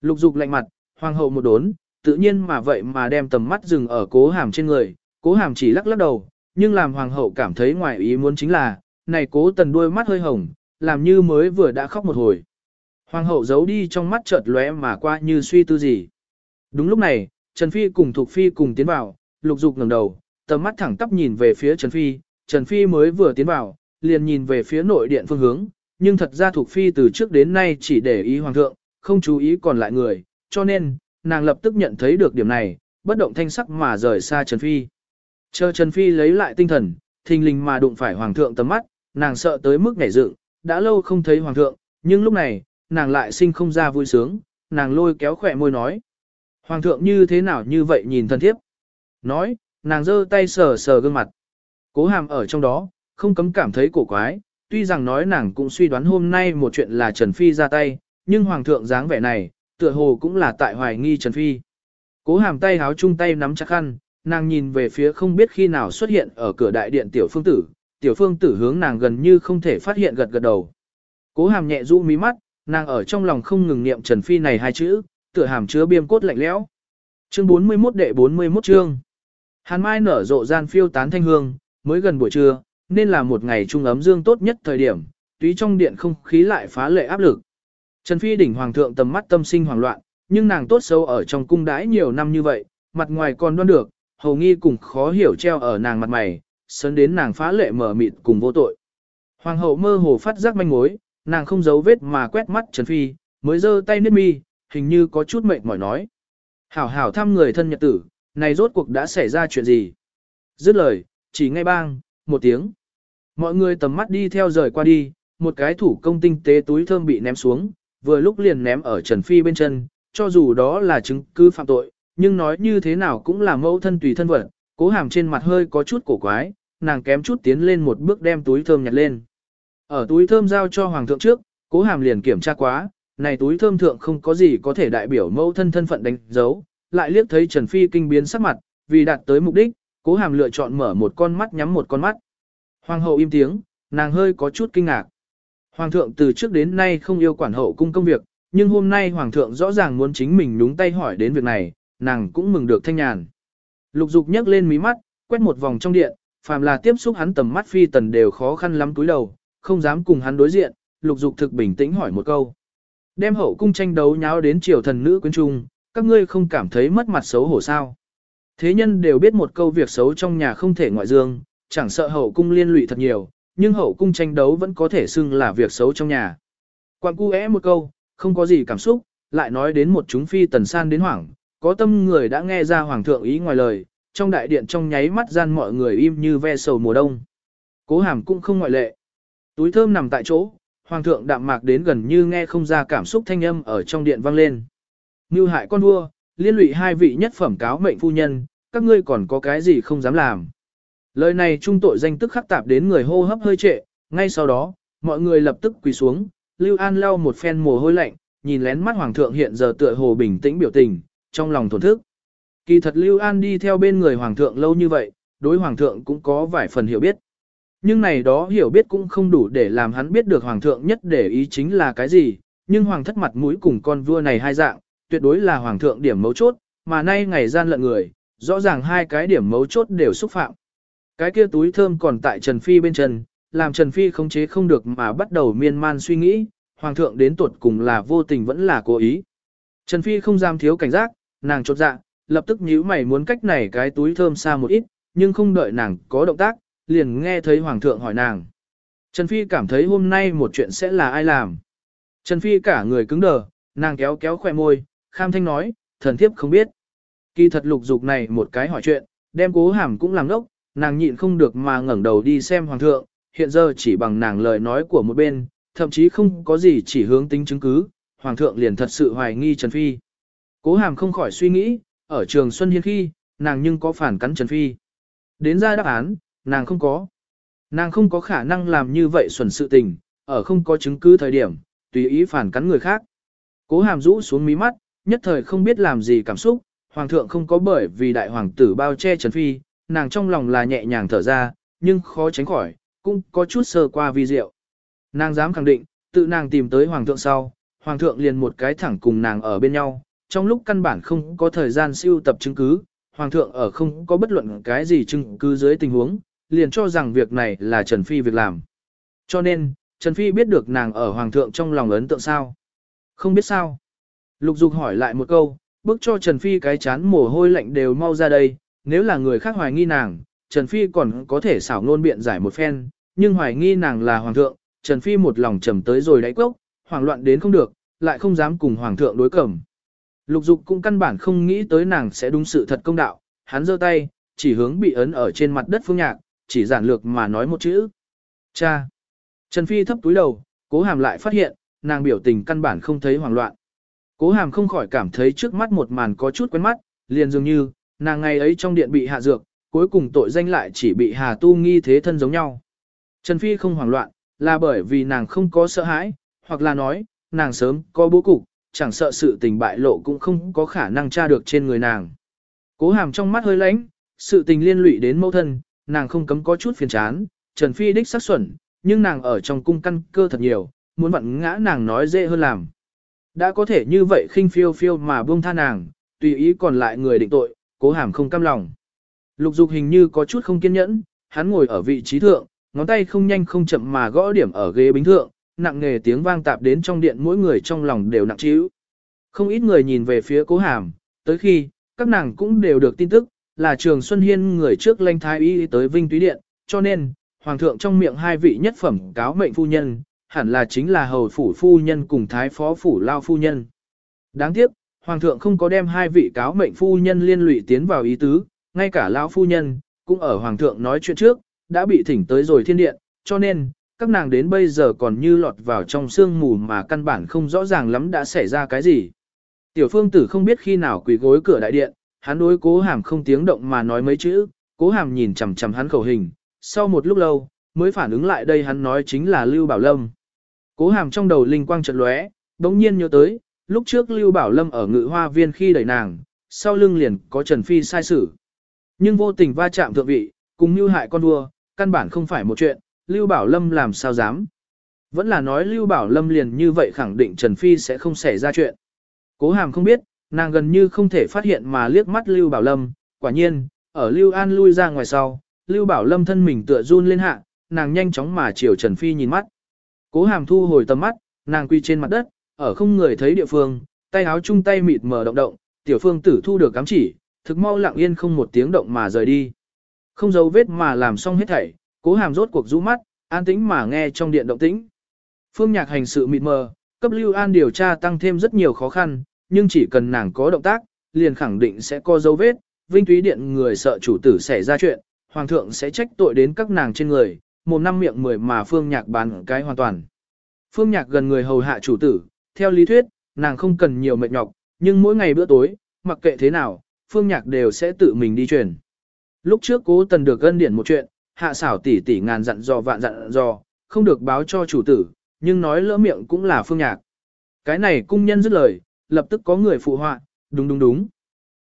Lục dục lạnh mặt, hoàng hậu một đốn, tự nhiên mà vậy mà đem tầm mắt dừng ở cố hàm trên người, cố hàm chỉ lắc lắc đầu, nhưng làm hoàng hậu cảm thấy ngoài ý muốn chính là, này cố tần đuôi mắt hơi hồng, làm như mới vừa đã khóc một hồi. Hoàng hậu giấu đi trong mắt chợt lóe mà qua như suy tư gì. Đúng lúc này, Trần Phi cùng Thục Phi cùng tiến vào, lục dục ngẩng đầu, tầm mắt thẳng tắp nhìn về phía Trần Phi, Trần Phi mới vừa tiến vào, liền nhìn về phía nội điện phương hướng, nhưng thật ra Thục Phi từ trước đến nay chỉ để ý hoàng thượng, không chú ý còn lại người, cho nên, nàng lập tức nhận thấy được điểm này, bất động thanh sắc mà rời xa Trần Phi. Chờ Trần Phi lấy lại tinh thần, thình lình mà đụng phải hoàng thượng tầm mắt, nàng sợ tới mức nhảy dựng, đã lâu không thấy hoàng thượng, nhưng lúc này, nàng lại sinh không ra vui sướng, nàng lôi kéo khỏe môi nói. Hoàng thượng như thế nào như vậy nhìn thân thiếp? Nói, nàng giơ tay sờ sờ gương mặt. Cố hàm ở trong đó, không cấm cảm thấy cổ quái, tuy rằng nói nàng cũng suy đoán hôm nay một chuyện là Trần Phi ra tay, nhưng hoàng thượng dáng vẻ này, tựa hồ cũng là tại hoài nghi Trần Phi. Cố hàm tay háo chung tay nắm chặt khăn, nàng nhìn về phía không biết khi nào xuất hiện ở cửa đại điện tiểu phương tử, tiểu phương tử hướng nàng gần như không thể phát hiện gật gật đầu. Cố hàm nhẹ rũ mí mắt, nàng ở trong lòng không ngừng niệm Trần Phi này hai chữ, tựa hàm chứa biêm cốt lạnh lẽo. Chương 41 đệ 41 chương. Hàn Mai nở rộ gian phiêu tán thanh hương, mới gần buổi trưa, nên là một ngày trung ấm dương tốt nhất thời điểm, túy trong điện không khí lại phá lệ áp lực. Trần Phi đỉnh hoàng thượng tầm mắt tâm sinh hoảng loạn, nhưng nàng tốt sâu ở trong cung đãi nhiều năm như vậy, mặt ngoài còn đoan được, hầu nghi cùng khó hiểu treo ở nàng mặt mày, sớn đến nàng phá lệ mở mịt cùng vô tội. Hoàng hậu mơ hồ phát giác manh mối, nàng không giấu vết mà quét mắt Trần Phi, mới giơ tay niết mi, hình như có chút mệt mỏi nói. Hảo hảo thăm người thân nhật tử, này rốt cuộc đã xảy ra chuyện gì? Dứt lời, chỉ ngay bang, một tiếng. Mọi người tầm mắt đi theo rời qua đi, một cái thủ công tinh tế túi thơm bị ném xuống, vừa lúc liền ném ở Trần Phi bên chân, cho dù đó là chứng cứ phạm tội, nhưng nói như thế nào cũng là mẫu thân tùy thân vật, cố hàm trên mặt hơi có chút cổ quái, nàng kém chút tiến lên một bước đem túi thơm nhặt lên. Ở túi thơm giao cho hoàng thượng trước, cố hàm liền kiểm tra quá, này túi thơm thượng không có gì có thể đại biểu mẫu thân thân phận đánh dấu, lại liếc thấy Trần Phi kinh biến sắc mặt, vì đạt tới mục đích, cố hàm lựa chọn mở một con mắt nhắm một con mắt. Hoàng hậu im tiếng, nàng hơi có chút kinh ngạc. Hoàng thượng từ trước đến nay không yêu quản hậu cung công việc, nhưng hôm nay hoàng thượng rõ ràng muốn chính mình nhúng tay hỏi đến việc này, nàng cũng mừng được thanh nhàn. Lục dục nhấc lên mí mắt, quét một vòng trong điện, phàm là tiếp xúc hắn tầm mắt phi tần đều khó khăn lắm túi đầu, không dám cùng hắn đối diện, lục dục thực bình tĩnh hỏi một câu. Đem hậu cung tranh đấu nháo đến triều thần nữ quyến trung, các ngươi không cảm thấy mất mặt xấu hổ sao. Thế nhân đều biết một câu việc xấu trong nhà không thể ngoại dương, chẳng sợ hậu cung liên lụy thật nhiều, nhưng hậu cung tranh đấu vẫn có thể xưng là việc xấu trong nhà. Quan cu é một câu, không có gì cảm xúc, lại nói đến một chúng phi tần san đến hoảng, có tâm người đã nghe ra hoàng thượng ý ngoài lời, trong đại điện trong nháy mắt gian mọi người im như ve sầu mùa đông. Cố hàm cũng không ngoại lệ. Túi thơm nằm tại chỗ, hoàng thượng đạm mạc đến gần như nghe không ra cảm xúc thanh âm ở trong điện vang lên. Như hại con vua, liên lụy hai vị nhất phẩm cáo mệnh phu nhân, các ngươi còn có cái gì không dám làm. Lời này trung tội danh tức khắc tạp đến người hô hấp hơi trệ, ngay sau đó, mọi người lập tức quỳ xuống, Lưu An lau một phen mồ hôi lạnh, nhìn lén mắt hoàng thượng hiện giờ tựa hồ bình tĩnh biểu tình, trong lòng thổn thức. Kỳ thật Lưu An đi theo bên người hoàng thượng lâu như vậy, đối hoàng thượng cũng có vài phần hiểu biết. Nhưng này đó hiểu biết cũng không đủ để làm hắn biết được hoàng thượng nhất để ý chính là cái gì, nhưng hoàng thất mặt mũi cùng con vua này hai dạng, tuyệt đối là hoàng thượng điểm mấu chốt, mà nay ngày gian lận người, rõ ràng hai cái điểm mấu chốt đều xúc phạm. Cái kia túi thơm còn tại Trần Phi bên chân, làm Trần Phi không chế không được mà bắt đầu miên man suy nghĩ, hoàng thượng đến tuột cùng là vô tình vẫn là cố ý. Trần Phi không dám thiếu cảnh giác, nàng chột dạ, lập tức nhíu mày muốn cách này cái túi thơm xa một ít, nhưng không đợi nàng có động tác, liền nghe thấy hoàng thượng hỏi nàng. Trần Phi cảm thấy hôm nay một chuyện sẽ là ai làm. Trần Phi cả người cứng đờ, nàng kéo kéo khỏe môi, kham thanh nói, thần thiếp không biết. Kỳ thật lục dục này một cái hỏi chuyện, đem cố hàm cũng làm ngốc, nàng nhịn không được mà ngẩng đầu đi xem hoàng thượng, hiện giờ chỉ bằng nàng lời nói của một bên, thậm chí không có gì chỉ hướng tính chứng cứ, hoàng thượng liền thật sự hoài nghi Trần Phi. Cố hàm không khỏi suy nghĩ, ở trường Xuân Hiên khi, nàng nhưng có phản cắn Trần Phi. Đến ra đáp án, nàng không có. Nàng không có khả năng làm như vậy xuẩn sự tình, ở không có chứng cứ thời điểm, tùy ý phản cắn người khác. Cố hàm rũ xuống mí mắt, nhất thời không biết làm gì cảm xúc, hoàng thượng không có bởi vì đại hoàng tử bao che Trần Phi, nàng trong lòng là nhẹ nhàng thở ra, nhưng khó tránh khỏi, cũng có chút sơ qua vi diệu. Nàng dám khẳng định, tự nàng tìm tới hoàng thượng sau, hoàng thượng liền một cái thẳng cùng nàng ở bên nhau, trong lúc căn bản không có thời gian siêu tập chứng cứ, hoàng thượng ở không có bất luận cái gì chứng cứ dưới tình huống, liền cho rằng việc này là Trần Phi việc làm. Cho nên, Trần Phi biết được nàng ở hoàng thượng trong lòng ấn tượng sao? Không biết sao? Lục Dục hỏi lại một câu, bước cho Trần Phi cái chán mồ hôi lạnh đều mau ra đây, nếu là người khác hoài nghi nàng, Trần Phi còn có thể xảo ngôn biện giải một phen, nhưng hoài nghi nàng là hoàng thượng, Trần Phi một lòng trầm tới rồi đáy cốc, hoảng loạn đến không được, lại không dám cùng hoàng thượng đối cẩm. Lục dục cũng căn bản không nghĩ tới nàng sẽ đúng sự thật công đạo, hắn giơ tay, chỉ hướng bị ấn ở trên mặt đất phương nhạc, chỉ giản lược mà nói một chữ. Cha! Trần Phi thấp túi đầu, cố hàm lại phát hiện, nàng biểu tình căn bản không thấy hoảng loạn. Cố hàm không khỏi cảm thấy trước mắt một màn có chút quen mắt, liền dường như, nàng ngày ấy trong điện bị hạ dược, cuối cùng tội danh lại chỉ bị hà tu nghi thế thân giống nhau. Trần Phi không hoảng loạn, là bởi vì nàng không có sợ hãi, hoặc là nói, nàng sớm có bố cục, chẳng sợ sự tình bại lộ cũng không có khả năng tra được trên người nàng. Cố hàm trong mắt hơi lánh, sự tình liên lụy đến mẫu thân, nàng không cấm có chút phiền chán, Trần Phi đích sắc xuẩn, nhưng nàng ở trong cung căn cơ thật nhiều, muốn vặn ngã nàng nói dễ hơn làm. Đã có thể như vậy khinh phiêu phiêu mà buông tha nàng, tùy ý còn lại người định tội, cố hàm không cam lòng. Lục dục hình như có chút không kiên nhẫn, hắn ngồi ở vị trí thượng, ngón tay không nhanh không chậm mà gõ điểm ở ghế bính thượng, nặng nghề tiếng vang tạp đến trong điện mỗi người trong lòng đều nặng trĩu. Không ít người nhìn về phía cố hàm, tới khi, các nàng cũng đều được tin tức, là trường Xuân Hiên người trước lanh thái y tới Vinh Túy Điện, cho nên, Hoàng thượng trong miệng hai vị nhất phẩm cáo mệnh phu nhân, hẳn là chính là hầu phủ phu nhân cùng thái phó phủ lao phu nhân. Đáng tiếc, Hoàng thượng không có đem hai vị cáo mệnh phu nhân liên lụy tiến vào ý tứ, ngay cả lão phu nhân, cũng ở Hoàng thượng nói chuyện trước, đã bị thỉnh tới rồi thiên điện, cho nên, các nàng đến bây giờ còn như lọt vào trong sương mù mà căn bản không rõ ràng lắm đã xảy ra cái gì. Tiểu phương tử không biết khi nào quỳ gối cửa đại điện, hắn đối cố hàm không tiếng động mà nói mấy chữ, cố hàm nhìn chằm chằm hắn khẩu hình, sau một lúc lâu, mới phản ứng lại đây hắn nói chính là Lưu Bảo Lâm. Cố hàm trong đầu linh quang chợt lóe, đống nhiên nhớ tới, lúc trước Lưu Bảo Lâm ở ngự hoa viên khi đẩy nàng, sau lưng liền có Trần Phi sai xử. Nhưng vô tình va chạm thượng vị, cùng mưu hại con vua, căn bản không phải một chuyện, Lưu Bảo Lâm làm sao dám. Vẫn là nói Lưu Bảo Lâm liền như vậy khẳng định Trần Phi sẽ không xảy ra chuyện. Cố hàm không biết, nàng gần như không thể phát hiện mà liếc mắt Lưu Bảo Lâm, quả nhiên, ở Lưu An lui ra ngoài sau, Lưu Bảo Lâm thân mình tựa run lên hạ, nàng nhanh chóng mà chiều Trần Phi nhìn mắt. Cố hàm thu hồi tầm mắt, nàng quy trên mặt đất, ở không người thấy địa phương, tay áo chung tay mịt mờ động động, tiểu phương tử thu được cám chỉ, thực mau lặng yên không một tiếng động mà rời đi. Không dấu vết mà làm xong hết thảy, cố hàm rốt cuộc rũ mắt, an tĩnh mà nghe trong điện động tĩnh. Phương nhạc hành sự mịt mờ, cấp lưu an điều tra tăng thêm rất nhiều khó khăn, nhưng chỉ cần nàng có động tác, liền khẳng định sẽ có dấu vết, vinh túy điện người sợ chủ tử xảy ra chuyện, hoàng thượng sẽ trách tội đến các nàng trên người, một năm miệng mười mà phương nhạc bán cái hoàn toàn. Phương nhạc gần người hầu hạ chủ tử, theo lý thuyết, nàng không cần nhiều mệt nhọc, nhưng mỗi ngày bữa tối, mặc kệ thế nào, phương nhạc đều sẽ tự mình đi truyền. Lúc trước cố tần được gân điển một chuyện, hạ xảo tỷ tỷ ngàn dặn dò vạn dặn dò, không được báo cho chủ tử, nhưng nói lỡ miệng cũng là phương nhạc. Cái này cung nhân dứt lời, lập tức có người phụ họa, đúng đúng đúng.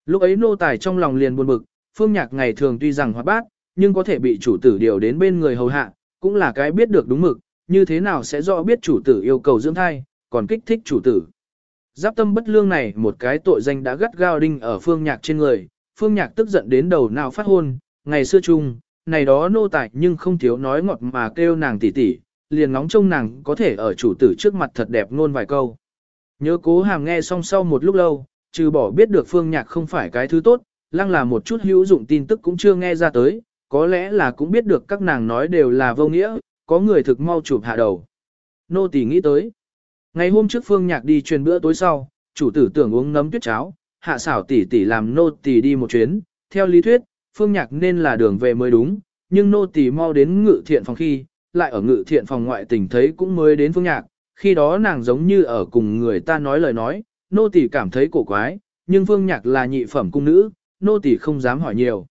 Lúc ấy nô tài trong lòng liền buồn bực, phương nhạc ngày thường tuy rằng hoạt bát, nhưng có thể bị chủ tử điều đến bên người hầu hạ, cũng là cái biết được đúng mực, như thế nào sẽ rõ biết chủ tử yêu cầu dưỡng thai, còn kích thích chủ tử. Giáp tâm bất lương này một cái tội danh đã gắt gao đinh ở phương nhạc trên người, phương nhạc tức giận đến đầu nào phát hôn, ngày xưa chung, này đó nô tài nhưng không thiếu nói ngọt mà kêu nàng tỉ tỉ, liền ngóng trông nàng có thể ở chủ tử trước mặt thật đẹp ngôn vài câu. Nhớ cố hàm nghe xong sau một lúc lâu, trừ bỏ biết được phương nhạc không phải cái thứ tốt, lăng là một chút hữu dụng tin tức cũng chưa nghe ra tới, có lẽ là cũng biết được các nàng nói đều là vô nghĩa, có người thực mau chụp hạ đầu. Nô tỳ nghĩ tới. Ngày hôm trước phương nhạc đi truyền bữa tối sau, chủ tử tưởng uống nấm tuyết cháo, hạ xảo tỷ tỷ làm nô tỳ đi một chuyến, theo lý thuyết, phương nhạc nên là đường về mới đúng, nhưng nô tỳ mau đến ngự thiện phòng khi, lại ở ngự thiện phòng ngoại tình thấy cũng mới đến phương nhạc, khi đó nàng giống như ở cùng người ta nói lời nói, nô tỳ cảm thấy cổ quái, nhưng phương nhạc là nhị phẩm cung nữ, nô tỳ không dám hỏi nhiều.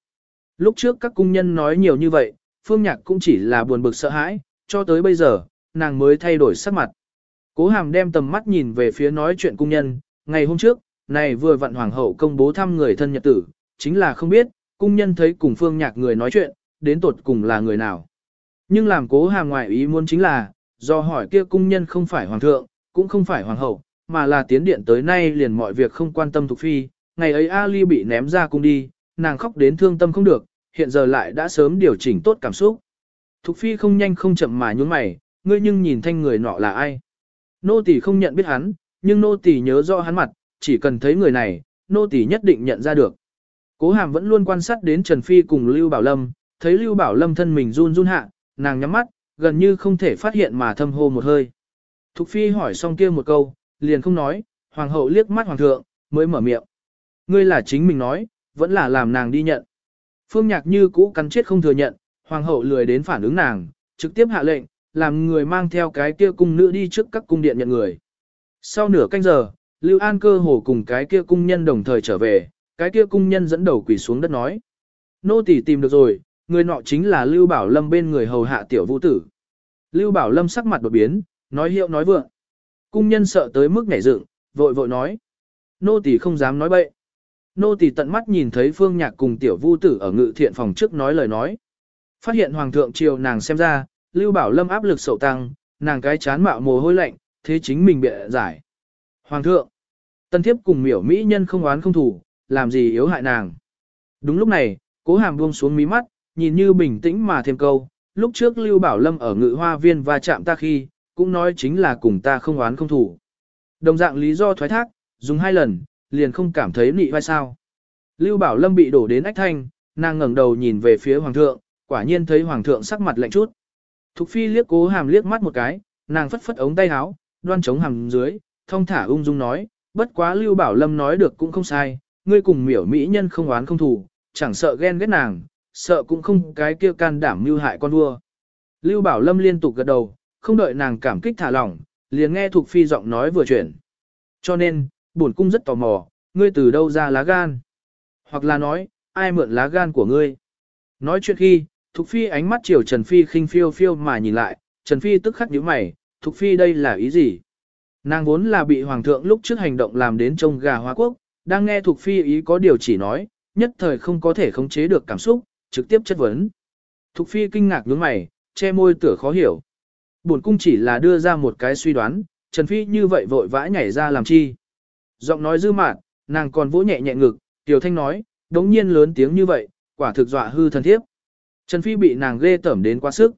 Lúc trước các cung nhân nói nhiều như vậy, phương nhạc cũng chỉ là buồn bực sợ hãi, cho tới bây giờ, nàng mới thay đổi sắc mặt. Cố hàm đem tầm mắt nhìn về phía nói chuyện cung nhân, ngày hôm trước, này vừa vặn hoàng hậu công bố thăm người thân nhật tử, chính là không biết, cung nhân thấy cùng phương nhạc người nói chuyện, đến tột cùng là người nào. Nhưng làm cố hàm ngoại ý muốn chính là, do hỏi kia cung nhân không phải hoàng thượng, cũng không phải hoàng hậu, mà là tiến điện tới nay liền mọi việc không quan tâm thuộc phi, ngày ấy Ali bị ném ra cung đi, nàng khóc đến thương tâm không được, hiện giờ lại đã sớm điều chỉnh tốt cảm xúc. Thục phi không nhanh không chậm mà nhún mày, ngươi nhưng nhìn thanh người nọ là ai. Nô tỳ không nhận biết hắn, nhưng nô tỳ nhớ rõ hắn mặt, chỉ cần thấy người này, nô tỳ nhất định nhận ra được. Cố hàm vẫn luôn quan sát đến Trần Phi cùng Lưu Bảo Lâm, thấy Lưu Bảo Lâm thân mình run run hạ, nàng nhắm mắt, gần như không thể phát hiện mà thâm hô một hơi. Thục Phi hỏi xong kia một câu, liền không nói, hoàng hậu liếc mắt hoàng thượng, mới mở miệng. Ngươi là chính mình nói, vẫn là làm nàng đi nhận. Phương Nhạc như cũ cắn chết không thừa nhận, hoàng hậu lười đến phản ứng nàng, trực tiếp hạ lệnh, làm người mang theo cái kia cung nữ đi trước các cung điện nhận người. Sau nửa canh giờ, Lưu An cơ hồ cùng cái kia cung nhân đồng thời trở về, cái kia cung nhân dẫn đầu quỳ xuống đất nói. Nô tỳ tìm được rồi, người nọ chính là Lưu Bảo Lâm bên người hầu hạ tiểu vũ tử. Lưu Bảo Lâm sắc mặt đột biến, nói hiệu nói vượng. Cung nhân sợ tới mức nhảy dựng, vội vội nói. Nô tỳ không dám nói bậy. Nô tỳ tận mắt nhìn thấy Phương Nhạc cùng tiểu vũ tử ở ngự thiện phòng trước nói lời nói. Phát hiện Hoàng thượng triều nàng xem ra, Lưu Bảo Lâm áp lực sầu tăng, nàng cái chán mạo mồ hôi lạnh, thế chính mình bị giải. Hoàng thượng, tân thiếp cùng miểu mỹ nhân không oán không thủ, làm gì yếu hại nàng. Đúng lúc này, cố hàm buông xuống mí mắt, nhìn như bình tĩnh mà thêm câu, lúc trước Lưu Bảo Lâm ở ngự hoa viên và chạm ta khi, cũng nói chính là cùng ta không oán không thủ. Đồng dạng lý do thoái thác, dùng hai lần, liền không cảm thấy nị vai sao. Lưu Bảo Lâm bị đổ đến ách thanh, nàng ngẩng đầu nhìn về phía Hoàng thượng, quả nhiên thấy Hoàng thượng sắc mặt lạnh chút. Thục Phi liếc cố hàm liếc mắt một cái, nàng phất phất ống tay áo, đoan chống hàm dưới, thông thả ung dung nói, bất quá Lưu Bảo Lâm nói được cũng không sai, ngươi cùng miểu mỹ nhân không oán không thù, chẳng sợ ghen ghét nàng, sợ cũng không cái kia can đảm mưu hại con vua. Lưu Bảo Lâm liên tục gật đầu, không đợi nàng cảm kích thả lỏng, liền nghe Thục Phi giọng nói vừa chuyển. Cho nên, bổn cung rất tò mò, ngươi từ đâu ra lá gan? Hoặc là nói, ai mượn lá gan của ngươi? Nói chuyện khi, Thục Phi ánh mắt chiều Trần Phi khinh phiêu phiêu mà nhìn lại, Trần Phi tức khắc nhíu mày, Thục Phi đây là ý gì? Nàng vốn là bị Hoàng thượng lúc trước hành động làm đến trông gà hóa quốc, đang nghe Thục Phi ý có điều chỉ nói, nhất thời không có thể khống chế được cảm xúc, trực tiếp chất vấn. Thục Phi kinh ngạc nhướng mày, che môi tựa khó hiểu. Bổn cung chỉ là đưa ra một cái suy đoán, Trần Phi như vậy vội vã nhảy ra làm chi. Giọng nói dư mạn, nàng còn vỗ nhẹ nhẹ ngực, Tiểu Thanh nói, đống nhiên lớn tiếng như vậy, quả thực dọa hư thần thiếp. Trần Phi bị nàng ghê tởm đến quá sức.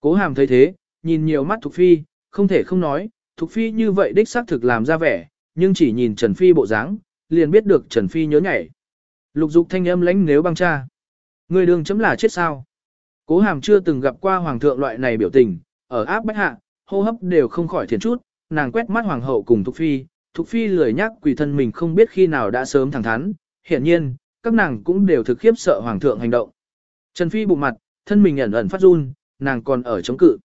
Cố hàm thấy thế, nhìn nhiều mắt Thục Phi, không thể không nói, Thục Phi như vậy đích xác thực làm ra vẻ, nhưng chỉ nhìn Trần Phi bộ dáng, liền biết được Trần Phi nhớ nhảy. Lục dục thanh âm lãnh nếu băng cha. Người đường chấm là chết sao. Cố hàm chưa từng gặp qua hoàng thượng loại này biểu tình, ở áp bách hạ, hô hấp đều không khỏi thiền chút, nàng quét mắt hoàng hậu cùng Thục Phi, Thục Phi lười nhắc quỷ thân mình không biết khi nào đã sớm thẳng thắn, hiển nhiên, các nàng cũng đều thực khiếp sợ hoàng thượng hành động. Trần Phi bụng mặt, thân mình ẩn ẩn phát run, nàng còn ở chống cự.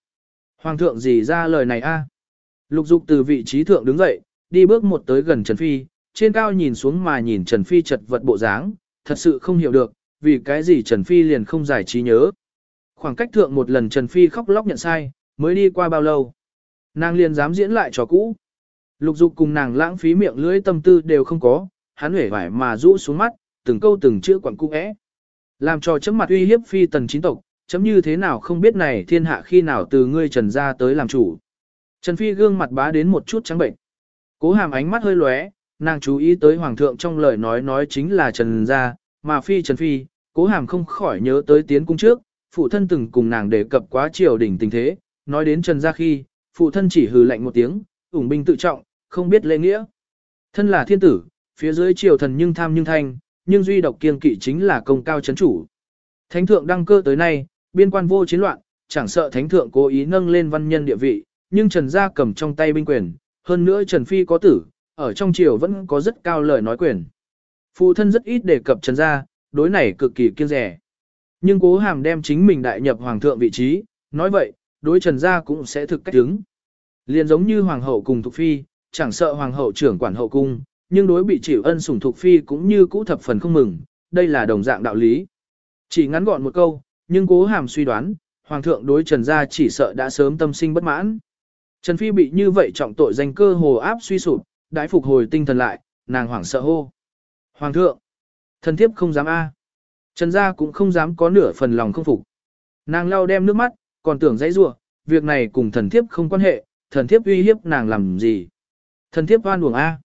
Hoàng thượng gì ra lời này a? Lục dục từ vị trí thượng đứng dậy, đi bước một tới gần Trần Phi, trên cao nhìn xuống mà nhìn Trần Phi chật vật bộ dáng, thật sự không hiểu được, vì cái gì Trần Phi liền không giải trí nhớ. Khoảng cách thượng một lần Trần Phi khóc lóc nhận sai, mới đi qua bao lâu. Nàng liền dám diễn lại trò cũ. Lục dục cùng nàng lãng phí miệng lưỡi tâm tư đều không có, hắn hể vải mà rũ xuống mắt, từng câu từng chữ quẳng cung ẽ. Làm cho chấm mặt uy hiếp phi tần chính tộc, chấm như thế nào không biết này thiên hạ khi nào từ ngươi trần ra tới làm chủ. Trần Phi gương mặt bá đến một chút trắng bệnh. Cố hàm ánh mắt hơi lóe, nàng chú ý tới hoàng thượng trong lời nói nói chính là trần gia, mà phi trần phi, cố hàm không khỏi nhớ tới tiến cung trước, phụ thân từng cùng nàng đề cập quá triều đỉnh tình thế, nói đến trần gia khi, phụ thân chỉ hừ lạnh một tiếng, ủng binh tự trọng, không biết lễ nghĩa. Thân là thiên tử, phía dưới triều thần nhưng tham nhưng thanh, nhưng duy độc kiên kỵ chính là công cao chấn chủ. Thánh thượng đăng cơ tới nay, biên quan vô chiến loạn, chẳng sợ thánh thượng cố ý nâng lên văn nhân địa vị, nhưng Trần gia cầm trong tay binh quyền, hơn nữa Trần Phi có tử, ở trong triều vẫn có rất cao lời nói quyền. Phụ thân rất ít đề cập Trần gia, đối này cực kỳ kiêng rẻ. Nhưng cố hàm đem chính mình đại nhập hoàng thượng vị trí, nói vậy, đối Trần gia cũng sẽ thực cách đứng. Liền giống như hoàng hậu cùng Thục Phi, chẳng sợ hoàng hậu trưởng quản hậu cung, nhưng đối bị chịu ân sủng Thục Phi cũng như cũ thập phần không mừng, đây là đồng dạng đạo lý. Chỉ ngắn gọn một câu, nhưng cố hàm suy đoán, hoàng thượng đối Trần gia chỉ sợ đã sớm tâm sinh bất mãn. Trần Phi bị như vậy trọng tội danh cơ hồ áp suy sụp, đãi phục hồi tinh thần lại, nàng hoảng sợ hô. Hoàng thượng, thần thiếp không dám a. À. Trần gia cũng không dám có nửa phần lòng không phục. Nàng lau đem nước mắt, còn tưởng dãy rủa, việc này cùng thần thiếp không quan hệ, thần thiếp uy hiếp nàng làm gì. Thần thiếp oan uổng a. À.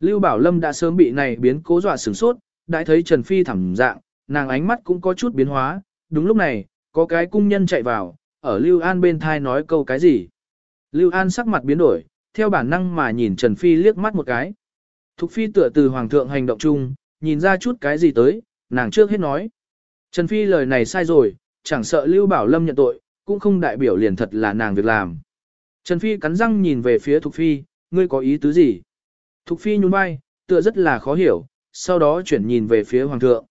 Lưu Bảo Lâm đã sớm bị này biến cố dọa sửng sốt, đã thấy Trần Phi thẳng dạng, nàng ánh mắt cũng có chút biến hóa, đúng lúc này, có cái cung nhân chạy vào, ở Lưu An bên thai nói câu cái gì. Lưu An sắc mặt biến đổi, theo bản năng mà nhìn Trần Phi liếc mắt một cái. Thục Phi tựa từ Hoàng thượng hành động chung, nhìn ra chút cái gì tới, nàng trước hết nói. Trần Phi lời này sai rồi, chẳng sợ Lưu Bảo Lâm nhận tội, cũng không đại biểu liền thật là nàng việc làm. Trần Phi cắn răng nhìn về phía Thục Phi, ngươi có ý tứ gì? Thục Phi nhún vai, tựa rất là khó hiểu, sau đó chuyển nhìn về phía Hoàng thượng.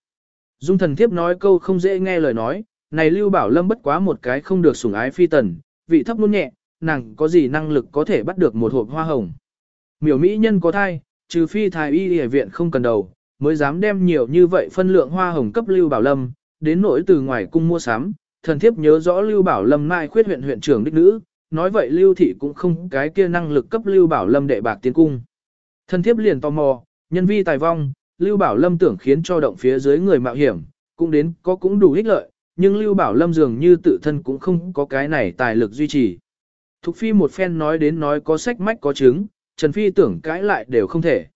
Dung thần thiếp nói câu không dễ nghe lời nói, này Lưu Bảo Lâm bất quá một cái không được sủng ái phi tần, vị thấp luôn nhẹ, nàng có gì năng lực có thể bắt được một hộp hoa hồng. Miểu mỹ nhân có thai, trừ phi thái y y viện không cần đầu, mới dám đem nhiều như vậy phân lượng hoa hồng cấp Lưu Bảo Lâm, đến nỗi từ ngoài cung mua sắm, thần thiếp nhớ rõ Lưu Bảo Lâm mai khuyết huyện huyện trưởng đích nữ, nói vậy Lưu thị cũng không cái kia năng lực cấp Lưu Bảo Lâm đệ bạc tiến cung. Thần thiếp liền tò mò, nhân vi tài vong, Lưu Bảo Lâm tưởng khiến cho động phía dưới người mạo hiểm, cũng đến có cũng đủ ích lợi, nhưng Lưu Bảo Lâm dường như tự thân cũng không có cái này tài lực duy trì. Thục Phi một phen nói đến nói có sách mách có chứng, Trần Phi tưởng cãi lại đều không thể.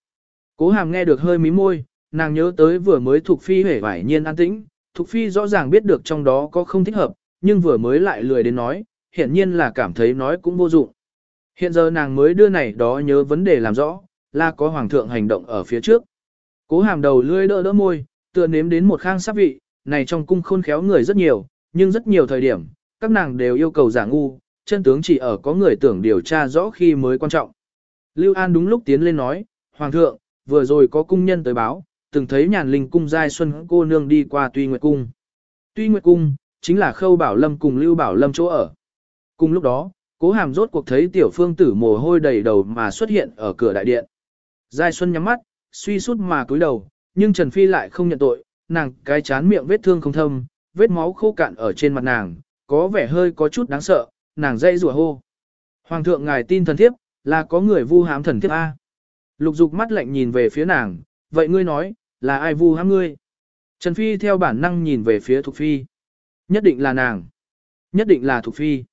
Cố hàm nghe được hơi mí môi, nàng nhớ tới vừa mới Thục Phi hể vải nhiên an tĩnh, Thục Phi rõ ràng biết được trong đó có không thích hợp, nhưng vừa mới lại lười đến nói, hiện nhiên là cảm thấy nói cũng vô dụng. Hiện giờ nàng mới đưa này đó nhớ vấn đề làm rõ, là có hoàng thượng hành động ở phía trước. Cố hàm đầu lươi đỡ đỡ môi, tựa nếm đến một khang sắp vị, này trong cung khôn khéo người rất nhiều, nhưng rất nhiều thời điểm, các nàng đều yêu cầu giả ngu, chân tướng chỉ ở có người tưởng điều tra rõ khi mới quan trọng. Lưu An đúng lúc tiến lên nói, Hoàng thượng, vừa rồi có cung nhân tới báo, từng thấy nhàn linh cung giai xuân cô nương đi qua Tuy Nguyệt Cung. Tuy Nguyệt Cung, chính là Khâu Bảo Lâm cùng Lưu Bảo Lâm chỗ ở. Cùng lúc đó, cố hàm rốt cuộc thấy tiểu phương tử mồ hôi đầy đầu mà xuất hiện ở cửa đại điện. Giai Xuân nhắm mắt, suy sút mà cúi đầu, nhưng Trần Phi lại không nhận tội, nàng cái chán miệng vết thương không thâm, vết máu khô cạn ở trên mặt nàng, có vẻ hơi có chút đáng sợ, nàng dây rủa hô. Hoàng thượng ngài tin thần thiếp, là có người vu hám thần thiếp A. Lục dục mắt lạnh nhìn về phía nàng, vậy ngươi nói, là ai vu hám ngươi? Trần Phi theo bản năng nhìn về phía Thục Phi. Nhất định là nàng. Nhất định là Thục Phi.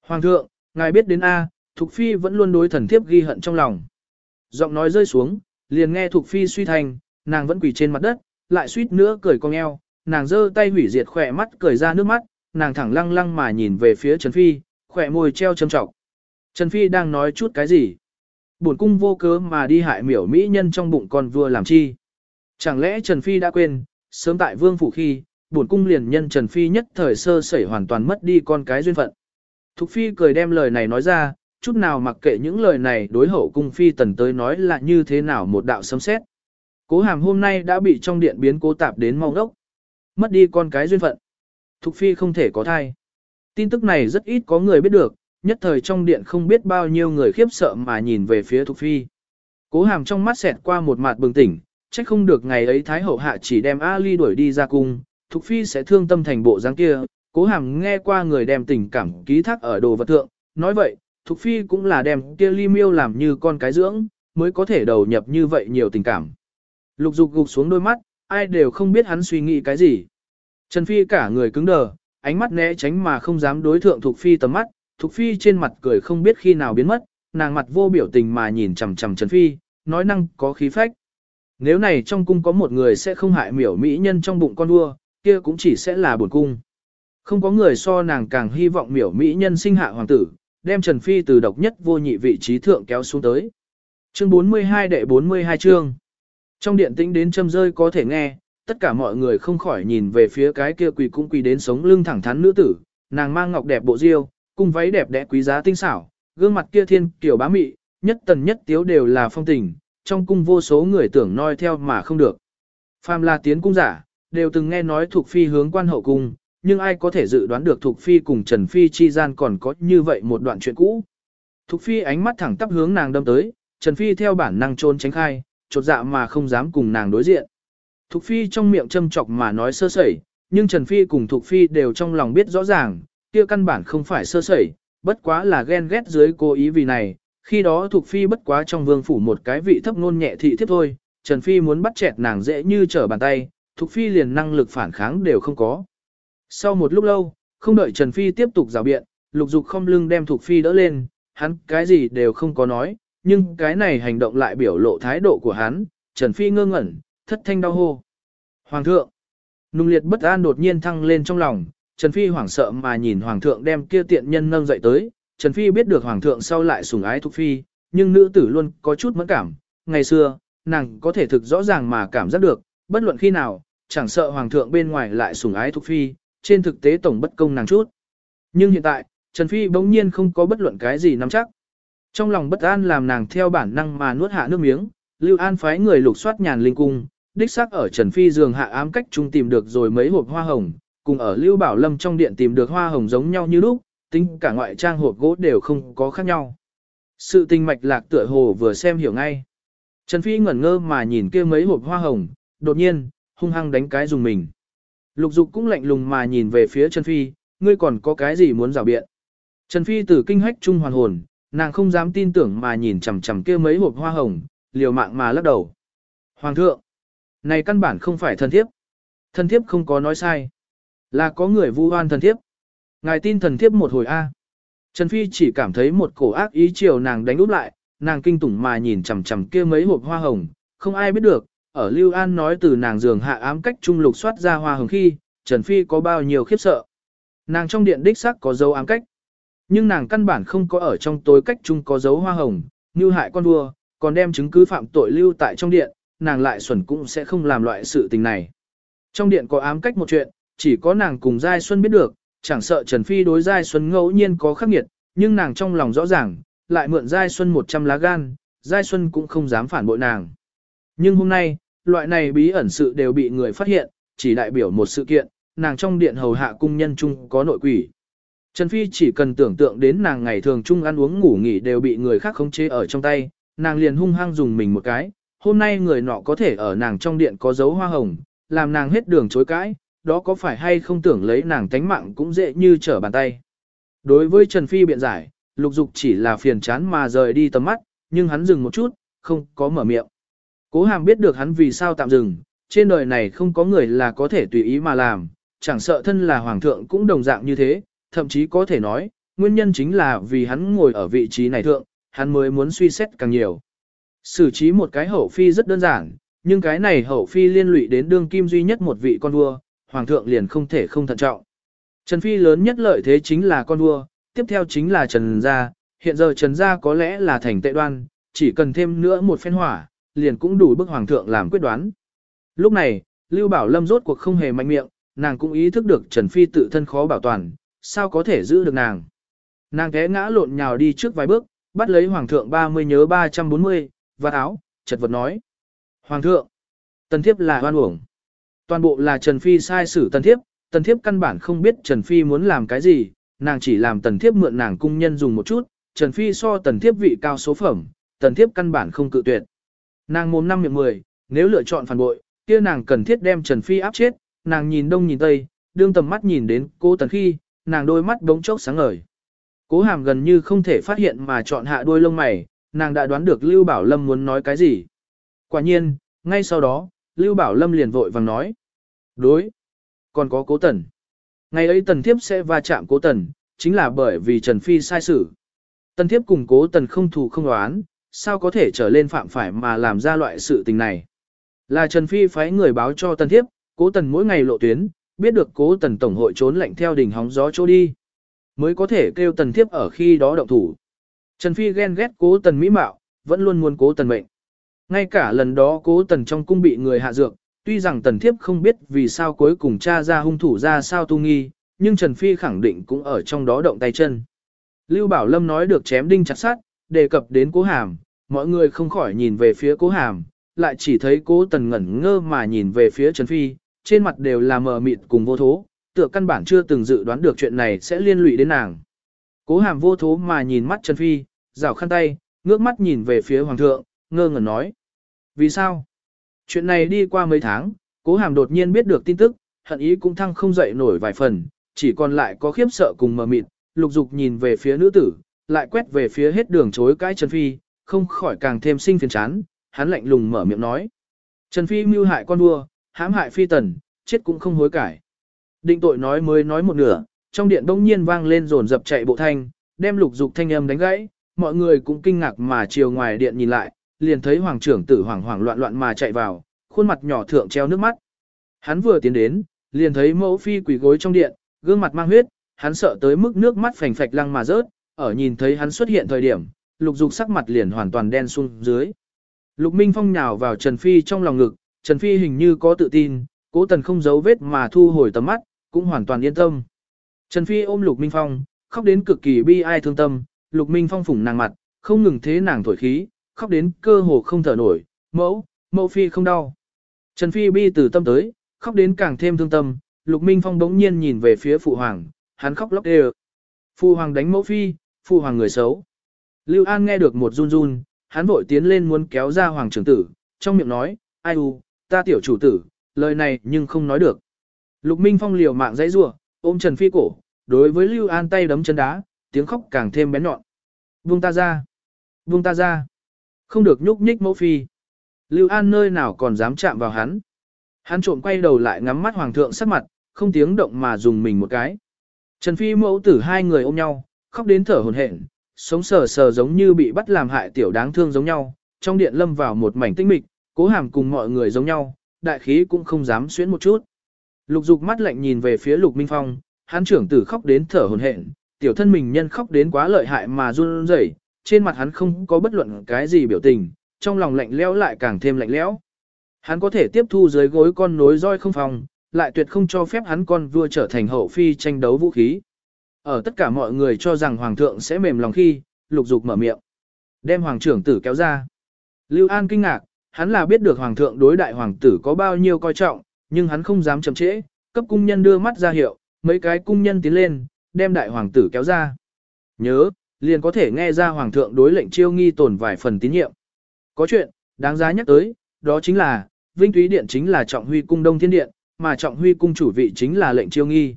Hoàng thượng, ngài biết đến A, Thục Phi vẫn luôn đối thần thiếp ghi hận trong lòng. Giọng nói rơi xuống, liền nghe Thục Phi suy thành, nàng vẫn quỳ trên mặt đất, lại suýt nữa cười cong eo, nàng giơ tay hủy diệt khỏe mắt cười ra nước mắt, nàng thẳng lăng lăng mà nhìn về phía Trần Phi, khỏe môi treo châm trọng. Trần Phi đang nói chút cái gì? Bổn cung vô cớ mà đi hại miểu mỹ nhân trong bụng con vua làm chi? Chẳng lẽ Trần Phi đã quên, sớm tại vương phủ khi, bổn cung liền nhân Trần Phi nhất thời sơ sẩy hoàn toàn mất đi con cái duyên phận. Thục Phi cười đem lời này nói ra, chút nào mặc kệ những lời này đối hậu cung Phi tần tới nói là như thế nào một đạo sấm xét. Cố hàm hôm nay đã bị trong điện biến cố tạp đến mau đốc. Mất đi con cái duyên phận. Thục Phi không thể có thai. Tin tức này rất ít có người biết được, nhất thời trong điện không biết bao nhiêu người khiếp sợ mà nhìn về phía Thục Phi. Cố hàm trong mắt xẹt qua một mặt bừng tỉnh, trách không được ngày ấy Thái Hậu Hạ chỉ đem Ali đuổi đi ra cung, Thục Phi sẽ thương tâm thành bộ dáng kia. Cố hàm nghe qua người đem tình cảm ký thác ở đồ vật thượng, nói vậy, Thục Phi cũng là đem kia ly miêu làm như con cái dưỡng, mới có thể đầu nhập như vậy nhiều tình cảm. Lục dục gục xuống đôi mắt, ai đều không biết hắn suy nghĩ cái gì. Trần Phi cả người cứng đờ, ánh mắt né tránh mà không dám đối thượng Thục Phi tầm mắt, Thục Phi trên mặt cười không biết khi nào biến mất, nàng mặt vô biểu tình mà nhìn chằm chằm Trần Phi, nói năng có khí phách. Nếu này trong cung có một người sẽ không hại miểu mỹ nhân trong bụng con vua, kia cũng chỉ sẽ là buồn cung. Không có người so nàng càng hy vọng miểu mỹ nhân sinh hạ hoàng tử, đem Trần Phi từ độc nhất vô nhị vị trí thượng kéo xuống tới. Chương 42 đệ 42 chương. Trong điện tĩnh đến châm rơi có thể nghe, tất cả mọi người không khỏi nhìn về phía cái kia quỳ cũng quỳ đến sống lưng thẳng thắn nữ tử, nàng mang ngọc đẹp bộ diêu, cung váy đẹp đẽ quý giá tinh xảo, gương mặt kia thiên kiểu bá mị, nhất tần nhất tiếu đều là phong tình, trong cung vô số người tưởng noi theo mà không được. Phàm là tiến cung giả, đều từng nghe nói thuộc phi hướng quan hậu cung, nhưng ai có thể dự đoán được thuộc phi cùng Trần Phi chi gian còn có như vậy một đoạn chuyện cũ. Thục phi ánh mắt thẳng tắp hướng nàng đâm tới, Trần Phi theo bản năng trôn tránh khai, chột dạ mà không dám cùng nàng đối diện. Thục Phi trong miệng châm chọc mà nói sơ sẩy, nhưng Trần Phi cùng Thục Phi đều trong lòng biết rõ ràng, kia căn bản không phải sơ sẩy, bất quá là ghen ghét dưới cố ý vì này, khi đó Thục Phi bất quá trong vương phủ một cái vị thấp ngôn nhẹ thị thiếp thôi, Trần Phi muốn bắt chẹt nàng dễ như trở bàn tay, Thục Phi liền năng lực phản kháng đều không có. Sau một lúc lâu, không đợi Trần Phi tiếp tục rào biện, lục dục không lưng đem Thục Phi đỡ lên, hắn cái gì đều không có nói, nhưng cái này hành động lại biểu lộ thái độ của hắn, Trần Phi ngơ ngẩn, thất thanh đau hô. Hoàng thượng, nung liệt bất an đột nhiên thăng lên trong lòng, Trần Phi hoảng sợ mà nhìn Hoàng thượng đem kia tiện nhân nâng dậy tới, Trần Phi biết được Hoàng thượng sau lại sủng ái Thục Phi, nhưng nữ tử luôn có chút mẫn cảm, ngày xưa, nàng có thể thực rõ ràng mà cảm giác được, bất luận khi nào, chẳng sợ Hoàng thượng bên ngoài lại sủng ái Thục Phi, trên thực tế tổng bất công nàng chút. Nhưng hiện tại, Trần Phi bỗng nhiên không có bất luận cái gì nắm chắc. Trong lòng bất an làm nàng theo bản năng mà nuốt hạ nước miếng, Lưu An phái người lục soát nhàn linh cung, đích xác ở Trần Phi giường hạ ám cách trung tìm được rồi mấy hộp hoa hồng, cùng ở Lưu Bảo Lâm trong điện tìm được hoa hồng giống nhau như lúc, tính cả ngoại trang hộp gỗ đều không có khác nhau. Sự tình mạch lạc tựa hồ vừa xem hiểu ngay. Trần Phi ngẩn ngơ mà nhìn kia mấy hộp hoa hồng, đột nhiên, hung hăng đánh cái dùng mình. Lục dục cũng lạnh lùng mà nhìn về phía Trần Phi, ngươi còn có cái gì muốn rào biện. Trần Phi từ kinh hách trung hoàn hồn, nàng không dám tin tưởng mà nhìn chằm chằm kia mấy hộp hoa hồng, liều mạng mà lắc đầu. Hoàng thượng, này căn bản không phải thần thiếp. thần thiếp không có nói sai. Là có người vu oan thần thiếp. Ngài tin thần thiếp một hồi A. Trần Phi chỉ cảm thấy một cổ ác ý chiều nàng đánh úp lại, nàng kinh tủng mà nhìn chằm chằm kia mấy hộp hoa hồng, không ai biết được, ở Lưu An nói từ nàng giường hạ ám cách trung lục soát ra hoa hồng khi, Trần Phi có bao nhiêu khiếp sợ. Nàng trong điện đích sắc có dấu ám cách. Nhưng nàng căn bản không có ở trong tối cách trung có dấu hoa hồng, như hại con vua, còn đem chứng cứ phạm tội lưu tại trong điện, nàng lại xuẩn cũng sẽ không làm loại sự tình này. Trong điện có ám cách một chuyện, chỉ có nàng cùng Giai Xuân biết được, chẳng sợ Trần Phi đối Giai Xuân ngẫu nhiên có khắc nghiệt, nhưng nàng trong lòng rõ ràng, lại mượn Giai Xuân 100 lá gan, Giai Xuân cũng không dám phản bội nàng. Nhưng hôm nay, loại này bí ẩn sự đều bị người phát hiện, chỉ đại biểu một sự kiện, nàng trong điện hầu hạ cung nhân chung có nội quỷ. Trần Phi chỉ cần tưởng tượng đến nàng ngày thường chung ăn uống ngủ nghỉ đều bị người khác khống chế ở trong tay, nàng liền hung hăng dùng mình một cái, hôm nay người nọ có thể ở nàng trong điện có dấu hoa hồng, làm nàng hết đường chối cãi, đó có phải hay không tưởng lấy nàng tánh mạng cũng dễ như trở bàn tay. Đối với Trần Phi biện giải, lục dục chỉ là phiền chán mà rời đi tầm mắt, nhưng hắn dừng một chút, không có mở miệng. Cố hàm biết được hắn vì sao tạm dừng, trên đời này không có người là có thể tùy ý mà làm, chẳng sợ thân là hoàng thượng cũng đồng dạng như thế, thậm chí có thể nói, nguyên nhân chính là vì hắn ngồi ở vị trí này thượng, hắn mới muốn suy xét càng nhiều. Xử trí một cái hậu phi rất đơn giản, nhưng cái này hậu phi liên lụy đến đương kim duy nhất một vị con vua, hoàng thượng liền không thể không thận trọng. Trần phi lớn nhất lợi thế chính là con vua, tiếp theo chính là Trần gia, hiện giờ Trần gia có lẽ là thành tệ đoan, chỉ cần thêm nữa một phen hỏa, liền cũng đủ bức hoàng thượng làm quyết đoán. Lúc này, Lưu Bảo Lâm rốt cuộc không hề mạnh miệng, nàng cũng ý thức được Trần Phi tự thân khó bảo toàn, sao có thể giữ được nàng. Nàng té ngã lộn nhào đi trước vài bước, bắt lấy Hoàng thượng 30 nhớ 340, và áo, chật vật nói. Hoàng thượng, tần thiếp là hoan uổng. Toàn bộ là Trần Phi sai xử tần thiếp, tần thiếp căn bản không biết Trần Phi muốn làm cái gì, nàng chỉ làm tần thiếp mượn nàng cung nhân dùng một chút, Trần Phi so tần thiếp vị cao số phẩm, tần thiếp căn bản không cự tuyệt. Nàng mồm năm miệng mười, nếu lựa chọn phản bội, kia nàng cần thiết đem Trần Phi áp chết, nàng nhìn đông nhìn tây, đương tầm mắt nhìn đến cô tần khi, nàng đôi mắt bỗng chốc sáng ngời. Cố hàm gần như không thể phát hiện mà chọn hạ đôi lông mày, nàng đã đoán được Lưu Bảo Lâm muốn nói cái gì. Quả nhiên, ngay sau đó, Lưu Bảo Lâm liền vội vàng nói. Đối, còn có cố tần. Ngày ấy tần thiếp sẽ va chạm cố tần, chính là bởi vì Trần Phi sai xử. Tần thiếp cùng cố tần không thù không đoán, sao có thể trở lên phạm phải mà làm ra loại sự tình này. Là Trần Phi phái người báo cho tần thiếp, cố tần mỗi ngày lộ tuyến, biết được cố tần tổng hội trốn lạnh theo đỉnh hóng gió chỗ đi. Mới có thể kêu tần thiếp ở khi đó động thủ. Trần Phi ghen ghét cố tần mỹ mạo, vẫn luôn muốn cố tần mệnh. Ngay cả lần đó cố tần trong cung bị người hạ dược, tuy rằng tần thiếp không biết vì sao cuối cùng cha ra hung thủ ra sao tu nghi, nhưng Trần Phi khẳng định cũng ở trong đó động tay chân. Lưu Bảo Lâm nói được chém đinh chặt sát, đề cập đến cố hàm, mọi người không khỏi nhìn về phía cố hàm, lại chỉ thấy cố tần ngẩn ngơ mà nhìn về phía Trần Phi, trên mặt đều là mờ mịt cùng vô thố, tựa căn bản chưa từng dự đoán được chuyện này sẽ liên lụy đến nàng. Cố hàm vô thố mà nhìn mắt Trần Phi, rảo khăn tay, ngước mắt nhìn về phía Hoàng thượng, ngơ ngẩn nói. Vì sao? Chuyện này đi qua mấy tháng, cố hàm đột nhiên biết được tin tức, hận ý cũng thăng không dậy nổi vài phần, chỉ còn lại có khiếp sợ cùng mờ mịt, lục dục nhìn về phía nữ tử, lại quét về phía hết đường chối cãi Trần Phi, không khỏi càng thêm sinh phiền chán, hắn lạnh lùng mở miệng nói. Trần Phi mưu hại con vua, hãm hại phi tần, chết cũng không hối cải. Định tội nói mới nói một nửa, trong điện đông nhiên vang lên rồn dập chạy bộ thanh, đem lục dục thanh âm đánh gãy, mọi người cũng kinh ngạc mà chiều ngoài điện nhìn lại, liền thấy hoàng trưởng tử hoảng hoảng loạn loạn mà chạy vào, khuôn mặt nhỏ thượng treo nước mắt. Hắn vừa tiến đến, liền thấy mẫu phi quỳ gối trong điện, gương mặt mang huyết, hắn sợ tới mức nước mắt phành phạch lăng mà rớt, ở nhìn thấy hắn xuất hiện thời điểm, lục dục sắc mặt liền hoàn toàn đen xuống dưới. Lục Minh Phong nhào vào Trần Phi trong lòng ngực, Trần Phi hình như có tự tin, cố tần không giấu vết mà thu hồi tầm mắt, cũng hoàn toàn yên tâm. Trần Phi ôm Lục Minh Phong, khóc đến cực kỳ bi ai thương tâm, Lục Minh Phong phủng nàng mặt, không ngừng thế nàng thổi khí, khóc đến cơ hồ không thở nổi, mẫu, mẫu Phi không đau. Trần Phi bi từ tâm tới, khóc đến càng thêm thương tâm, Lục Minh Phong bỗng nhiên nhìn về phía Phụ Hoàng, hắn khóc lóc đều. Phụ Hoàng đánh mẫu Phi, Phụ Hoàng người xấu. Lưu An nghe được một run run, hắn vội tiến lên muốn kéo ra Hoàng trưởng tử, trong miệng nói, ai u, ta tiểu chủ tử, lời này nhưng không nói được. Lục Minh Phong liều mạng dãy rủa, ôm Trần Phi cổ, đối với Lưu An tay đấm chân đá, tiếng khóc càng thêm bén nhọn. Buông ta ra, buông ta ra, không được nhúc nhích mẫu phi. Lưu An nơi nào còn dám chạm vào hắn. Hắn trộm quay đầu lại ngắm mắt hoàng thượng sắc mặt, không tiếng động mà dùng mình một cái. Trần Phi mẫu tử hai người ôm nhau, khóc đến thở hổn hển, sống sờ sờ giống như bị bắt làm hại tiểu đáng thương giống nhau, trong điện lâm vào một mảnh tinh mịch, cố hàm cùng mọi người giống nhau, đại khí cũng không dám xuyến một chút. Lục dục mắt lạnh nhìn về phía lục minh phong, hắn trưởng tử khóc đến thở hổn hển, tiểu thân mình nhân khóc đến quá lợi hại mà run rẩy, trên mặt hắn không có bất luận cái gì biểu tình, trong lòng lạnh lẽo lại càng thêm lạnh lẽo. Hắn có thể tiếp thu dưới gối con nối roi không phòng, lại tuyệt không cho phép hắn con vua trở thành hậu phi tranh đấu vũ khí. Ở tất cả mọi người cho rằng hoàng thượng sẽ mềm lòng khi, lục dục mở miệng. Đem hoàng trưởng tử kéo ra. Lưu An kinh ngạc, hắn là biết được hoàng thượng đối đại hoàng tử có bao nhiêu coi trọng, nhưng hắn không dám chậm trễ, cấp cung nhân đưa mắt ra hiệu, mấy cái cung nhân tiến lên, đem đại hoàng tử kéo ra. Nhớ, liền có thể nghe ra hoàng thượng đối lệnh chiêu nghi tổn vài phần tín nhiệm. Có chuyện, đáng giá nhắc tới, đó chính là, Vinh Túy Điện chính là Trọng Huy Cung Đông Thiên Điện, mà Trọng Huy Cung chủ vị chính là lệnh chiêu nghi.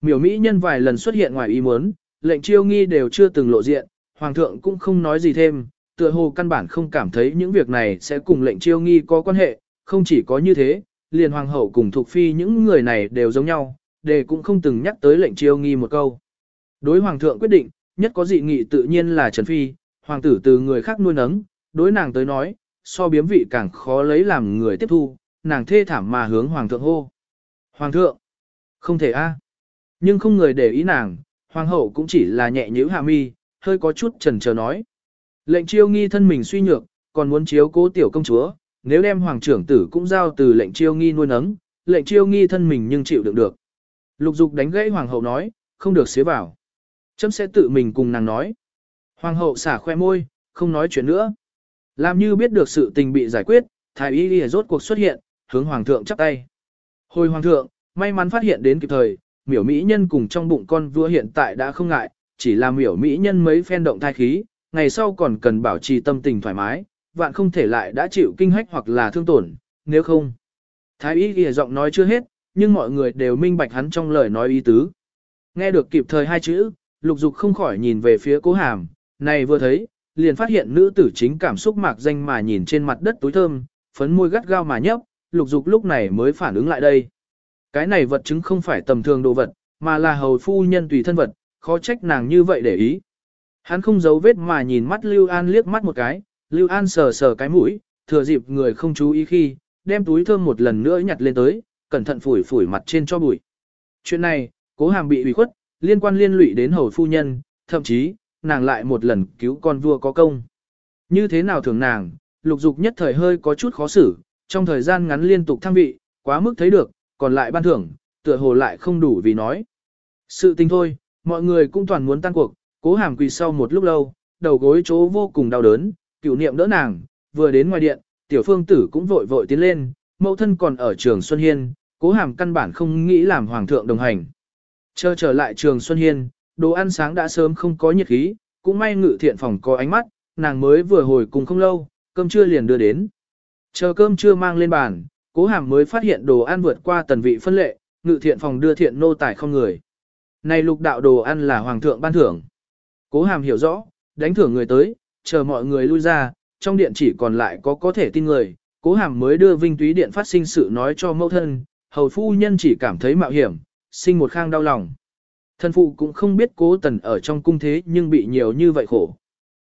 Miểu Mỹ nhân vài lần xuất hiện ngoài ý muốn, lệnh chiêu nghi đều chưa từng lộ diện, Hoàng thượng cũng không nói gì thêm, tựa hồ căn bản không cảm thấy những việc này sẽ cùng lệnh chiêu nghi có quan hệ, không chỉ có như thế, liền Hoàng hậu cùng thuộc Phi những người này đều giống nhau, đề cũng không từng nhắc tới lệnh chiêu nghi một câu. Đối Hoàng thượng quyết định, nhất có dị nghị tự nhiên là Trần Phi, Hoàng tử từ người khác nuôi nấng, đối nàng tới nói, so biếm vị càng khó lấy làm người tiếp thu, nàng thê thảm mà hướng Hoàng thượng hô. Hoàng thượng, không thể a à. Nhưng không người để ý nàng, Hoàng hậu cũng chỉ là nhẹ nhữ hạ mi, hơi có chút trần chờ nói. Lệnh chiêu nghi thân mình suy nhược, còn muốn chiếu cố tiểu công chúa, nếu đem hoàng trưởng tử cũng giao từ lệnh chiêu nghi nuôi nấng, lệnh chiêu nghi thân mình nhưng chịu đựng được. Lục dục đánh gãy hoàng hậu nói, không được xế vào. Chấm sẽ tự mình cùng nàng nói. Hoàng hậu xả khoe môi, không nói chuyện nữa. Làm như biết được sự tình bị giải quyết, thái y đi rốt cuộc xuất hiện, hướng hoàng thượng chắp tay. Hồi hoàng thượng, may mắn phát hiện đến kịp thời, miểu mỹ nhân cùng trong bụng con vua hiện tại đã không ngại, chỉ là miểu mỹ nhân mấy phen động thai khí, ngày sau còn cần bảo trì tâm tình thoải mái, vạn không thể lại đã chịu kinh hách hoặc là thương tổn, nếu không. Thái y ghi giọng nói chưa hết, nhưng mọi người đều minh bạch hắn trong lời nói ý tứ. Nghe được kịp thời hai chữ, lục dục không khỏi nhìn về phía cố hàm, này vừa thấy, liền phát hiện nữ tử chính cảm xúc mạc danh mà nhìn trên mặt đất túi thơm, phấn môi gắt gao mà nhấp, lục dục lúc này mới phản ứng lại đây. Cái này vật chứng không phải tầm thường đồ vật, mà là hầu phu nhân tùy thân vật, khó trách nàng như vậy để ý. Hắn không giấu vết mà nhìn mắt Lưu An liếc mắt một cái, Lưu An sờ sờ cái mũi, thừa dịp người không chú ý khi, đem túi thơm một lần nữa nhặt lên tới, cẩn thận phủi phủi mặt trên cho bụi. Chuyện này, cố hàm bị ủy khuất, liên quan liên lụy đến hầu phu nhân, thậm chí, nàng lại một lần cứu con vua có công. Như thế nào thường nàng, lục dục nhất thời hơi có chút khó xử, trong thời gian ngắn liên tục thăng vị, quá mức thấy được, còn lại ban thưởng, tựa hồ lại không đủ vì nói. Sự tình thôi, mọi người cũng toàn muốn tan cuộc, cố hàm quỳ sau một lúc lâu, đầu gối chỗ vô cùng đau đớn, cựu niệm đỡ nàng, vừa đến ngoài điện, tiểu phương tử cũng vội vội tiến lên, mẫu thân còn ở trường Xuân Hiên, cố hàm căn bản không nghĩ làm hoàng thượng đồng hành. Chờ trở lại trường Xuân Hiên, đồ ăn sáng đã sớm không có nhiệt khí, cũng may ngự thiện phòng có ánh mắt, nàng mới vừa hồi cùng không lâu, cơm trưa liền đưa đến. Chờ cơm trưa mang lên bàn, cố hàm mới phát hiện đồ ăn vượt qua tần vị phân lệ, ngự thiện phòng đưa thiện nô tải không người. Này lục đạo đồ ăn là hoàng thượng ban thưởng. Cố hàm hiểu rõ, đánh thưởng người tới, chờ mọi người lui ra, trong điện chỉ còn lại có có thể tin người, cố hàm mới đưa vinh túy điện phát sinh sự nói cho mẫu thân, hầu phu nhân chỉ cảm thấy mạo hiểm, sinh một khang đau lòng. Thân phụ cũng không biết cố tần ở trong cung thế nhưng bị nhiều như vậy khổ.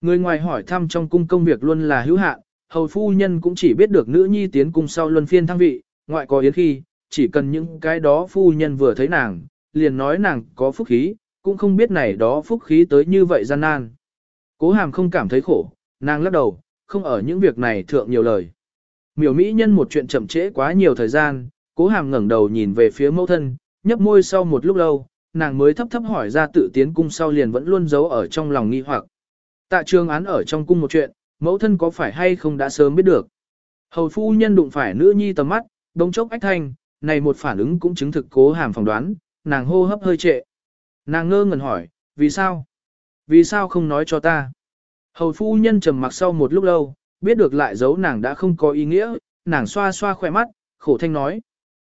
Người ngoài hỏi thăm trong cung công việc luôn là hữu hạn, hầu phu nhân cũng chỉ biết được nữ nhi tiến cung sau luân phiên thăng vị, ngoại có yến khi, chỉ cần những cái đó phu nhân vừa thấy nàng, liền nói nàng có phúc khí, cũng không biết này đó phúc khí tới như vậy gian nan. Cố hàm không cảm thấy khổ, nàng lắc đầu, không ở những việc này thượng nhiều lời. Miểu Mỹ nhân một chuyện chậm trễ quá nhiều thời gian, cố hàm ngẩng đầu nhìn về phía mẫu thân, nhấp môi sau một lúc lâu, nàng mới thấp thấp hỏi ra tự tiến cung sau liền vẫn luôn giấu ở trong lòng nghi hoặc. Tạ trường án ở trong cung một chuyện, mẫu thân có phải hay không đã sớm biết được. Hầu phu nhân đụng phải nữ nhi tầm mắt, đông chốc ách thanh, này một phản ứng cũng chứng thực cố hàm phỏng đoán, nàng hô hấp hơi trệ. Nàng ngơ ngẩn hỏi, vì sao? Vì sao không nói cho ta? Hầu phu nhân trầm mặc sau một lúc lâu, biết được lại giấu nàng đã không có ý nghĩa, nàng xoa xoa khỏe mắt, khổ thanh nói.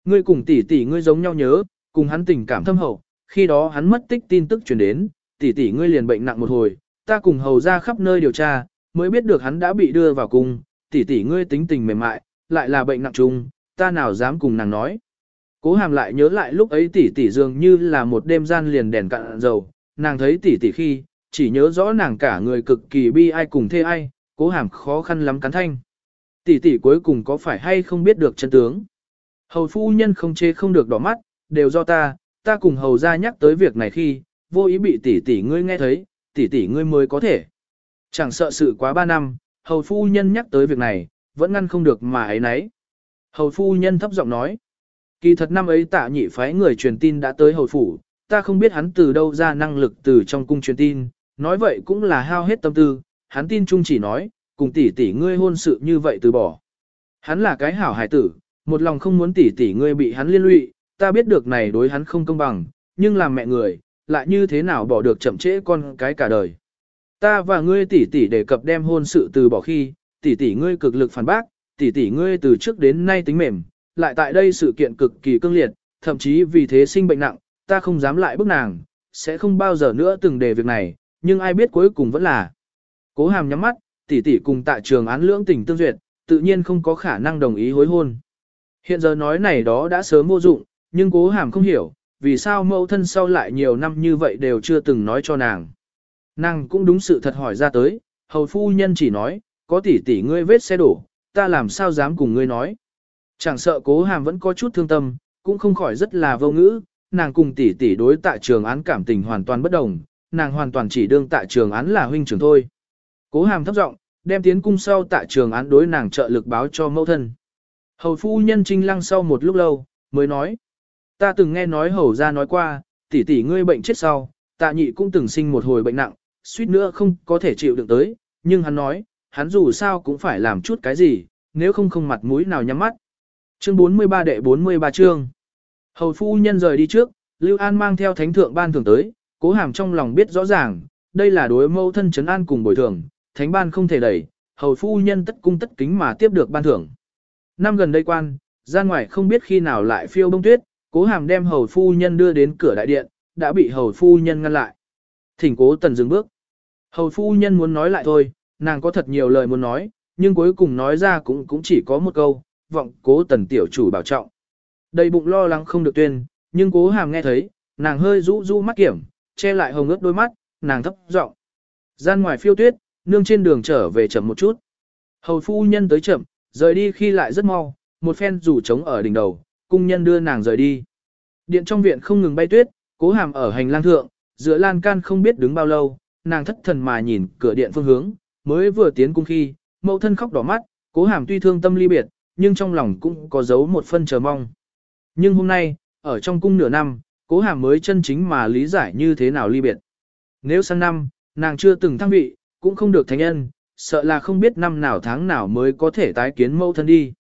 Ngươi cùng tỷ tỷ ngươi giống nhau nhớ, cùng hắn tình cảm thâm hậu, khi đó hắn mất tích tin tức truyền đến, tỷ tỷ ngươi liền bệnh nặng một hồi, ta cùng hầu ra khắp nơi điều tra, mới biết được hắn đã bị đưa vào cung, tỷ tỷ ngươi tính tình mềm mại, lại là bệnh nặng chung, ta nào dám cùng nàng nói. Cố hàm lại nhớ lại lúc ấy tỷ tỷ dường như là một đêm gian liền đèn cạn dầu, nàng thấy tỷ tỷ khi, chỉ nhớ rõ nàng cả người cực kỳ bi ai cùng thê ai, cố hàm khó khăn lắm cắn thanh. Tỷ tỷ cuối cùng có phải hay không biết được chân tướng. Hầu phu nhân không chê không được đỏ mắt, đều do ta, ta cùng hầu ra nhắc tới việc này khi, vô ý bị tỷ tỷ ngươi nghe thấy, tỷ tỷ ngươi mới có thể. Chẳng sợ sự quá ba năm, hầu phu nhân nhắc tới việc này, vẫn ngăn không được mà ấy nấy. Hầu phu nhân thấp giọng nói, kỳ thật năm ấy tạ nhị phái người truyền tin đã tới hầu phủ, ta không biết hắn từ đâu ra năng lực từ trong cung truyền tin, nói vậy cũng là hao hết tâm tư, hắn tin chung chỉ nói, cùng tỷ tỷ ngươi hôn sự như vậy từ bỏ. Hắn là cái hảo hải tử, một lòng không muốn tỷ tỷ ngươi bị hắn liên lụy, ta biết được này đối hắn không công bằng, nhưng làm mẹ người, lại như thế nào bỏ được chậm trễ con cái cả đời. Ta và ngươi tỷ tỷ đề cập đem hôn sự từ bỏ khi, tỷ tỷ ngươi cực lực phản bác, tỷ tỷ ngươi từ trước đến nay tính mềm, lại tại đây sự kiện cực kỳ cương liệt, thậm chí vì thế sinh bệnh nặng, ta không dám lại bức nàng, sẽ không bao giờ nữa từng đề việc này, nhưng ai biết cuối cùng vẫn là. Cố hàm nhắm mắt, tỷ tỷ cùng tại trường án lưỡng tình tương duyệt, tự nhiên không có khả năng đồng ý hối hôn. Hiện giờ nói này đó đã sớm vô dụng, nhưng cố hàm không hiểu, vì sao mẫu thân sau lại nhiều năm như vậy đều chưa từng nói cho nàng. Nàng cũng đúng sự thật hỏi ra tới, hầu phu nhân chỉ nói, có tỷ tỷ ngươi vết xe đổ, ta làm sao dám cùng ngươi nói. Chẳng sợ cố hàm vẫn có chút thương tâm, cũng không khỏi rất là vô ngữ, nàng cùng tỷ tỷ đối tại trường án cảm tình hoàn toàn bất đồng, nàng hoàn toàn chỉ đương tại trường án là huynh trưởng thôi. Cố hàm thấp giọng, đem tiến cung sau tại trường án đối nàng trợ lực báo cho mẫu thân. Hầu phu nhân trinh lăng sau một lúc lâu, mới nói. Ta từng nghe nói hầu ra nói qua, tỷ tỷ ngươi bệnh chết sau, tạ nhị cũng từng sinh một hồi bệnh nặng, suýt nữa không có thể chịu đựng tới, nhưng hắn nói, hắn dù sao cũng phải làm chút cái gì, nếu không không mặt mũi nào nhắm mắt. Chương 43 đệ 43 chương. Hầu phu nhân rời đi trước, Lưu An mang theo thánh thượng ban thưởng tới, cố hàm trong lòng biết rõ ràng, đây là đối mâu thân trấn an cùng bồi thường, thánh ban không thể đẩy, hầu phu nhân tất cung tất kính mà tiếp được ban thưởng. Năm gần đây quan, ra ngoài không biết khi nào lại phiêu bông tuyết, cố hàm đem hầu phu nhân đưa đến cửa đại điện, đã bị hầu phu nhân ngăn lại. Thỉnh cố tần dừng bước. Hầu phu nhân muốn nói lại thôi, nàng có thật nhiều lời muốn nói, nhưng cuối cùng nói ra cũng cũng chỉ có một câu, vọng cố tần tiểu chủ bảo trọng. Đầy bụng lo lắng không được tuyên, nhưng cố hàm nghe thấy, nàng hơi rũ rũ mắt kiểm, che lại hồng ướt đôi mắt, nàng thấp giọng. Gian ngoài phiêu tuyết, nương trên đường trở về chậm một chút. Hầu phu nhân tới chậm, rời đi khi lại rất mau, một phen rủ trống ở đỉnh đầu, cung nhân đưa nàng rời đi. Điện trong viện không ngừng bay tuyết, cố hàm ở hành lang thượng, giữa lan can không biết đứng bao lâu, nàng thất thần mà nhìn cửa điện phương hướng, mới vừa tiến cung khi, mẫu thân khóc đỏ mắt, cố hàm tuy thương tâm ly biệt, nhưng trong lòng cũng có giấu một phân chờ mong. Nhưng hôm nay, ở trong cung nửa năm, cố hàm mới chân chính mà lý giải như thế nào ly biệt. Nếu sang năm, nàng chưa từng thăng vị, cũng không được thánh nhân, sợ là không biết năm nào tháng nào mới có thể tái kiến mẫu thân đi.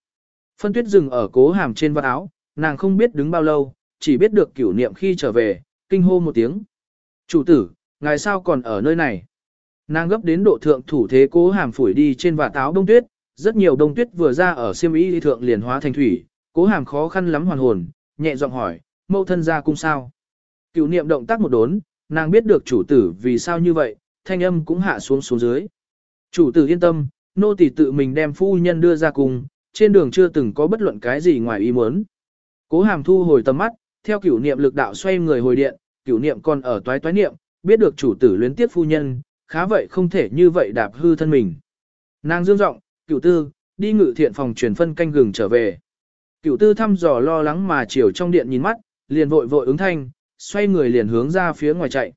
Phân tuyết dừng ở cố hàm trên vạt áo, nàng không biết đứng bao lâu, chỉ biết được cửu niệm khi trở về, kinh hô một tiếng. Chủ tử, ngài sao còn ở nơi này? Nàng gấp đến độ thượng thủ thế cố hàm phủi đi trên vạt áo đông tuyết, rất nhiều đông tuyết vừa ra ở siêm y thượng liền hóa thành thủy, cố hàm khó khăn lắm hoàn hồn, nhẹ giọng hỏi, mẫu thân ra cung sao? Cựu niệm động tác một đốn, nàng biết được chủ tử vì sao như vậy, thanh âm cũng hạ xuống xuống dưới. Chủ tử yên tâm, nô tỳ tự mình đem phu nhân đưa ra cùng, trên đường chưa từng có bất luận cái gì ngoài ý muốn. Cố hàm thu hồi tầm mắt, theo cửu niệm lực đạo xoay người hồi điện, cửu niệm còn ở toái toái niệm, biết được chủ tử luyến tiếc phu nhân, khá vậy không thể như vậy đạp hư thân mình. Nàng dương giọng, cửu tư, đi ngự thiện phòng truyền phân canh gừng trở về. Cửu tư thăm dò lo lắng mà chiều trong điện nhìn mắt, liền vội vội ứng thanh, xoay người liền hướng ra phía ngoài chạy.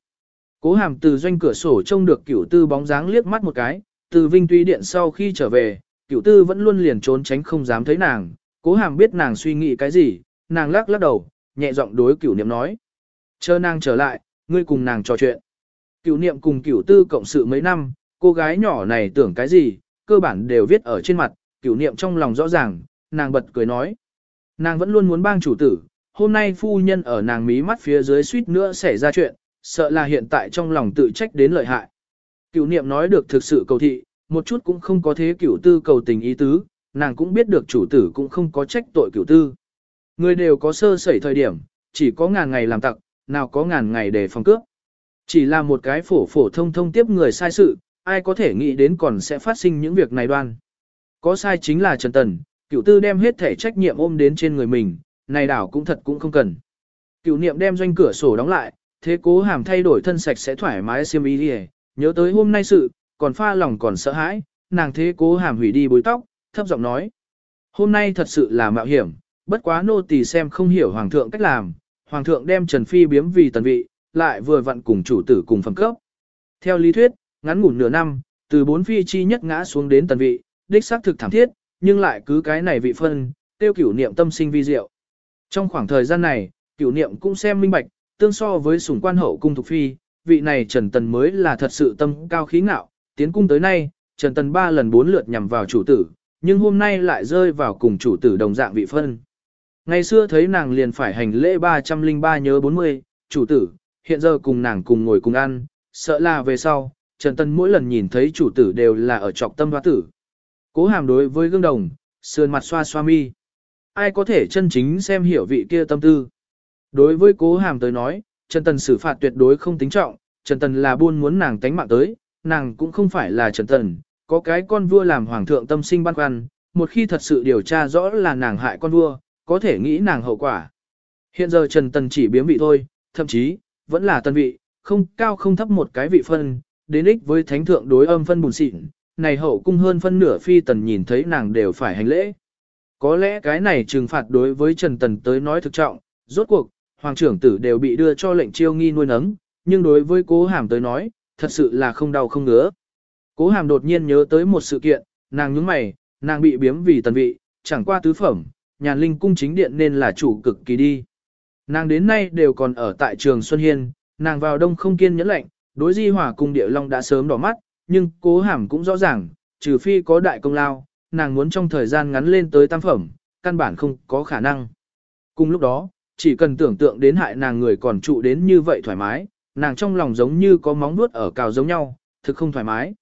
Cố hàm từ doanh cửa sổ trông được cửu tư bóng dáng liếc mắt một cái, từ vinh tuy điện sau khi trở về, cửu tư vẫn luôn liền trốn tránh không dám thấy nàng, cố hàm biết nàng suy nghĩ cái gì, nàng lắc lắc đầu, nhẹ giọng đối cửu niệm nói. Chờ nàng trở lại, ngươi cùng nàng trò chuyện. Cửu niệm cùng cửu tư cộng sự mấy năm, cô gái nhỏ này tưởng cái gì, cơ bản đều viết ở trên mặt, cửu niệm trong lòng rõ ràng, nàng bật cười nói. Nàng vẫn luôn muốn bang chủ tử, hôm nay phu nhân ở nàng mí mắt phía dưới suýt nữa xảy ra chuyện, sợ là hiện tại trong lòng tự trách đến lợi hại. Cửu niệm nói được thực sự cầu thị, một chút cũng không có thế cửu tư cầu tình ý tứ, nàng cũng biết được chủ tử cũng không có trách tội cửu tư. Người đều có sơ sẩy thời điểm, chỉ có ngàn ngày làm tặc, nào có ngàn ngày để phòng cướp. Chỉ là một cái phổ phổ thông thông tiếp người sai sự, ai có thể nghĩ đến còn sẽ phát sinh những việc này đoan. Có sai chính là Trần Tần, cửu tư đem hết thể trách nhiệm ôm đến trên người mình, này đảo cũng thật cũng không cần. Cửu niệm đem doanh cửa sổ đóng lại, thế cố hàm thay đổi thân sạch sẽ thoải mái xiêm y đi nhớ tới hôm nay sự, còn pha lòng còn sợ hãi, nàng thế cố hàm hủy đi bối tóc, thấp giọng nói. Hôm nay thật sự là mạo hiểm, bất quá nô tỳ xem không hiểu hoàng thượng cách làm, hoàng thượng đem Trần Phi biếm vì tần vị, lại vừa vặn cùng chủ tử cùng phẩm cấp. Theo lý thuyết, ngắn ngủn nửa năm, từ bốn phi chi nhất ngã xuống đến tần vị, đích xác thực thảm thiết, nhưng lại cứ cái này vị phân, tiêu cửu niệm tâm sinh vi diệu. Trong khoảng thời gian này, cửu niệm cũng xem minh bạch, tương so với sủng quan hậu cung thuộc phi, vị này Trần Tần mới là thật sự tâm cao khí ngạo, tiến cung tới nay, Trần Tần ba lần bốn lượt nhằm vào chủ tử, nhưng hôm nay lại rơi vào cùng chủ tử đồng dạng vị phân. Ngày xưa thấy nàng liền phải hành lễ 303 nhớ 40, chủ tử, hiện giờ cùng nàng cùng ngồi cùng ăn, sợ là về sau, Trần Tần mỗi lần nhìn thấy chủ tử đều là ở trọc tâm hoa tử. Cố hàm đối với gương đồng, sườn mặt xoa xoa mi. Ai có thể chân chính xem hiểu vị kia tâm tư. Đối với cố hàm tới nói, Trần Tần xử phạt tuyệt đối không tính trọng, Trần Tần là buôn muốn nàng tánh mạng tới, nàng cũng không phải là Trần Tần, có cái con vua làm hoàng thượng tâm sinh băn khoăn, một khi thật sự điều tra rõ là nàng hại con vua, có thể nghĩ nàng hậu quả. Hiện giờ Trần Tần chỉ biếm vị thôi, thậm chí, vẫn là tân vị, không cao không thấp một cái vị phân, đến ích với thánh thượng đối âm phân bùn xịn, này hậu cung hơn phân nửa phi tần nhìn thấy nàng đều phải hành lễ. Có lẽ cái này trừng phạt đối với Trần Tần tới nói thực trọng, rốt cuộc, hoàng trưởng tử đều bị đưa cho lệnh chiêu nghi nuôi nấng, nhưng đối với cố hàm tới nói, thật sự là không đau không ngứa. Cố hàm đột nhiên nhớ tới một sự kiện, nàng nhướng mày, nàng bị biếm vì tần vị, chẳng qua tứ phẩm, nhàn linh cung chính điện nên là chủ cực kỳ đi. Nàng đến nay đều còn ở tại trường Xuân Hiên, nàng vào đông không kiên nhẫn lệnh, đối di hỏa cung địa long đã sớm đỏ mắt, nhưng cố hàm cũng rõ ràng, trừ phi có đại công lao, nàng muốn trong thời gian ngắn lên tới tam phẩm, căn bản không có khả năng. Cùng lúc đó, chỉ cần tưởng tượng đến hại nàng người còn trụ đến như vậy thoải mái, nàng trong lòng giống như có móng nuốt ở cào giống nhau, thực không thoải mái.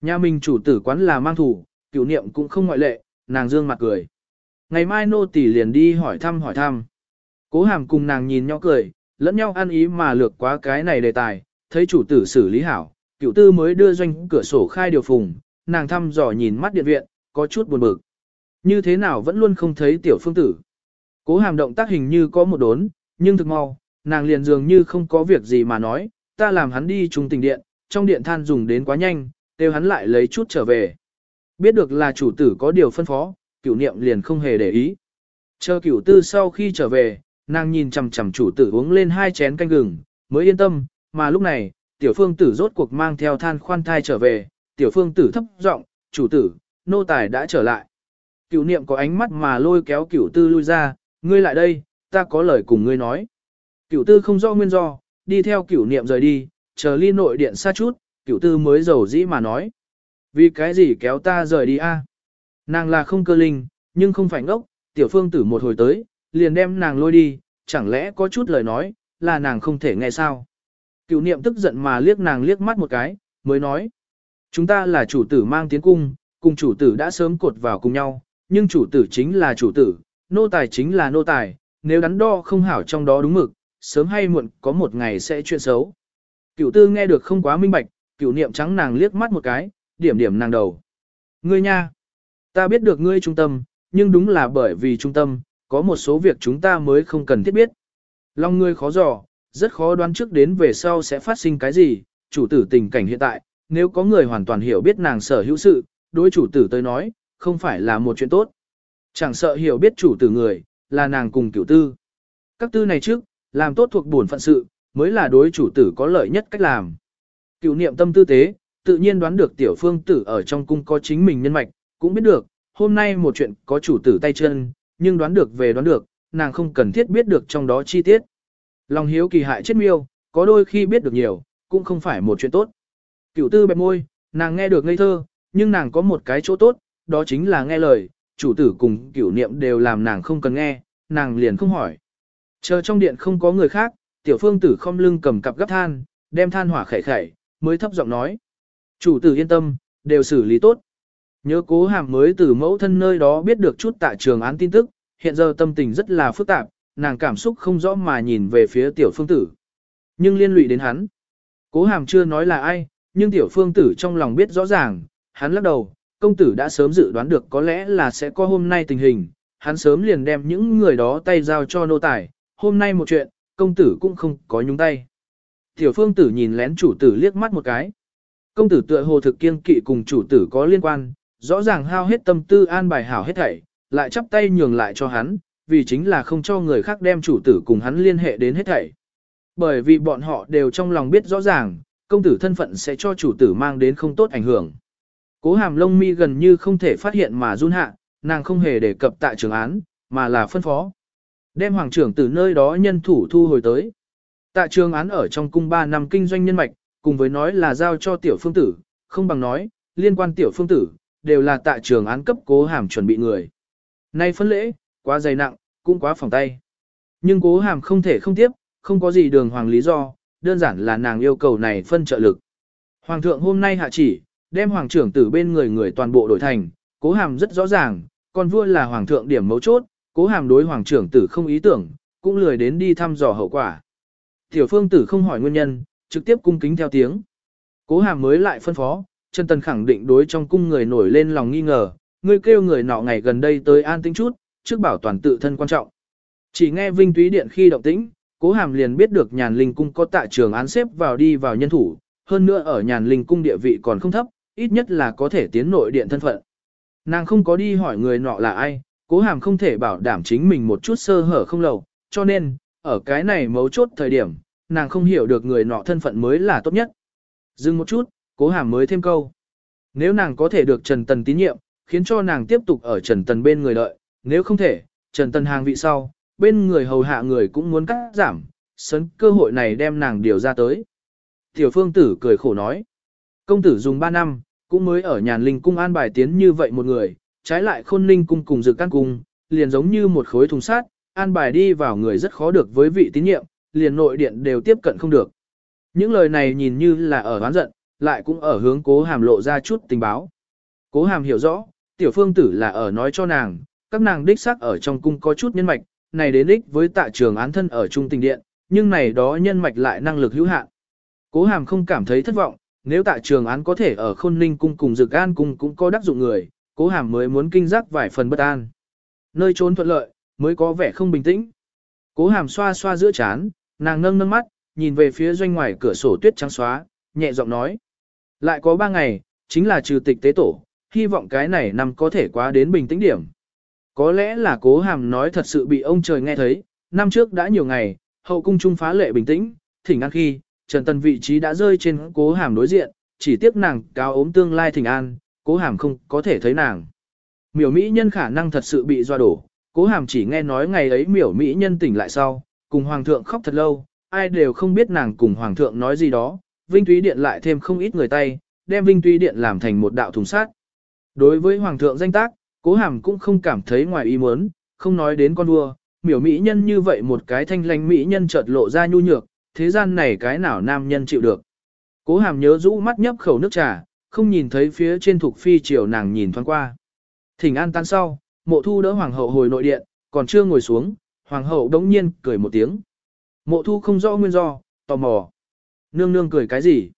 Nhà mình chủ tử quán là mang thủ, cửu niệm cũng không ngoại lệ, nàng dương mặt cười. Ngày mai nô tỷ liền đi hỏi thăm hỏi thăm. Cố hàm cùng nàng nhìn nhau cười, lẫn nhau ăn ý mà lược quá cái này đề tài, thấy chủ tử xử lý hảo, cửu tư mới đưa doanh cửa sổ khai điều phùng, nàng thăm dò nhìn mắt điện viện, có chút buồn bực. Như thế nào vẫn luôn không thấy tiểu phương tử. Cố hàm động tác hình như có một đốn, nhưng thực mau, nàng liền dường như không có việc gì mà nói, ta làm hắn đi trung tình điện, trong điện than dùng đến quá nhanh, đều hắn lại lấy chút trở về. Biết được là chủ tử có điều phân phó, cửu niệm liền không hề để ý. Chờ cửu tư sau khi trở về, nàng nhìn chằm chằm chủ tử uống lên hai chén canh gừng, mới yên tâm, mà lúc này, tiểu phương tử rốt cuộc mang theo than khoan thai trở về, tiểu phương tử thấp giọng, chủ tử, nô tài đã trở lại. Cửu niệm có ánh mắt mà lôi kéo cửu tư lui ra, ngươi lại đây, ta có lời cùng ngươi nói. Cửu tư không do nguyên do, đi theo cửu niệm rời đi, chờ ly nội điện xa chút, cửu tư mới giàu dĩ mà nói. Vì cái gì kéo ta rời đi a? Nàng là không cơ linh, nhưng không phải ngốc, tiểu phương tử một hồi tới, liền đem nàng lôi đi, chẳng lẽ có chút lời nói, là nàng không thể nghe sao. Cửu niệm tức giận mà liếc nàng liếc mắt một cái, mới nói. Chúng ta là chủ tử mang tiến cung, cùng chủ tử đã sớm cột vào cùng nhau, nhưng chủ tử chính là chủ tử, nô tài chính là nô tài, nếu đắn đo không hảo trong đó đúng mực, sớm hay muộn có một ngày sẽ chuyện xấu. Cửu tư nghe được không quá minh bạch, cửu niệm trắng nàng liếc mắt một cái, điểm điểm nàng đầu. Ngươi nha, ta biết được ngươi trung tâm, nhưng đúng là bởi vì trung tâm, có một số việc chúng ta mới không cần thiết biết. Long ngươi khó dò, rất khó đoán trước đến về sau sẽ phát sinh cái gì, chủ tử tình cảnh hiện tại, nếu có người hoàn toàn hiểu biết nàng sở hữu sự, đối chủ tử tới nói, không phải là một chuyện tốt. Chẳng sợ hiểu biết chủ tử người, là nàng cùng cửu tư. Các tư này trước, làm tốt thuộc bổn phận sự, mới là đối chủ tử có lợi nhất cách làm. Cựu niệm tâm tư tế, tự nhiên đoán được tiểu phương tử ở trong cung có chính mình nhân mạch, cũng biết được, hôm nay một chuyện có chủ tử tay chân, nhưng đoán được về đoán được, nàng không cần thiết biết được trong đó chi tiết. Lòng hiếu kỳ hại chết miêu, có đôi khi biết được nhiều, cũng không phải một chuyện tốt. Cựu tư bẹp môi, nàng nghe được ngây thơ, nhưng nàng có một cái chỗ tốt, đó chính là nghe lời, chủ tử cùng cửu niệm đều làm nàng không cần nghe, nàng liền không hỏi. Chờ trong điện không có người khác, tiểu phương tử không lưng cầm cặp gấp than, đem than hỏa khẩy khẩy, mới thấp giọng nói. Chủ tử yên tâm, đều xử lý tốt. Nhớ cố hàm mới từ mẫu thân nơi đó biết được chút tại trường án tin tức, hiện giờ tâm tình rất là phức tạp, nàng cảm xúc không rõ mà nhìn về phía tiểu phương tử. Nhưng liên lụy đến hắn. Cố hàm chưa nói là ai, nhưng tiểu phương tử trong lòng biết rõ ràng, hắn lắc đầu, công tử đã sớm dự đoán được có lẽ là sẽ có hôm nay tình hình, hắn sớm liền đem những người đó tay giao cho nô tài, hôm nay một chuyện, công tử cũng không có nhúng tay. Tiểu phương tử nhìn lén chủ tử liếc mắt một cái. Công tử tựa hồ thực kiên kỵ cùng chủ tử có liên quan, rõ ràng hao hết tâm tư an bài hảo hết thảy, lại chắp tay nhường lại cho hắn, vì chính là không cho người khác đem chủ tử cùng hắn liên hệ đến hết thảy. Bởi vì bọn họ đều trong lòng biết rõ ràng, công tử thân phận sẽ cho chủ tử mang đến không tốt ảnh hưởng. Cố hàm lông mi gần như không thể phát hiện mà run hạ, nàng không hề đề cập tại trường án, mà là phân phó. Đem hoàng trưởng từ nơi đó nhân thủ thu hồi tới. Tạ trường án ở trong cung 3 năm kinh doanh nhân mạch, cùng với nói là giao cho tiểu phương tử, không bằng nói, liên quan tiểu phương tử, đều là tạ trường án cấp cố hàm chuẩn bị người. Nay phân lễ, quá dày nặng, cũng quá phòng tay. Nhưng cố hàm không thể không tiếp, không có gì đường hoàng lý do, đơn giản là nàng yêu cầu này phân trợ lực. Hoàng thượng hôm nay hạ chỉ, đem hoàng trưởng tử bên người người toàn bộ đổi thành, cố hàm rất rõ ràng, con vua là hoàng thượng điểm mấu chốt, cố hàm đối hoàng trưởng tử không ý tưởng, cũng lười đến đi thăm dò hậu quả. Tiểu phương tử không hỏi nguyên nhân, trực tiếp cung kính theo tiếng. Cố hàm mới lại phân phó, chân tần khẳng định đối trong cung người nổi lên lòng nghi ngờ, ngươi kêu người nọ ngày gần đây tới an tĩnh chút, trước bảo toàn tự thân quan trọng. Chỉ nghe vinh túy điện khi động tĩnh, cố hàm liền biết được nhàn linh cung có tạ trường án xếp vào đi vào nhân thủ, hơn nữa ở nhàn linh cung địa vị còn không thấp, ít nhất là có thể tiến nội điện thân phận. Nàng không có đi hỏi người nọ là ai, cố hàm không thể bảo đảm chính mình một chút sơ hở không lầu, cho nên, ở cái này mấu chốt thời điểm, nàng không hiểu được người nọ thân phận mới là tốt nhất. Dừng một chút, cố hàm mới thêm câu. Nếu nàng có thể được Trần Tần tín nhiệm, khiến cho nàng tiếp tục ở Trần Tần bên người đợi, nếu không thể, Trần Tần hàng vị sau, bên người hầu hạ người cũng muốn cắt giảm, sấn cơ hội này đem nàng điều ra tới. Tiểu phương tử cười khổ nói, công tử dùng 3 năm, cũng mới ở nhàn linh cung an bài tiến như vậy một người, trái lại khôn linh cung cùng dự căn cung, liền giống như một khối thùng sát, an bài đi vào người rất khó được với vị tín nhiệm, liền nội điện đều tiếp cận không được. Những lời này nhìn như là ở oán giận, lại cũng ở hướng cố hàm lộ ra chút tình báo. Cố hàm hiểu rõ, tiểu phương tử là ở nói cho nàng, các nàng đích xác ở trong cung có chút nhân mạch, này đến đích với tạ trường án thân ở trung tình điện, nhưng này đó nhân mạch lại năng lực hữu hạn. Cố hàm không cảm thấy thất vọng, nếu tạ trường án có thể ở khôn ninh cung cùng dược an cung cũng có đắc dụng người, cố hàm mới muốn kinh giác vài phần bất an. Nơi trốn thuận lợi, mới có vẻ không bình tĩnh. Cố hàm xoa xoa giữa chán, nàng nâng nâng mắt, nhìn về phía doanh ngoài cửa sổ tuyết trắng xóa, nhẹ giọng nói. Lại có ba ngày, chính là trừ tịch tế tổ, hy vọng cái này năm có thể quá đến bình tĩnh điểm. Có lẽ là cố hàm nói thật sự bị ông trời nghe thấy, năm trước đã nhiều ngày, hậu cung trung phá lệ bình tĩnh, thỉnh an khi, Trần Tần vị trí đã rơi trên cố hàm đối diện, chỉ tiếc nàng cao ốm tương lai thỉnh an, cố hàm không có thể thấy nàng. Miểu Mỹ nhân khả năng thật sự bị doa đổ, cố hàm chỉ nghe nói ngày ấy miểu Mỹ nhân tỉnh lại sau, cùng Hoàng thượng khóc thật lâu, ai đều không biết nàng cùng Hoàng thượng nói gì đó, Vinh Thúy Điện lại thêm không ít người tay, đem Vinh Thúy Điện làm thành một đạo thùng sát. Đối với Hoàng thượng danh tác, cố hàm cũng không cảm thấy ngoài ý muốn, không nói đến con vua, miểu Mỹ nhân như vậy một cái thanh lanh Mỹ nhân chợt lộ ra nhu nhược, thế gian này cái nào nam nhân chịu được. Cố hàm nhớ rũ mắt nhấp khẩu nước trà, không nhìn thấy phía trên thuộc phi triều nàng nhìn thoáng qua. Thỉnh an tan sau, mộ thu đỡ hoàng hậu hồi nội điện, còn chưa ngồi xuống, hoàng hậu đống nhiên cười một tiếng. Mộ thu không rõ nguyên do, tò mò. Nương nương cười cái gì?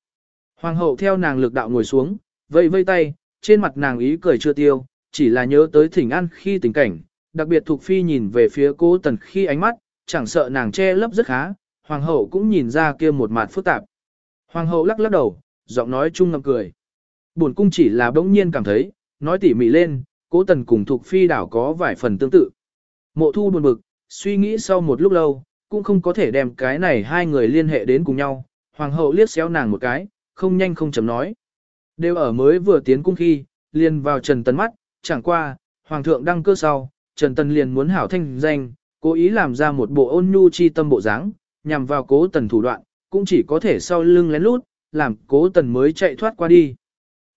Hoàng hậu theo nàng lực đạo ngồi xuống, vây vây tay, trên mặt nàng ý cười chưa tiêu, chỉ là nhớ tới thỉnh an khi tình cảnh, đặc biệt thuộc phi nhìn về phía cố tần khi ánh mắt, chẳng sợ nàng che lấp rất khá, hoàng hậu cũng nhìn ra kia một mặt phức tạp. Hoàng hậu lắc lắc đầu, giọng nói chung ngầm cười. Buồn cung chỉ là bỗng nhiên cảm thấy, nói tỉ mỉ lên, cố tần cùng thuộc phi đảo có vài phần tương tự. Mộ thu buồn bực, suy nghĩ sau một lúc lâu, cũng không có thể đem cái này hai người liên hệ đến cùng nhau. Hoàng hậu liếc xéo nàng một cái, không nhanh không chấm nói. Đều ở mới vừa tiến cung khi, liền vào Trần Tần mắt, chẳng qua, Hoàng thượng đăng cơ sau, Trần Tần liền muốn hảo thanh danh, cố ý làm ra một bộ ôn nhu chi tâm bộ dáng, nhằm vào cố tần thủ đoạn, cũng chỉ có thể sau lưng lén lút, làm cố tần mới chạy thoát qua đi.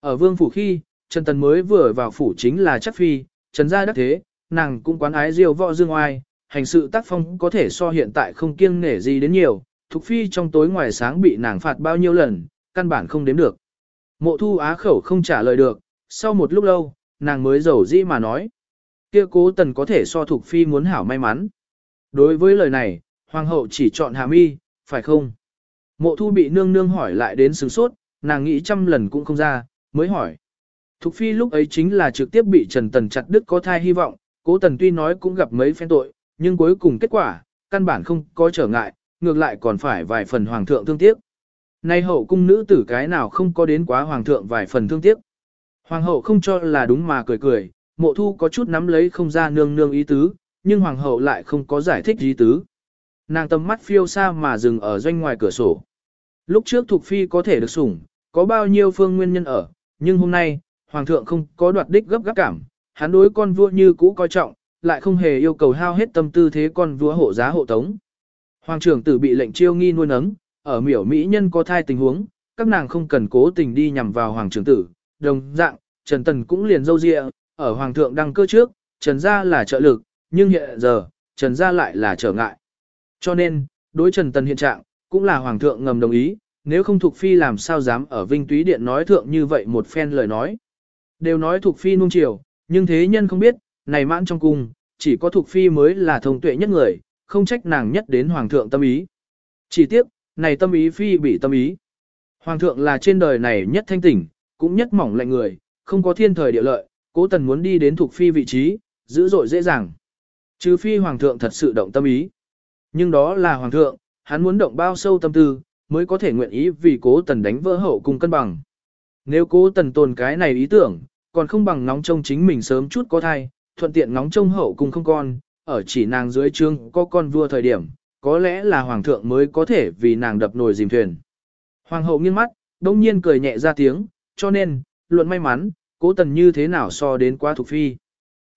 Ở vương phủ khi, Trần Tần mới vừa vào phủ chính là chắc phi, Trần gia đắc thế, nàng cũng quán ái diêu võ dương oai, hành sự tác phong có thể so hiện tại không kiêng nể gì đến nhiều, Thục Phi trong tối ngoài sáng bị nàng phạt bao nhiêu lần, căn bản không đếm được. Mộ thu á khẩu không trả lời được, sau một lúc lâu, nàng mới giàu dĩ mà nói. kia cố tần có thể so Thục Phi muốn hảo may mắn. Đối với lời này, Hoàng hậu chỉ chọn hàm y, phải không? Mộ thu bị nương nương hỏi lại đến sướng sốt, nàng nghĩ trăm lần cũng không ra, mới hỏi. Thục Phi lúc ấy chính là trực tiếp bị Trần Tần chặt đứt có thai hy vọng, cố tần tuy nói cũng gặp mấy phen tội, nhưng cuối cùng kết quả, căn bản không có trở ngại, ngược lại còn phải vài phần hoàng thượng thương tiếc. Nay hậu cung nữ tử cái nào không có đến quá hoàng thượng vài phần thương tiếc. Hoàng hậu không cho là đúng mà cười cười, mộ thu có chút nắm lấy không ra nương nương ý tứ, nhưng hoàng hậu lại không có giải thích ý tứ. Nàng tầm mắt phiêu xa mà dừng ở doanh ngoài cửa sổ. Lúc trước Thục phi có thể được sủng, có bao nhiêu phương nguyên nhân ở, nhưng hôm nay, hoàng thượng không có đoạt đích gấp gáp cảm, hắn đối con vua như cũ coi trọng, lại không hề yêu cầu hao hết tâm tư thế con vua hộ giá hộ tống. Hoàng trưởng tử bị lệnh chiêu nghi nuôi nấng, ở miểu mỹ nhân có thai tình huống, các nàng không cần cố tình đi nhằm vào hoàng trưởng tử, đồng dạng, Trần Tần cũng liền dâu dịa, ở hoàng thượng đăng cơ trước, Trần gia là trợ lực, nhưng hiện giờ, Trần gia lại là trở ngại. Cho nên, đối Trần Tần hiện trạng, cũng là hoàng thượng ngầm đồng ý, nếu không thuộc phi làm sao dám ở Vinh Túy Điện nói thượng như vậy một phen lời nói. Đều nói thuộc phi nung chiều, nhưng thế nhân không biết, này mãn trong cung, chỉ có thuộc phi mới là thông tuệ nhất người, không trách nàng nhất đến hoàng thượng tâm ý. Chỉ tiếc, này tâm ý phi bị tâm ý. Hoàng thượng là trên đời này nhất thanh tỉnh, cũng nhất mỏng lạnh người, không có thiên thời địa lợi, cố tần muốn đi đến thuộc phi vị trí, dữ dội dễ dàng. Trừ phi hoàng thượng thật sự động tâm ý. Nhưng đó là hoàng thượng, hắn muốn động bao sâu tâm tư, mới có thể nguyện ý vì cố tần đánh vỡ hậu cung cân bằng. Nếu cố tần tồn cái này ý tưởng, còn không bằng nóng trông chính mình sớm chút có thai, thuận tiện nóng trông hậu cung không con, ở chỉ nàng dưới trương có con vua thời điểm, có lẽ là hoàng thượng mới có thể vì nàng đập nồi dìm thuyền. Hoàng hậu nghiêng mắt, đông nhiên cười nhẹ ra tiếng, cho nên, luận may mắn, cố tần như thế nào so đến quá thuộc phi.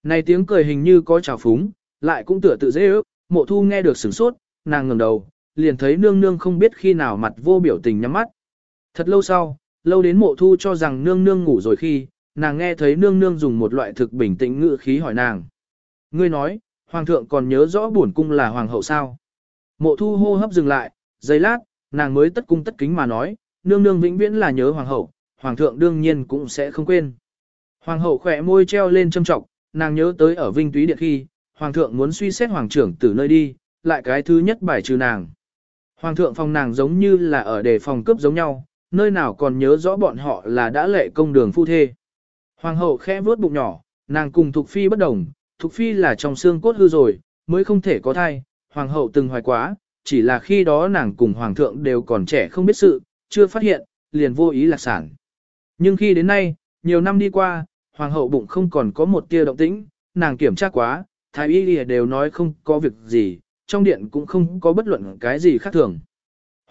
Này tiếng cười hình như có trào phúng, lại cũng tựa tự dễ ước, mộ thu nghe được sửng sốt, nàng ngẩng đầu, liền thấy nương nương không biết khi nào mặt vô biểu tình nhắm mắt. Thật lâu sau, lâu đến mộ thu cho rằng nương nương ngủ rồi khi, nàng nghe thấy nương nương dùng một loại thực bình tĩnh ngự khí hỏi nàng. Ngươi nói, hoàng thượng còn nhớ rõ bổn cung là hoàng hậu sao? Mộ thu hô hấp dừng lại, giây lát, nàng mới tất cung tất kính mà nói, nương nương vĩnh viễn là nhớ hoàng hậu, hoàng thượng đương nhiên cũng sẽ không quên. Hoàng hậu khỏe môi treo lên châm trọng, nàng nhớ tới ở Vinh Túy Điện khi, hoàng thượng muốn suy xét hoàng trưởng từ nơi đi, lại cái thứ nhất bài trừ nàng. Hoàng thượng phòng nàng giống như là ở đề phòng cướp giống nhau, nơi nào còn nhớ rõ bọn họ là đã lệ công đường phu thê. Hoàng hậu khẽ vuốt bụng nhỏ, nàng cùng Thục Phi bất đồng, Thục Phi là trong xương cốt hư rồi, mới không thể có thai, Hoàng hậu từng hoài quá, chỉ là khi đó nàng cùng Hoàng thượng đều còn trẻ không biết sự, chưa phát hiện, liền vô ý lạc sản. Nhưng khi đến nay, nhiều năm đi qua, Hoàng hậu bụng không còn có một tia động tĩnh, nàng kiểm tra quá, thái y lìa đều nói không có việc gì, trong điện cũng không có bất luận cái gì khác thường.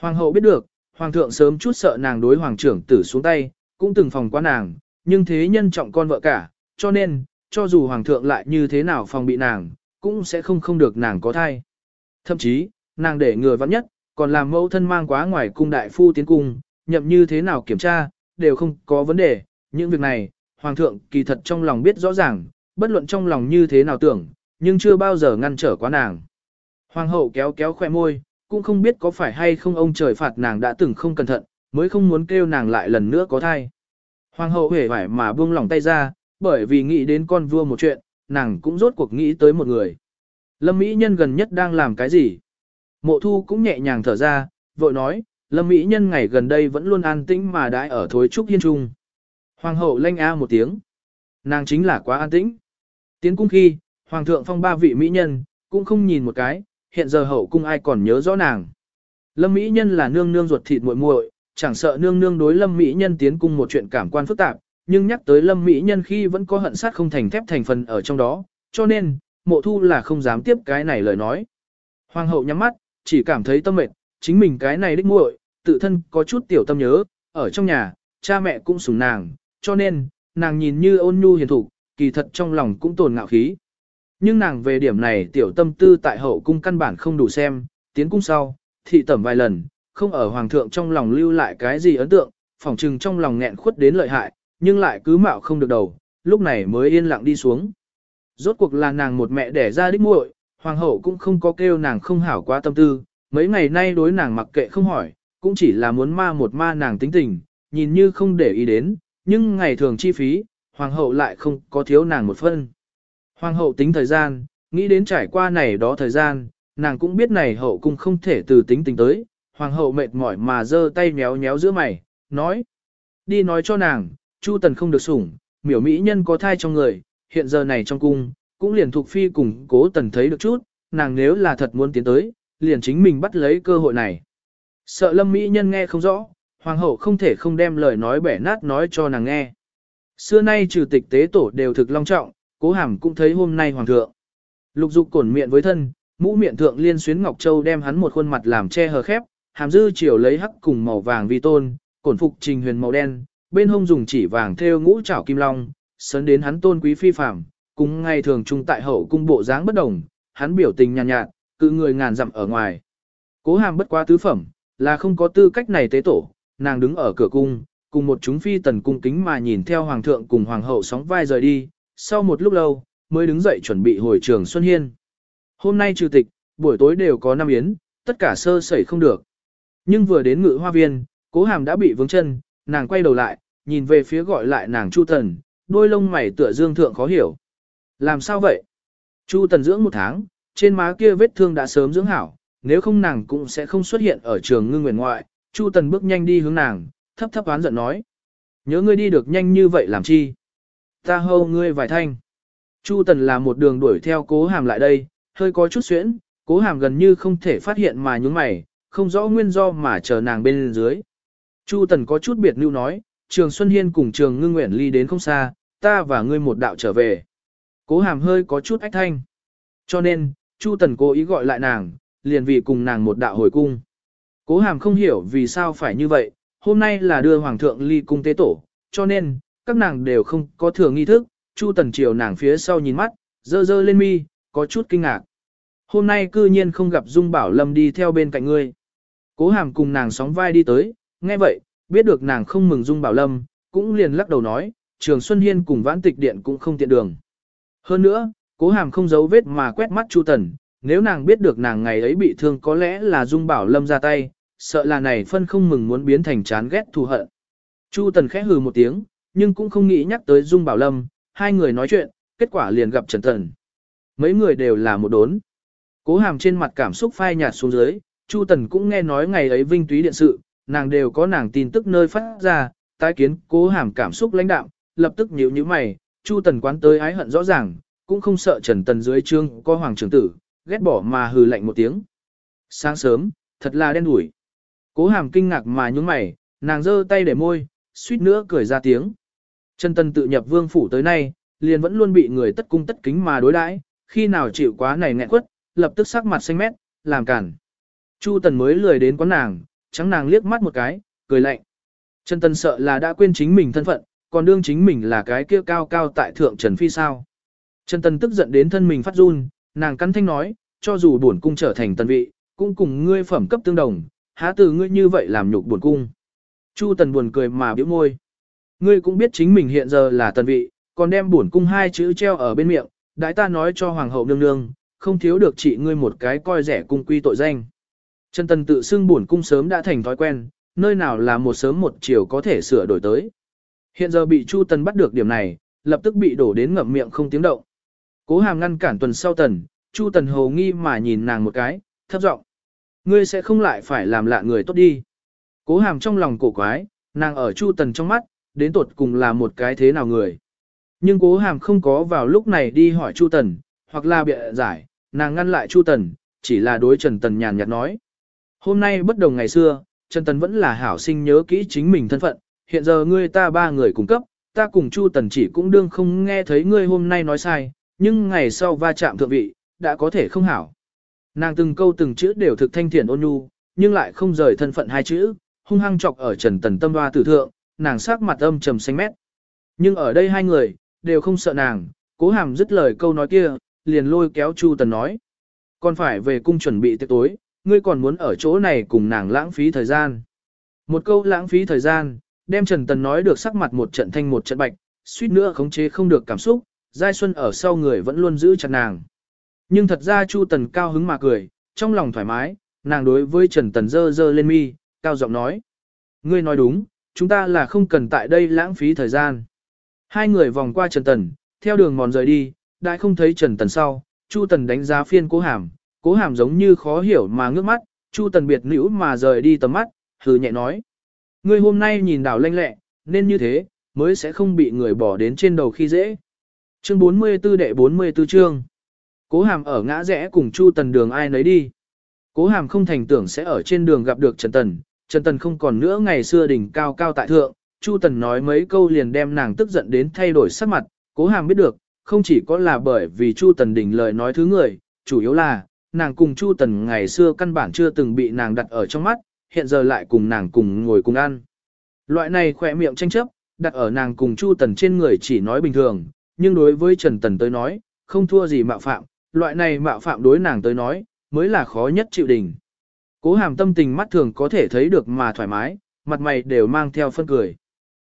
Hoàng hậu biết được, Hoàng thượng sớm chút sợ nàng đối Hoàng trưởng tử xuống tay, cũng từng phòng qua nàng, nhưng thế nhân trọng con vợ cả, cho nên, cho dù hoàng thượng lại như thế nào phòng bị nàng, cũng sẽ không không được nàng có thai. Thậm chí, nàng để người vắng nhất, còn làm mẫu thân mang quá ngoài cung đại phu tiến cung, nhậm như thế nào kiểm tra, đều không có vấn đề. Những việc này, hoàng thượng kỳ thật trong lòng biết rõ ràng, bất luận trong lòng như thế nào tưởng, nhưng chưa bao giờ ngăn trở quá nàng. Hoàng hậu kéo kéo khoe môi, cũng không biết có phải hay không ông trời phạt nàng đã từng không cẩn thận, mới không muốn kêu nàng lại lần nữa có thai. Hoàng hậu hề vải mà buông lỏng tay ra, bởi vì nghĩ đến con vua một chuyện, nàng cũng rốt cuộc nghĩ tới một người. Lâm Mỹ Nhân gần nhất đang làm cái gì? Mộ thu cũng nhẹ nhàng thở ra, vội nói, lâm mỹ nhân ngày gần đây vẫn luôn an tĩnh mà đãi ở thối trúc hiên trung. Hoàng hậu lanh a một tiếng. Nàng chính là quá an tĩnh. Tiến cung khi, hoàng thượng phong ba vị mỹ nhân, cũng không nhìn một cái, hiện giờ hậu cung ai còn nhớ rõ nàng. Lâm mỹ nhân là nương nương ruột thịt muội muội, chẳng sợ nương nương đối lâm mỹ nhân tiến cung một chuyện cảm quan phức tạp, nhưng nhắc tới lâm mỹ nhân khi vẫn có hận sát không thành thép thành phần ở trong đó, cho nên, mộ thu là không dám tiếp cái này lời nói. Hoàng hậu nhắm mắt, chỉ cảm thấy tâm mệt, chính mình cái này đích muội, tự thân có chút tiểu tâm nhớ, ở trong nhà, cha mẹ cũng sủng nàng, cho nên, nàng nhìn như ôn nhu hiền thục, kỳ thật trong lòng cũng tồn ngạo khí. Nhưng nàng về điểm này tiểu tâm tư tại hậu cung căn bản không đủ xem, tiến cung sau, thị tẩm vài lần, không ở hoàng thượng trong lòng lưu lại cái gì ấn tượng, phỏng trừng trong lòng nghẹn khuất đến lợi hại, nhưng lại cứ mạo không được đầu, lúc này mới yên lặng đi xuống. Rốt cuộc là nàng một mẹ đẻ ra đích muội, hoàng hậu cũng không có kêu nàng không hảo quá tâm tư, mấy ngày nay đối nàng mặc kệ không hỏi, cũng chỉ là muốn ma một ma nàng tính tình, nhìn như không để ý đến, nhưng ngày thường chi phí, hoàng hậu lại không có thiếu nàng một phân. Hoàng hậu tính thời gian, nghĩ đến trải qua này đó thời gian, nàng cũng biết này hậu cung không thể từ tính tình tới, hoàng hậu mệt mỏi mà giơ tay méo méo giữa mày, nói. Đi nói cho nàng, Chu Tần không được sủng, miểu mỹ nhân có thai trong người, hiện giờ này trong cung, cũng liền thuộc phi cùng cố Tần thấy được chút, nàng nếu là thật muốn tiến tới, liền chính mình bắt lấy cơ hội này. Sợ lâm mỹ nhân nghe không rõ, hoàng hậu không thể không đem lời nói bẻ nát nói cho nàng nghe. Xưa nay trừ tịch tế tổ đều thực long trọng, cố hàm cũng thấy hôm nay hoàng thượng. Lục dục cổn miệng với thân, mũ miệng thượng liên xuyến ngọc châu đem hắn một khuôn mặt làm che hờ khép, hàm dư chiều lấy hắc cùng màu vàng vi tôn, cổn phục trình huyền màu đen, bên hông dùng chỉ vàng thêu ngũ trảo kim long, sấn đến hắn tôn quý phi phàm, cùng ngày thường trung tại hậu cung bộ dáng bất đồng, hắn biểu tình nhàn nhạt, nhạt, cự người ngàn dặm ở ngoài. Cố hàm bất quá tứ phẩm, là không có tư cách này tế tổ, nàng đứng ở cửa cung, cùng một chúng phi tần cung kính mà nhìn theo hoàng thượng cùng hoàng hậu sóng vai rời đi, sau một lúc lâu, mới đứng dậy chuẩn bị hồi trường Xuân Hiên. Hôm nay trừ tịch, buổi tối đều có năm yến, tất cả sơ sẩy không được. Nhưng vừa đến ngự hoa viên, cố hàm đã bị vướng chân, nàng quay đầu lại, nhìn về phía gọi lại nàng Chu Tần, đôi lông mày tựa dương thượng khó hiểu. Làm sao vậy? Chu Tần dưỡng một tháng, trên má kia vết thương đã sớm dưỡng hảo, nếu không nàng cũng sẽ không xuất hiện ở trường ngưng nguyện ngoại. Chu Tần bước nhanh đi hướng nàng, thấp thấp oán giận nói. Nhớ ngươi đi được nhanh như vậy làm chi? Ta hâu ngươi vài thanh. Chu Tần là một đường đuổi theo cố hàm lại đây, hơi có chút xuyễn, cố hàm gần như không thể phát hiện mà nhúng mày, không rõ nguyên do mà chờ nàng bên dưới. Chu Tần có chút biệt lưu nói, Trường Xuân Hiên cùng Trường Ngưng Nguyện ly đến không xa, ta và ngươi một đạo trở về. Cố hàm hơi có chút ách thanh. Cho nên, Chu Tần cố ý gọi lại nàng, liền vì cùng nàng một đạo hồi cung. Cố hàm không hiểu vì sao phải như vậy, hôm nay là đưa Hoàng thượng ly cung tế tổ, cho nên, các nàng đều không có thừa nghi thức, Chu Tần triều nàng phía sau nhìn mắt, dơ dơ lên mi, có chút kinh ngạc. Hôm nay cư nhiên không gặp Dung Bảo Lâm đi theo bên cạnh ngươi. Cố hàm cùng nàng sóng vai đi tới, nghe vậy, biết được nàng không mừng Dung Bảo Lâm, cũng liền lắc đầu nói, Trường Xuân Hiên cùng vãn tịch điện cũng không tiện đường. Hơn nữa, cố hàm không giấu vết mà quét mắt Chu Tần, nếu nàng biết được nàng ngày ấy bị thương có lẽ là Dung Bảo Lâm ra tay, sợ là này phân không mừng muốn biến thành chán ghét thù hận. Chu Tần khẽ hừ một tiếng, nhưng cũng không nghĩ nhắc tới Dung Bảo Lâm, hai người nói chuyện, kết quả liền gặp Trần Tần. Mấy người đều là một đốn. Cố hàm trên mặt cảm xúc phai nhạt xuống dưới, Chu Tần cũng nghe nói ngày ấy vinh túy điện sự, nàng đều có nàng tin tức nơi phát ra, tái kiến cố hàm cảm xúc lãnh đạm, lập tức nhíu nhíu mày, Chu Tần quán tới ái hận rõ ràng, cũng không sợ Trần Tần dưới trương có hoàng trưởng tử, ghét bỏ mà hừ lạnh một tiếng. Sáng sớm, thật là đen đủi. Cố hàm kinh ngạc mà nhúng mày, nàng giơ tay để môi, suýt nữa cười ra tiếng. Trần Tần tự nhập vương phủ tới nay, liền vẫn luôn bị người tất cung tất kính mà đối đãi, khi nào chịu quá này nghẹn quất, lập tức sắc mặt xanh mét, làm cản. Chu Tần mới lười đến quán nàng, trắng nàng liếc mắt một cái, cười lạnh. Trần Tần sợ là đã quên chính mình thân phận, còn đương chính mình là cái kia cao cao tại thượng Trần Phi sao. Trần Tần tức giận đến thân mình phát run, nàng cắn thanh nói, cho dù bổn cung trở thành tần vị, cũng cùng ngươi phẩm cấp tương đồng, há từ ngươi như vậy làm nhục bổn cung. Chu Tần buồn cười mà biểu môi. Ngươi cũng biết chính mình hiện giờ là tần vị, còn đem bổn cung hai chữ treo ở bên miệng, đại ta nói cho hoàng hậu nương nương, không thiếu được trị ngươi một cái coi rẻ cung quy tội danh. Trần Tần tự xưng bổn cung sớm đã thành thói quen, nơi nào là một sớm một chiều có thể sửa đổi tới. Hiện giờ bị Chu Tần bắt được điểm này, lập tức bị đổ đến ngậm miệng không tiếng động. Cố hàm ngăn cản tuần sau tần, Chu Tần hồ nghi mà nhìn nàng một cái, thấp giọng Ngươi sẽ không lại phải làm lạ người tốt đi. Cố hàm trong lòng cổ quái, nàng ở Chu Tần trong mắt, đến tột cùng là một cái thế nào người. Nhưng cố hàm không có vào lúc này đi hỏi Chu Tần, hoặc là bịa giải, nàng ngăn lại Chu Tần, chỉ là đối Trần Tần nhàn nhạt nói. Hôm nay bất đồng ngày xưa, Trần Tần vẫn là hảo sinh nhớ kỹ chính mình thân phận, hiện giờ ngươi ta ba người cùng cấp, ta cùng Chu Tần chỉ cũng đương không nghe thấy ngươi hôm nay nói sai, nhưng ngày sau va chạm thượng vị, đã có thể không hảo. Nàng từng câu từng chữ đều thực thanh thiện ôn nhu, nhưng lại không rời thân phận hai chữ, hung hăng chọc ở Trần Tần tâm hoa tử thượng, nàng sắc mặt âm trầm xanh mét. Nhưng ở đây hai người, đều không sợ nàng, cố hàm dứt lời câu nói kia, liền lôi kéo Chu Tần nói. Còn phải về cung chuẩn bị tiệc tối, ngươi còn muốn ở chỗ này cùng nàng lãng phí thời gian. Một câu lãng phí thời gian, đem Trần Tần nói được sắc mặt một trận thanh một trận bạch, suýt nữa khống chế không được cảm xúc, Giai Xuân ở sau người vẫn luôn giữ chặt nàng. Nhưng thật ra Chu Tần cao hứng mà cười, trong lòng thoải mái, nàng đối với Trần Tần dơ dơ lên mi, cao giọng nói. Ngươi nói đúng, chúng ta là không cần tại đây lãng phí thời gian. Hai người vòng qua Trần Tần, theo đường mòn rời đi, đã không thấy Trần Tần sau, Chu Tần đánh giá phiên cố hàm, cố hàm giống như khó hiểu mà ngước mắt, Chu Tần biệt nữ mà rời đi tầm mắt, hừ nhẹ nói. Ngươi hôm nay nhìn đảo lanh lẹ, nên như thế, mới sẽ không bị người bỏ đến trên đầu khi dễ. Chương 44 đệ 44 chương. Cố hàm ở ngã rẽ cùng Chu Tần đường ai nấy đi. Cố hàm không thành tưởng sẽ ở trên đường gặp được Trần Tần, Trần Tần không còn nữa ngày xưa đỉnh cao cao tại thượng, Chu Tần nói mấy câu liền đem nàng tức giận đến thay đổi sắc mặt, cố hàm biết được, không chỉ có là bởi vì Chu Tần đỉnh lời nói thứ người, chủ yếu là, nàng cùng Chu Tần ngày xưa căn bản chưa từng bị nàng đặt ở trong mắt, hiện giờ lại cùng nàng cùng ngồi cùng ăn. Loại này khỏe miệng tranh chấp, đặt ở nàng cùng Chu Tần trên người chỉ nói bình thường, nhưng đối với Trần Tần tới nói, không thua gì mạo phạm, loại này mạo phạm đối nàng tới nói, mới là khó nhất chịu đỉnh. Cố hàm tâm tình mắt thường có thể thấy được mà thoải mái, mặt mày đều mang theo phân cười.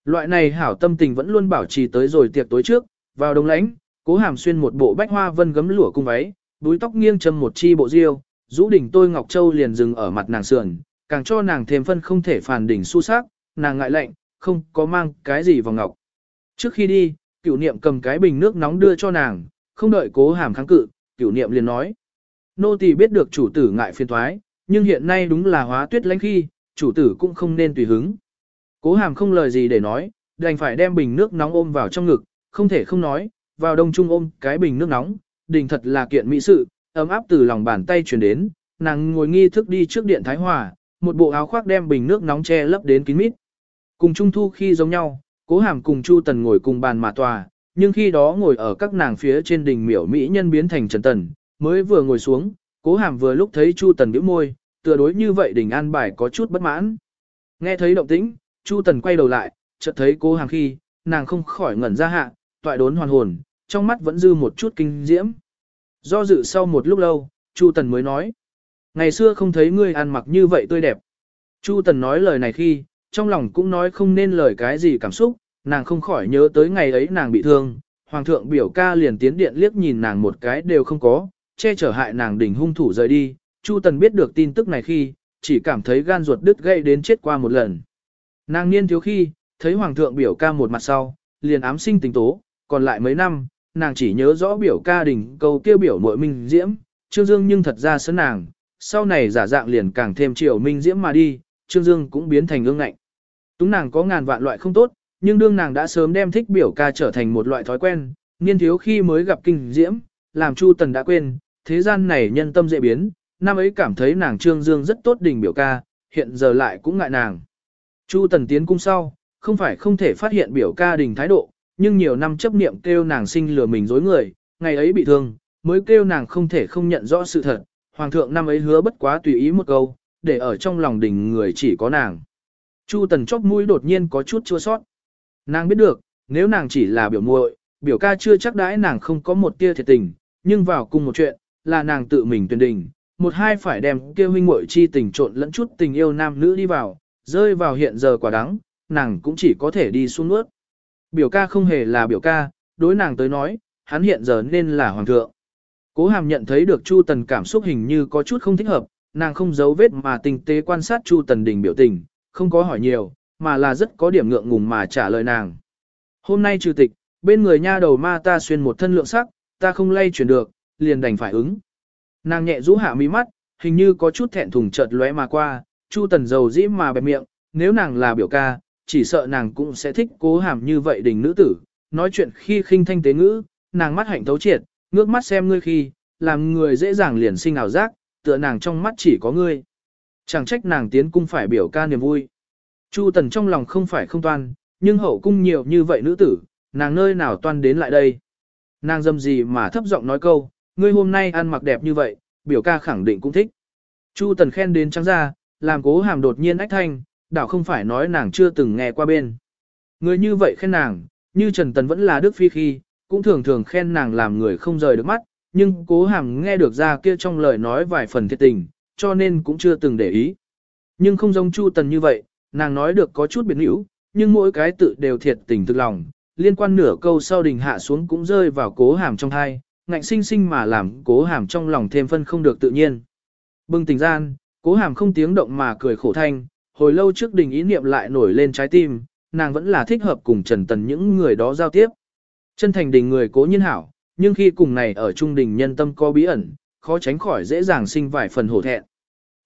Loại này hảo tâm tình vẫn luôn bảo trì tới rồi tiệc tối trước, vào đông lãnh, cố hàm xuyên một bộ bách hoa vân gấm lụa cung váy, đuôi tóc nghiêng châm một chi bộ diêu, rũ đỉnh tôi ngọc châu liền dừng ở mặt nàng sườn, càng cho nàng thêm phân không thể phản đỉnh su sắc, nàng ngại lạnh, không có mang cái gì vào ngọc. Trước khi đi, cửu niệm cầm cái bình nước nóng đưa cho nàng, không đợi cố hàm kháng cự, cửu niệm liền nói. Nô tỳ biết được chủ tử ngại phiền thoái, nhưng hiện nay đúng là hóa tuyết lãnh khi, chủ tử cũng không nên tùy hứng. Cố hàm không lời gì để nói, đành phải đem bình nước nóng ôm vào trong ngực, không thể không nói, vào đông trung ôm cái bình nước nóng, đình thật là kiện mỹ sự, ấm áp từ lòng bàn tay truyền đến, nàng ngồi nghi thức đi trước điện thái hòa, một bộ áo khoác đem bình nước nóng che lấp đến kín mít. Cùng trung thu khi giống nhau, cố hàm cùng Chu Tần ngồi cùng bàn mà tòa, nhưng khi đó ngồi ở các nàng phía trên đỉnh miểu mỹ nhân biến thành Trần Tần, mới vừa ngồi xuống, cố hàm vừa lúc thấy Chu Tần bĩu môi, tựa đối như vậy đỉnh an bài có chút bất mãn. Nghe thấy động tĩnh, Chu Tần quay đầu lại, chợt thấy cô hàng khi, nàng không khỏi ngẩn ra hạ, toại đốn hoàn hồn, trong mắt vẫn dư một chút kinh diễm. Do dự sau một lúc lâu, Chu Tần mới nói. Ngày xưa không thấy ngươi ăn mặc như vậy tươi đẹp. Chu Tần nói lời này khi, trong lòng cũng nói không nên lời cái gì cảm xúc, nàng không khỏi nhớ tới ngày ấy nàng bị thương, hoàng thượng biểu ca liền tiến điện liếc nhìn nàng một cái đều không có, che chở hại nàng đỉnh hung thủ rời đi, Chu Tần biết được tin tức này khi, chỉ cảm thấy gan ruột đứt gây đến chết qua một lần. Nàng niên thiếu khi, thấy hoàng thượng biểu ca một mặt sau, liền ám sinh tình tố, còn lại mấy năm, nàng chỉ nhớ rõ biểu ca đỉnh câu kêu biểu muội minh diễm, Trương Dương nhưng thật ra sớn nàng, sau này giả dạng liền càng thêm triệu minh diễm mà đi, Trương Dương cũng biến thành ương ngạnh. Túng nàng có ngàn vạn loại không tốt, nhưng đương nàng đã sớm đem thích biểu ca trở thành một loại thói quen, niên thiếu khi mới gặp kinh diễm, làm Chu Tần đã quên, thế gian này nhân tâm dễ biến, năm ấy cảm thấy nàng Trương Dương rất tốt đình biểu ca, hiện giờ lại cũng ngại nàng. Chu Tần tiến cung sau, không phải không thể phát hiện biểu ca đình thái độ, nhưng nhiều năm chấp niệm kêu nàng sinh lừa mình dối người, ngày ấy bị thương, mới kêu nàng không thể không nhận rõ sự thật, hoàng thượng năm ấy hứa bất quá tùy ý một câu, để ở trong lòng đình người chỉ có nàng. Chu Tần chóp mũi đột nhiên có chút chua sót. Nàng biết được, nếu nàng chỉ là biểu muội, biểu ca chưa chắc đãi nàng không có một tia thiệt tình, nhưng vào cùng một chuyện, là nàng tự mình tuyên đình, một hai phải đem kia huynh muội chi tình trộn lẫn chút tình yêu nam nữ đi vào, rơi vào hiện giờ quả đắng, nàng cũng chỉ có thể đi xuống nước. Biểu ca không hề là biểu ca, đối nàng tới nói, hắn hiện giờ nên là hoàng thượng. Cố hàm nhận thấy được Chu Tần cảm xúc hình như có chút không thích hợp, nàng không giấu vết mà tinh tế quan sát Chu Tần Đình biểu tình, không có hỏi nhiều, mà là rất có điểm ngượng ngùng mà trả lời nàng. Hôm nay trừ tịch, bên người nha đầu ma ta xuyên một thân lượng sắc, ta không lay chuyển được, liền đành phải ứng. Nàng nhẹ rũ hạ mí mắt, hình như có chút thẹn thùng chợt lóe mà qua, Chu Tần dầu dĩ mà bẹp miệng, nếu nàng là biểu ca, chỉ sợ nàng cũng sẽ thích cố hàm như vậy đình nữ tử, nói chuyện khi khinh thanh tế ngữ, nàng mắt hạnh thấu triệt, ngước mắt xem ngươi khi, làm người dễ dàng liền sinh ảo giác, tựa nàng trong mắt chỉ có ngươi. Chẳng trách nàng tiến cung phải biểu ca niềm vui. Chu Tần trong lòng không phải không toan, nhưng hậu cung nhiều như vậy nữ tử, nàng nơi nào toan đến lại đây. Nàng dâm gì mà thấp giọng nói câu, ngươi hôm nay ăn mặc đẹp như vậy, biểu ca khẳng định cũng thích. Chu Tần khen đến trắng ra, làm cố hàm đột nhiên ách thanh, đảo không phải nói nàng chưa từng nghe qua bên. Người như vậy khen nàng, như Trần Tần vẫn là Đức Phi khi, cũng thường thường khen nàng làm người không rời được mắt, nhưng cố hàm nghe được ra kia trong lời nói vài phần thiệt tình, cho nên cũng chưa từng để ý. Nhưng không giống Chu Tần như vậy, nàng nói được có chút biệt hữu, nhưng mỗi cái tự đều thiệt tình thực lòng, liên quan nửa câu sau đình hạ xuống cũng rơi vào cố hàm trong thai, ngạnh sinh sinh mà làm cố hàm trong lòng thêm phân không được tự nhiên. Bừng tỉnh gian, cố hàm không tiếng động mà cười khổ thanh, hồi lâu trước đình ý niệm lại nổi lên trái tim, nàng vẫn là thích hợp cùng Trần Tần những người đó giao tiếp. Chân thành đình người cố nhiên hảo, nhưng khi cùng này ở trung đình nhân tâm có bí ẩn, khó tránh khỏi dễ dàng sinh vài phần hổ thẹn.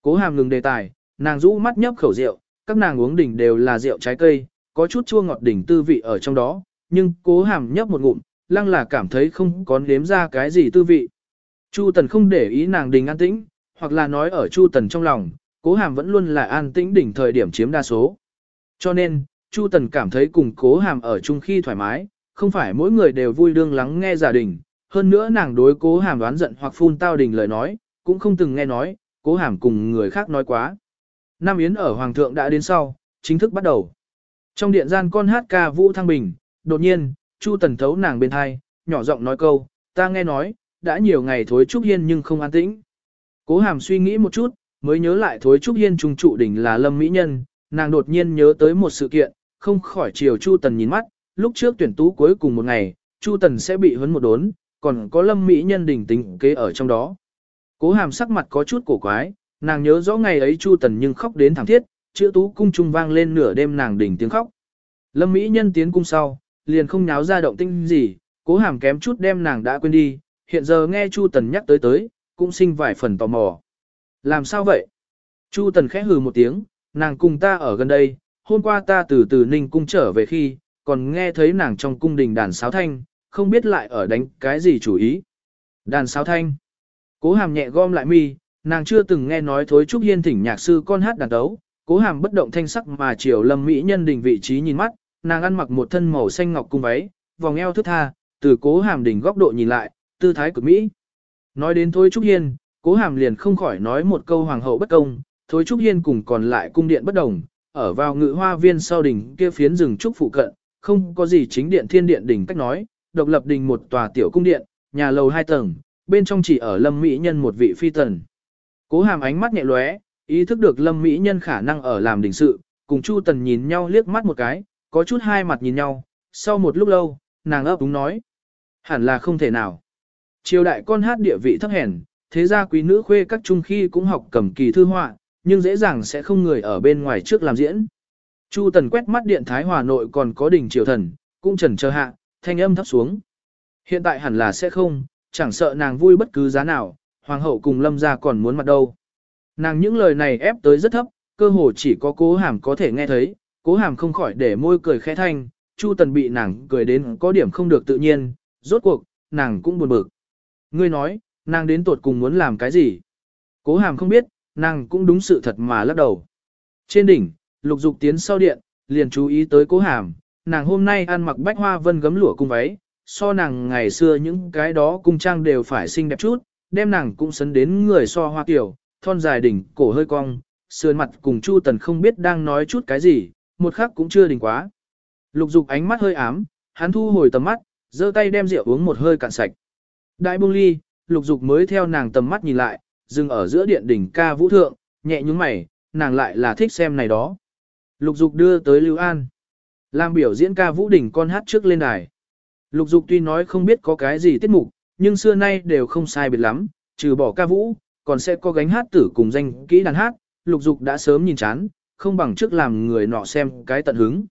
Cố hàm ngừng đề tài, nàng rũ mắt nhấp khẩu rượu, các nàng uống đỉnh đều là rượu trái cây, có chút chua ngọt đỉnh tư vị ở trong đó, nhưng cố hàm nhấp một ngụm, lăng là cảm thấy không có nếm ra cái gì tư vị. Chu Tần không để ý nàng đình an tĩnh, hoặc là nói ở Chu Tần trong lòng, cố hàm vẫn luôn là an tĩnh đỉnh thời điểm chiếm đa số. Cho nên, Chu Tần cảm thấy cùng cố hàm ở chung khi thoải mái, không phải mỗi người đều vui đương lắng nghe giả đình. Hơn nữa nàng đối cố hàm đoán giận hoặc phun tao đình lời nói, cũng không từng nghe nói, cố hàm cùng người khác nói quá. Nam Yến ở Hoàng thượng đã đến sau, chính thức bắt đầu. Trong điện gian con hát ca Vũ Thăng Bình, đột nhiên, Chu Tần thấu nàng bên thai, nhỏ giọng nói câu, ta nghe nói, đã nhiều ngày Thối Trúc Hiên nhưng không an tĩnh. Cố hàm suy nghĩ một chút, mới nhớ lại Thối Trúc Hiên trung trụ đỉnh là Lâm Mỹ Nhân, nàng đột nhiên nhớ tới một sự kiện, không khỏi chiều Chu Tần nhìn mắt, lúc trước tuyển tú cuối cùng một ngày, Chu Tần sẽ bị huấn một đốn, còn có Lâm Mỹ Nhân đỉnh tính kế ở trong đó. Cố hàm sắc mặt có chút cổ quái, nàng nhớ rõ ngày ấy Chu Tần nhưng khóc đến thảm thiết, chữ tú cung trung vang lên nửa đêm nàng đỉnh tiếng khóc. Lâm Mỹ Nhân tiến cung sau, liền không nháo ra động tinh gì, cố hàm kém chút đem nàng đã quên đi, hiện giờ nghe Chu Tần nhắc tới tới, cũng sinh vài phần tò mò. Làm sao vậy? Chu Tần khẽ hừ một tiếng, nàng cùng ta ở gần đây, hôm qua ta từ từ Ninh cung trở về khi, còn nghe thấy nàng trong cung đình đàn sáo thanh, không biết lại ở đánh cái gì chủ ý. Đàn sáo thanh. Cố hàm nhẹ gom lại mi, nàng chưa từng nghe nói thối trúc hiên thỉnh nhạc sư con hát đàn tấu, cố hàm bất động thanh sắc mà chiều lâm mỹ nhân đình vị trí nhìn mắt, nàng ăn mặc một thân màu xanh ngọc cung váy, vòng eo thức tha, từ cố hàm đỉnh góc độ nhìn lại, tư thái cực mỹ. Nói đến Thôi Trúc Hiên, cố hàm liền không khỏi nói một câu hoàng hậu bất công, Thôi Trúc Hiên cùng còn lại cung điện bất đồng, ở vào ngự hoa viên sau đỉnh kia phiến rừng trúc phụ cận, không có gì chính điện thiên điện đỉnh cách nói, độc lập đình một tòa tiểu cung điện, nhà lầu hai tầng, bên trong chỉ ở lâm mỹ nhân một vị phi tần. Cố hàm ánh mắt nhẹ lóe, ý thức được lâm mỹ nhân khả năng ở làm đình sự, cùng Chu Tần nhìn nhau liếc mắt một cái, có chút hai mặt nhìn nhau, sau một lúc lâu, nàng ấp úng nói. Hẳn là không thể nào. Triều đại con hát địa vị thấp hèn, thế ra quý nữ khuê các trung khi cũng học cầm kỳ thư họa, nhưng dễ dàng sẽ không người ở bên ngoài trước làm diễn. Chu Tần quét mắt điện Thái Hòa nội còn có đỉnh triều thần, cũng trần chờ hạ, thanh âm thấp xuống. Hiện tại hẳn là sẽ không, chẳng sợ nàng vui bất cứ giá nào, hoàng hậu cùng lâm gia còn muốn mặt đâu. Nàng những lời này ép tới rất thấp, cơ hồ chỉ có cố hàm có thể nghe thấy, cố hàm không khỏi để môi cười khẽ thanh, Chu Tần bị nàng cười đến có điểm không được tự nhiên, rốt cuộc, nàng cũng buồn bực. Ngươi nói, nàng đến tuột cùng muốn làm cái gì? Cố hàm không biết, nàng cũng đúng sự thật mà lắc đầu. Trên đỉnh, lục dục tiến sau điện, liền chú ý tới cố hàm, nàng hôm nay ăn mặc bách hoa vân gấm lụa cung váy, so nàng ngày xưa những cái đó cung trang đều phải xinh đẹp chút, đem nàng cũng sấn đến người so hoa tiểu, thon dài đỉnh, cổ hơi cong, sườn mặt cùng Chu Tần không biết đang nói chút cái gì, một khắc cũng chưa đỉnh quá. Lục dục ánh mắt hơi ám, hắn thu hồi tầm mắt, giơ tay đem rượu uống một hơi cạn sạch. Đại buông ly, lục dục mới theo nàng tầm mắt nhìn lại, dừng ở giữa điện đỉnh ca vũ thượng, nhẹ nhúng mày, nàng lại là thích xem này đó. Lục dục đưa tới Lưu An. Làm biểu diễn ca vũ đỉnh con hát trước lên đài. Lục dục tuy nói không biết có cái gì tiết mục, nhưng xưa nay đều không sai biệt lắm, trừ bỏ ca vũ, còn sẽ có gánh hát tử cùng danh kỹ đàn hát, lục dục đã sớm nhìn chán, không bằng trước làm người nọ xem cái tận hứng.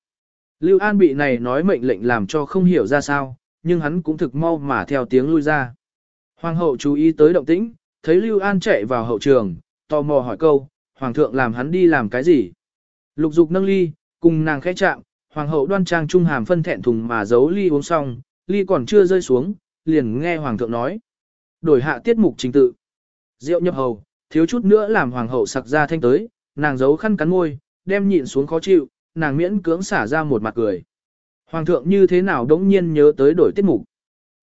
Lưu An bị này nói mệnh lệnh làm cho không hiểu ra sao, nhưng hắn cũng thực mau mà theo tiếng lui ra. Hoàng hậu chú ý tới động tĩnh, thấy Lưu An chạy vào hậu trường, tò mò hỏi câu, hoàng thượng làm hắn đi làm cái gì? Lục dục nâng ly, cùng nàng khẽ chạm, hoàng hậu đoan trang trung hàm phân thẹn thùng mà giấu ly uống xong, ly còn chưa rơi xuống, liền nghe hoàng thượng nói. Đổi hạ tiết mục trình tự. Rượu nhập hầu, thiếu chút nữa làm hoàng hậu sặc ra thanh tới, nàng giấu khăn cắn môi, đem nhịn xuống khó chịu, nàng miễn cưỡng xả ra một mặt cười. Hoàng thượng như thế nào đống nhiên nhớ tới đổi tiết mục.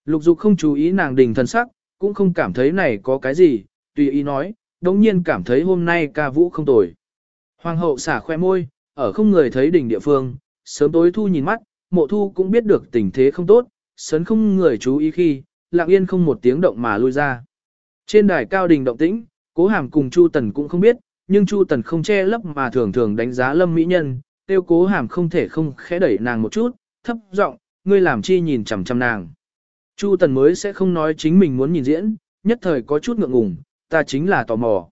Lục dục không chú ý nàng đình thần sắc, cũng không cảm thấy này có cái gì, tùy ý nói, đống nhiên cảm thấy hôm nay ca vũ không tồi. Hoàng hậu xả khoe môi, ở không người thấy đỉnh địa phương, sớm tối thu nhìn mắt, mộ thu cũng biết được tình thế không tốt, sớm không người chú ý khi, lặng yên không một tiếng động mà lui ra. Trên đài cao đình động tĩnh, cố hàm cùng Chu Tần cũng không biết, nhưng Chu Tần không che lấp mà thường thường đánh giá lâm mỹ nhân, tiêu cố hàm không thể không khẽ đẩy nàng một chút, thấp giọng, ngươi làm chi nhìn chằm chằm nàng. Chu Tần mới sẽ không nói chính mình muốn nhìn diễn, nhất thời có chút ngượng ngùng, ta chính là tò mò.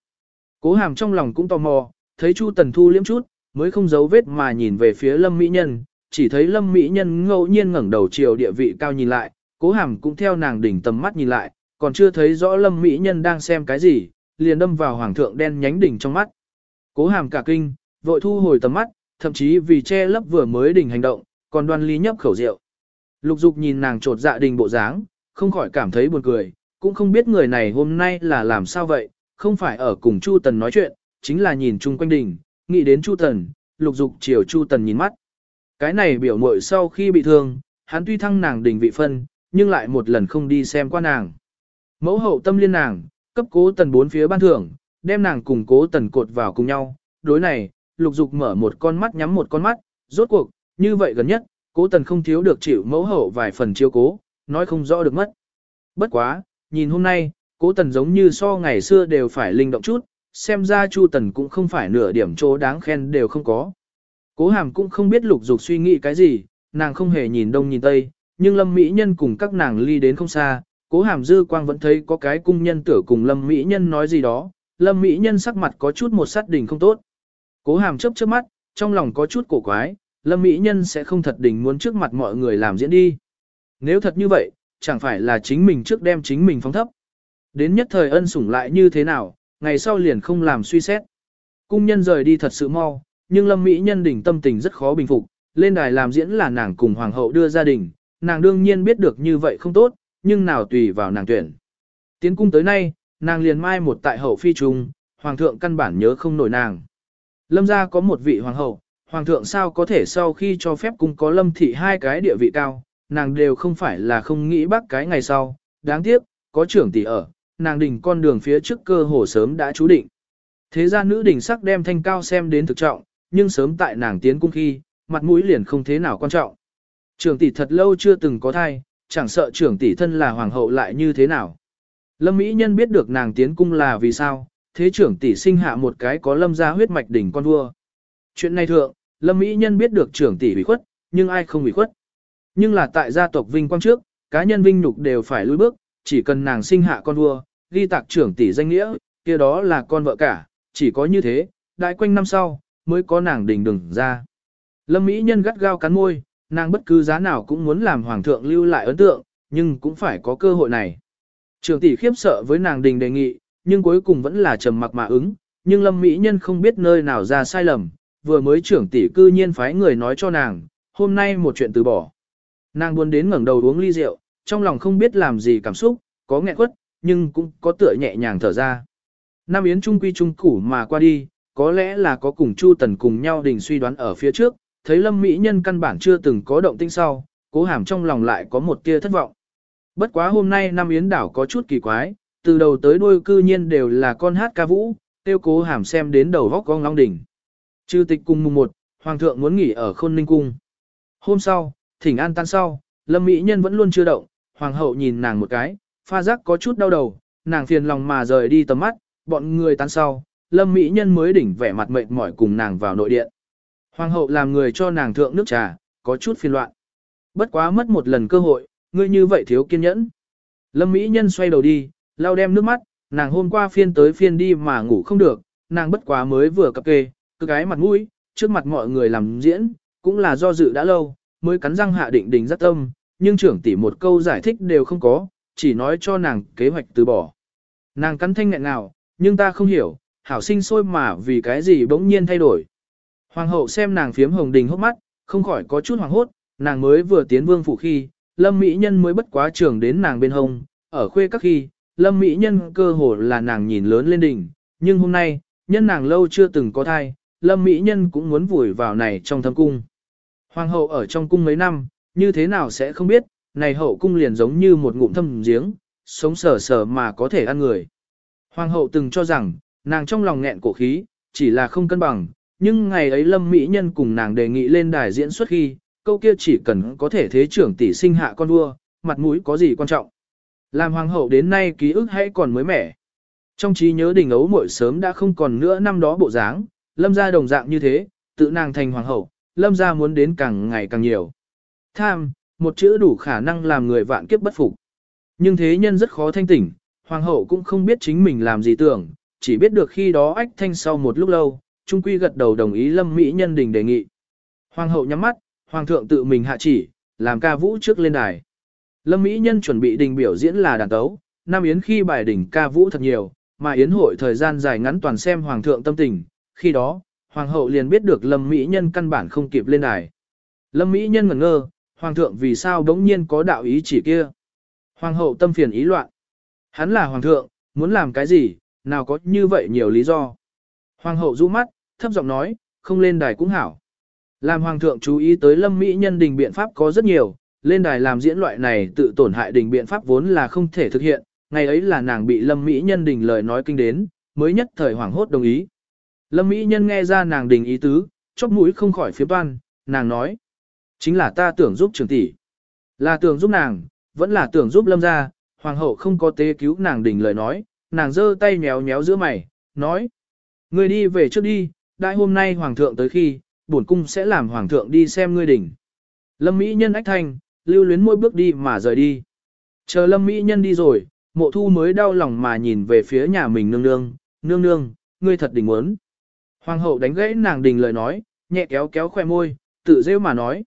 Cố hàm trong lòng cũng tò mò, thấy Chu Tần thu liếm chút, mới không giấu vết mà nhìn về phía Lâm Mỹ Nhân, chỉ thấy Lâm Mỹ Nhân ngẫu nhiên ngẩng đầu chiều địa vị cao nhìn lại, cố hàm cũng theo nàng đỉnh tầm mắt nhìn lại, còn chưa thấy rõ Lâm Mỹ Nhân đang xem cái gì, liền đâm vào hoàng thượng đen nhánh đỉnh trong mắt. Cố hàm cả kinh, vội thu hồi tầm mắt, thậm chí vì che lấp vừa mới đỉnh hành động, còn đoan ly nhấp khẩu rượu. Lục dục nhìn nàng trột dạ đình bộ dáng, không khỏi cảm thấy buồn cười, cũng không biết người này hôm nay là làm sao vậy, không phải ở cùng Chu Tần nói chuyện, chính là nhìn chung quanh đình, nghĩ đến Chu Tần, lục dục chiều Chu Tần nhìn mắt. Cái này biểu muội sau khi bị thương, hắn tuy thăng nàng đình vị phân, nhưng lại một lần không đi xem qua nàng. Mẫu hậu tâm liên nàng, cấp cố tần bốn phía ban thưởng, đem nàng cùng cố tần cột vào cùng nhau. Đối này, lục dục mở một con mắt nhắm một con mắt, rốt cuộc, như vậy gần nhất, cố tần không thiếu được chịu mẫu hậu vài phần chiêu cố, nói không rõ được mất. Bất quá, nhìn hôm nay, cố tần giống như so ngày xưa đều phải linh động chút, xem ra chu tần cũng không phải nửa điểm chỗ đáng khen đều không có. Cố hàm cũng không biết lục dục suy nghĩ cái gì, nàng không hề nhìn đông nhìn tây, nhưng lâm mỹ nhân cùng các nàng ly đến không xa, cố hàm dư quang vẫn thấy có cái cung nhân tử cùng lâm mỹ nhân nói gì đó, lâm mỹ nhân sắc mặt có chút một sát đỉnh không tốt. Cố hàm chớp chớp mắt, trong lòng có chút cổ quái, lâm mỹ nhân sẽ không thật đỉnh muốn trước mặt mọi người làm diễn đi. Nếu thật như vậy, chẳng phải là chính mình trước đem chính mình phóng thấp. Đến nhất thời ân sủng lại như thế nào, ngày sau liền không làm suy xét. Cung nhân rời đi thật sự mau, nhưng lâm mỹ nhân đỉnh tâm tình rất khó bình phục, lên đài làm diễn là nàng cùng hoàng hậu đưa gia đình, nàng đương nhiên biết được như vậy không tốt, nhưng nào tùy vào nàng tuyển. Tiến cung tới nay, nàng liền mai một tại hậu phi trung, hoàng thượng căn bản nhớ không nổi nàng. Lâm gia có một vị hoàng hậu, hoàng thượng sao có thể sau khi cho phép cung có lâm thị hai cái địa vị cao, nàng đều không phải là không nghĩ bác cái ngày sau, đáng tiếc, có trưởng tỷ ở, nàng đình con đường phía trước cơ hồ sớm đã chú định. Thế ra nữ đỉnh sắc đem thanh cao xem đến thực trọng, nhưng sớm tại nàng tiến cung khi, mặt mũi liền không thế nào quan trọng. Trưởng tỷ thật lâu chưa từng có thai, chẳng sợ trưởng tỷ thân là hoàng hậu lại như thế nào. Lâm Mỹ Nhân biết được nàng tiến cung là vì sao, thế trưởng tỷ sinh hạ một cái có lâm gia huyết mạch đỉnh con vua. Chuyện này thượng, Lâm Mỹ Nhân biết được trưởng tỷ bị khuất, nhưng ai không bị khuất. Nhưng là tại gia tộc vinh quang trước, cá nhân vinh nhục đều phải lùi bước, chỉ cần nàng sinh hạ con vua, ghi tạc trưởng tỷ danh nghĩa, kia đó là con vợ cả, chỉ có như thế, đại quanh năm sau, mới có nàng đỉnh đừng ra. Lâm Mỹ Nhân gắt gao cắn môi, nàng bất cứ giá nào cũng muốn làm hoàng thượng lưu lại ấn tượng, nhưng cũng phải có cơ hội này. Trường tỷ khiếp sợ với nàng đình đề nghị, nhưng cuối cùng vẫn là trầm mặc mà ứng, nhưng Lâm Mỹ Nhân không biết nơi nào ra sai lầm, vừa mới trưởng tỷ cư nhiên phái người nói cho nàng, hôm nay một chuyện từ bỏ. Nàng buồn đến ngẩng đầu uống ly rượu, trong lòng không biết làm gì cảm xúc, có nghẹn quất, nhưng cũng có tựa nhẹ nhàng thở ra. Nam Yến trung quy trung củ mà qua đi, có lẽ là có cùng Chu Tần cùng nhau đình suy đoán ở phía trước, thấy Lâm Mỹ Nhân căn bản chưa từng có động tĩnh sau, cố hàm trong lòng lại có một tia thất vọng. Bất quá hôm nay Nam Yến đảo có chút kỳ quái, từ đầu tới đuôi cư nhiên đều là con hát ca vũ, tiêu cố hàm xem đến đầu góc con long đỉnh. Chư tịch cung mùng 1, Hoàng thượng muốn nghỉ ở khôn ninh cung. Hôm sau, thỉnh an tan sau, Lâm Mỹ Nhân vẫn luôn chưa động, Hoàng hậu nhìn nàng một cái, pha giác có chút đau đầu, nàng phiền lòng mà rời đi tầm mắt, bọn người tan sau, Lâm Mỹ Nhân mới đỉnh vẻ mặt mệt mỏi cùng nàng vào nội điện. Hoàng hậu làm người cho nàng thượng nước trà, có chút phiền loạn. Bất quá mất một lần cơ hội, ngươi như vậy thiếu kiên nhẫn. Lâm Mỹ Nhân xoay đầu đi, lau đem nước mắt, nàng hôm qua phiên tới phiên đi mà ngủ không được, nàng bất quá mới vừa cập kê, cứ cái mặt mũi, trước mặt mọi người làm diễn, cũng là do dự đã lâu, mới cắn răng hạ định đình rất tâm, nhưng trưởng tỷ một câu giải thích đều không có, chỉ nói cho nàng kế hoạch từ bỏ. Nàng cắn thanh nghẹn nào, nhưng ta không hiểu, hảo sinh sôi mà vì cái gì bỗng nhiên thay đổi. Hoàng hậu xem nàng phiếm hồng đình hốc mắt, không khỏi có chút hoàng hốt, nàng mới vừa tiến vương phủ khi, lâm mỹ nhân mới bất quá trưởng đến nàng bên hông, ở khuê các khi, lâm mỹ nhân cơ hồ là nàng nhìn lớn lên đỉnh, nhưng hôm nay, nhân nàng lâu chưa từng có thai, lâm mỹ nhân cũng muốn vùi vào này trong thâm cung. Hoàng hậu ở trong cung mấy năm, như thế nào sẽ không biết, này hậu cung liền giống như một ngụm thâm giếng, sống sờ sờ mà có thể ăn người. Hoàng hậu từng cho rằng, nàng trong lòng nghẹn cổ khí, chỉ là không cân bằng, nhưng ngày ấy lâm mỹ nhân cùng nàng đề nghị lên đài diễn xuất khi, câu kia chỉ cần có thể thế trưởng tỷ sinh hạ con vua, mặt mũi có gì quan trọng. Làm hoàng hậu đến nay ký ức hãy còn mới mẻ. Trong trí nhớ đình ấu muội sớm đã không còn nữa năm đó bộ dáng, lâm gia đồng dạng như thế, tự nàng thành hoàng hậu, lâm gia muốn đến càng ngày càng nhiều. Tham, một chữ đủ khả năng làm người vạn kiếp bất phục. Nhưng thế nhân rất khó thanh tỉnh, hoàng hậu cũng không biết chính mình làm gì tưởng, chỉ biết được khi đó ách thanh sau một lúc lâu, trung quy gật đầu đồng ý lâm mỹ nhân đình đề nghị. Hoàng hậu nhắm mắt, hoàng thượng tự mình hạ chỉ, làm ca vũ trước lên đài. Lâm mỹ nhân chuẩn bị đình biểu diễn là đàn tấu, Nam Yến khi bài đỉnh ca vũ thật nhiều, mà Yến hội thời gian dài ngắn toàn xem hoàng thượng tâm tình, khi đó, hoàng hậu liền biết được Lâm Mỹ Nhân căn bản không kịp lên đài. Lâm Mỹ Nhân ngẩn ngơ, hoàng thượng vì sao đống nhiên có đạo ý chỉ kia. Hoàng hậu tâm phiền ý loạn. Hắn là hoàng thượng, muốn làm cái gì, nào có như vậy nhiều lý do. Hoàng hậu rũ mắt, thấp giọng nói, không lên đài cũng hảo. Làm hoàng thượng chú ý tới lâm mỹ nhân đình biện pháp có rất nhiều, lên đài làm diễn loại này tự tổn hại đình biện pháp vốn là không thể thực hiện, ngày ấy là nàng bị lâm mỹ nhân đình lời nói kinh đến, mới nhất thời hoàng hốt đồng ý. Lâm mỹ nhân nghe ra nàng đình ý tứ, chóp mũi không khỏi phía toan, nàng nói. Chính là ta tưởng giúp trường tỷ. Là tưởng giúp nàng, vẫn là tưởng giúp lâm gia, hoàng hậu không có tế cứu nàng đình lời nói, nàng giơ tay nhéo nhéo giữa mày, nói. Ngươi đi về trước đi, đại hôm nay hoàng thượng tới khi, bổn cung sẽ làm hoàng thượng đi xem ngươi đỉnh. Lâm Mỹ Nhân ách thanh, lưu luyến môi bước đi mà rời đi. Chờ Lâm Mỹ Nhân đi rồi, mộ thu mới đau lòng mà nhìn về phía nhà mình nương nương, nương nương, ngươi thật đỉnh muốn. Hoàng hậu đánh gãy nàng đình lời nói, nhẹ kéo kéo khoe môi, tự rêu mà nói.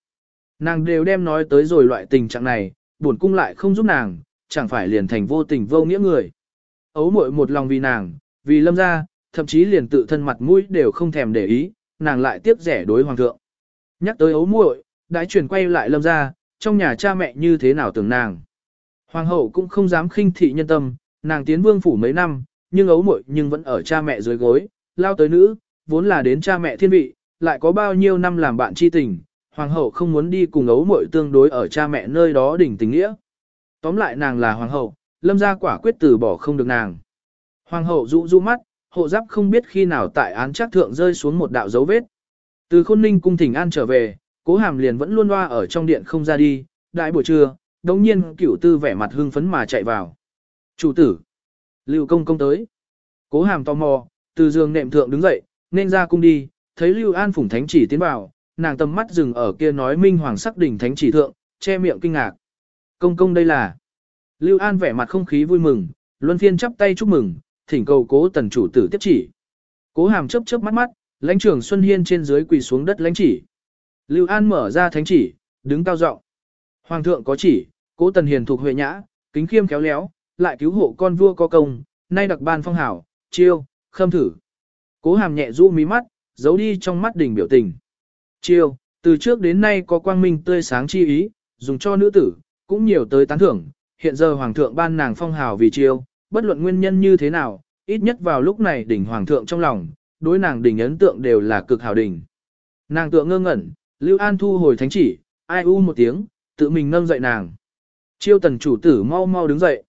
Nàng đều đem nói tới rồi loại tình trạng này, buồn cung lại không giúp nàng, chẳng phải liền thành vô tình vô nghĩa người. Ấu muội một lòng vì nàng, vì lâm gia, thậm chí liền tự thân mặt mũi đều không thèm để ý, nàng lại tiếp rẻ đối hoàng thượng. Nhắc tới ấu muội, đại chuyển quay lại lâm gia, trong nhà cha mẹ như thế nào tưởng nàng. Hoàng hậu cũng không dám khinh thị nhân tâm, nàng tiến vương phủ mấy năm, nhưng ấu muội nhưng vẫn ở cha mẹ dưới gối, lao tới nữ, vốn là đến cha mẹ thiên vị, lại có bao nhiêu năm làm bạn chi tình, hoàng hậu không muốn đi cùng ấu muội tương đối ở cha mẹ nơi đó đỉnh tình nghĩa. Tóm lại nàng là hoàng hậu, lâm gia quả quyết từ bỏ không được nàng. Hoàng hậu dụ dụ mắt, hộ giáp không biết khi nào tại án chắc thượng rơi xuống một đạo dấu vết. Từ khôn ninh cung thỉnh an trở về, cố hàm liền vẫn luôn loa ở trong điện không ra đi, đại buổi trưa, đồng nhiên cửu tư vẻ mặt hưng phấn mà chạy vào. Chủ tử, lưu công công tới. Cố hàm tò mò, từ giường nệm thượng đứng dậy, nên ra cung đi, thấy lưu an phủng thánh chỉ tiến vào, nàng tầm mắt dừng ở kia nói minh hoàng sắc đỉnh thánh chỉ thượng, che miệng kinh ngạc. Công công đây là. Lưu an vẻ mặt không khí vui mừng, luân phiên chắp tay chúc mừng, thỉnh cầu cố tần chủ tử tiếp chỉ. Cố hàm chớp chớp mắt mắt, lãnh trưởng Xuân Hiên trên dưới quỳ xuống đất lãnh chỉ. Lưu An mở ra thánh chỉ, đứng cao giọng. Hoàng thượng có chỉ, cố tần hiền thuộc huệ nhã, kính khiêm khéo léo, lại cứu hộ con vua có công, nay đặc ban phong hảo, chiêu, khâm thử. Cố hàm nhẹ rũ mí mắt, giấu đi trong mắt đỉnh biểu tình. Chiêu, từ trước đến nay có quang minh tươi sáng chi ý, dùng cho nữ tử, cũng nhiều tới tán thưởng. Hiện giờ hoàng thượng ban nàng phong hào vì chiêu, bất luận nguyên nhân như thế nào, ít nhất vào lúc này đỉnh hoàng thượng trong lòng, đối nàng đỉnh ấn tượng đều là cực hào đỉnh. Nàng tượng ngơ ngẩn, Lưu An thu hồi thánh chỉ, ai u một tiếng, tự mình nâng dậy nàng. Chiêu tần chủ tử mau mau đứng dậy.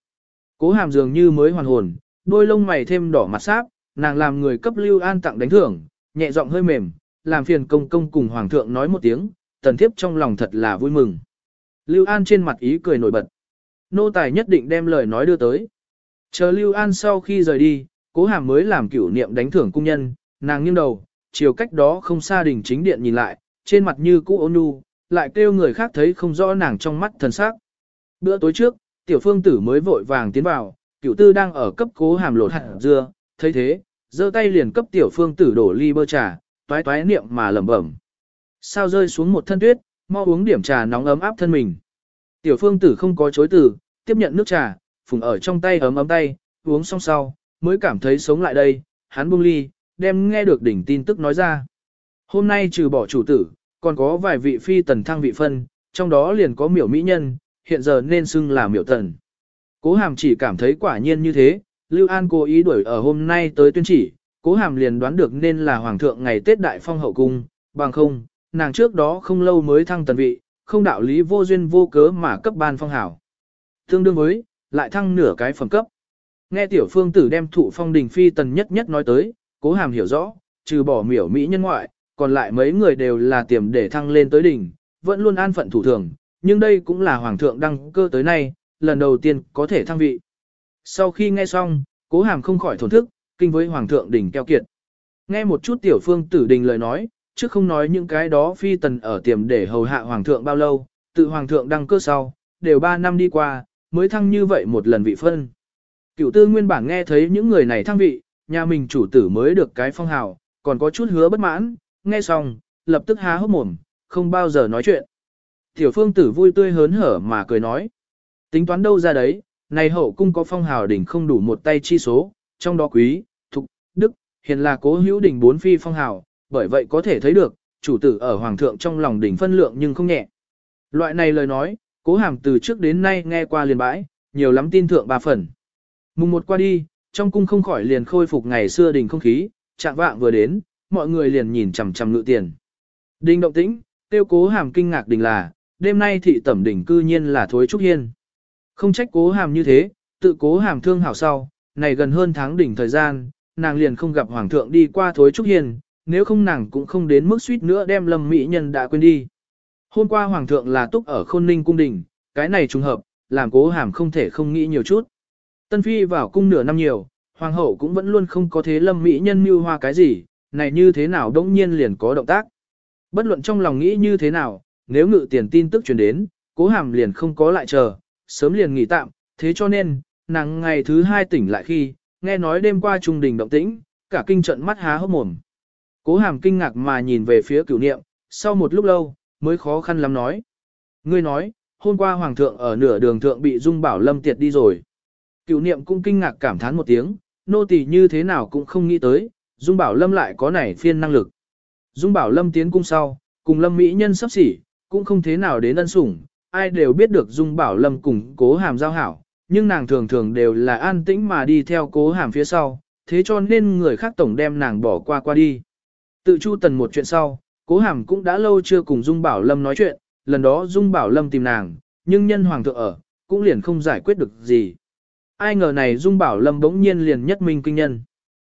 Cố hàm dường như mới hoàn hồn, đôi lông mày thêm đỏ mặt sáp, nàng làm người cấp Lưu An tặng đánh thưởng, nhẹ giọng hơi mềm, làm phiền công công cùng hoàng thượng nói một tiếng, tần thiếp trong lòng thật là vui mừng. Lưu An trên mặt ý cười nổi bật. Nô tài nhất định đem lời nói đưa tới. Chờ Lưu An sau khi rời đi, cố hàm mới làm cửu niệm đánh thưởng cung nhân, nàng nghiêng đầu, chiều cách đó không xa đỉnh chính điện nhìn lại, trên mặt như cũ ôn nhu, lại kêu người khác thấy không rõ nàng trong mắt thần sắc. Bữa tối trước, tiểu phương tử mới vội vàng tiến vào, cửu tư đang ở cấp cố hàm lột hạt dưa, thấy thế, giơ tay liền cấp tiểu phương tử đổ ly bơ trà, toái toái niệm mà lẩm bẩm. Sao rơi xuống một thân tuyết, mau uống điểm trà nóng ấm áp thân mình. Tiểu phương tử không có chối từ, tiếp nhận nước trà, phùng ở trong tay ấm ấm tay, uống xong sau, mới cảm thấy sống lại đây, hắn buông ly, đem nghe được đỉnh tin tức nói ra. Hôm nay trừ bỏ chủ tử, còn có vài vị phi tần thăng vị phân, trong đó liền có miểu mỹ nhân, hiện giờ nên xưng là miểu tần. Cố hàm chỉ cảm thấy quả nhiên như thế, Lưu An cố ý đuổi ở hôm nay tới tuyên chỉ, cố hàm liền đoán được nên là hoàng thượng ngày Tết Đại Phong hậu cung, bằng không, nàng trước đó không lâu mới thăng tần vị, không đạo lý vô duyên vô cớ mà cấp ban phong hảo. Tương đương với, lại thăng nửa cái phẩm cấp. Nghe tiểu phương tử đem thụ phong đình phi tần nhất nhất nói tới, cố hàm hiểu rõ, trừ bỏ miểu mỹ nhân ngoại, còn lại mấy người đều là tiềm để thăng lên tới đỉnh, vẫn luôn an phận thủ thường, nhưng đây cũng là hoàng thượng đăng cơ tới nay, lần đầu tiên có thể thăng vị. Sau khi nghe xong, cố hàm không khỏi thổn thức, kinh với hoàng thượng đỉnh keo kiệt. Nghe một chút tiểu phương tử đình lời nói, chứ không nói những cái đó phi tần ở tiềm để hầu hạ hoàng thượng bao lâu, tự hoàng thượng đăng cơ sau, đều 3 năm đi qua, mới thăng như vậy một lần vị phân. Cựu tư nguyên bản nghe thấy những người này thăng vị, nhà mình chủ tử mới được cái phong hào, còn có chút hứa bất mãn, nghe xong, lập tức há hốc mồm, không bao giờ nói chuyện. Tiểu phương tử vui tươi hớn hở mà cười nói. Tính toán đâu ra đấy, này hậu cung có phong hào đỉnh không đủ một tay chi số, trong đó quý, thục, đức, hiện là cố hữu đỉnh bốn phi phong hào, bởi vậy có thể thấy được, chủ tử ở hoàng thượng trong lòng đỉnh phân lượng nhưng không nhẹ. Loại này lời nói, cố hàm từ trước đến nay nghe qua liền bãi, nhiều lắm tin thượng ba phần. Mùng một qua đi, trong cung không khỏi liền khôi phục ngày xưa đỉnh không khí, trạng vạng vừa đến, mọi người liền nhìn chằm chằm ngự tiền. Đinh động tĩnh, tiêu cố hàm kinh ngạc đình là, đêm nay thị tẩm đỉnh cư nhiên là thối trúc hiên. Không trách cố hàm như thế, tự cố hàm thương hảo sau, này gần hơn tháng đỉnh thời gian, nàng liền không gặp hoàng thượng đi qua thối trúc hiên, nếu không nàng cũng không đến mức suýt nữa đem lâm mỹ nhân đã quên đi. Hôm qua hoàng thượng là túc ở khôn ninh cung đình, cái này trùng hợp, làm cố hàm không thể không nghĩ nhiều chút. Tân phi vào cung nửa năm nhiều, hoàng hậu cũng vẫn luôn không có thế lâm mỹ nhân mưu hoa cái gì, này như thế nào đống nhiên liền có động tác. Bất luận trong lòng nghĩ như thế nào, nếu ngự tiền tin tức truyền đến, cố hàm liền không có lại chờ, sớm liền nghỉ tạm, thế cho nên, nàng ngày thứ hai tỉnh lại khi, nghe nói đêm qua trung đình động tĩnh, cả kinh trận mắt há hốc mồm. Cố hàm kinh ngạc mà nhìn về phía cửu niệm, sau một lúc lâu, mới khó khăn lắm nói. Ngươi nói, hôm qua hoàng thượng ở nửa đường thượng bị Dung Bảo Lâm tiệt đi rồi. cựu niệm cũng kinh ngạc cảm thán một tiếng, nô tỳ như thế nào cũng không nghĩ tới, Dung Bảo Lâm lại có nảy phiên năng lực. Dung Bảo Lâm tiến cung sau, cùng Lâm Mỹ Nhân sắp xỉ, cũng không thế nào đến ân sủng, ai đều biết được Dung Bảo Lâm cùng cố hàm giao hảo, nhưng nàng thường thường đều là an tĩnh mà đi theo cố hàm phía sau, thế cho nên người khác tổng đem nàng bỏ qua qua đi. Tự Chu Tần một chuyện sau, Cố Hàm cũng đã lâu chưa cùng Dung Bảo Lâm nói chuyện, lần đó Dung Bảo Lâm tìm nàng, nhưng nhân hoàng thượng ở, cũng liền không giải quyết được gì. Ai ngờ này Dung Bảo Lâm bỗng nhiên liền nhất minh kinh nhân.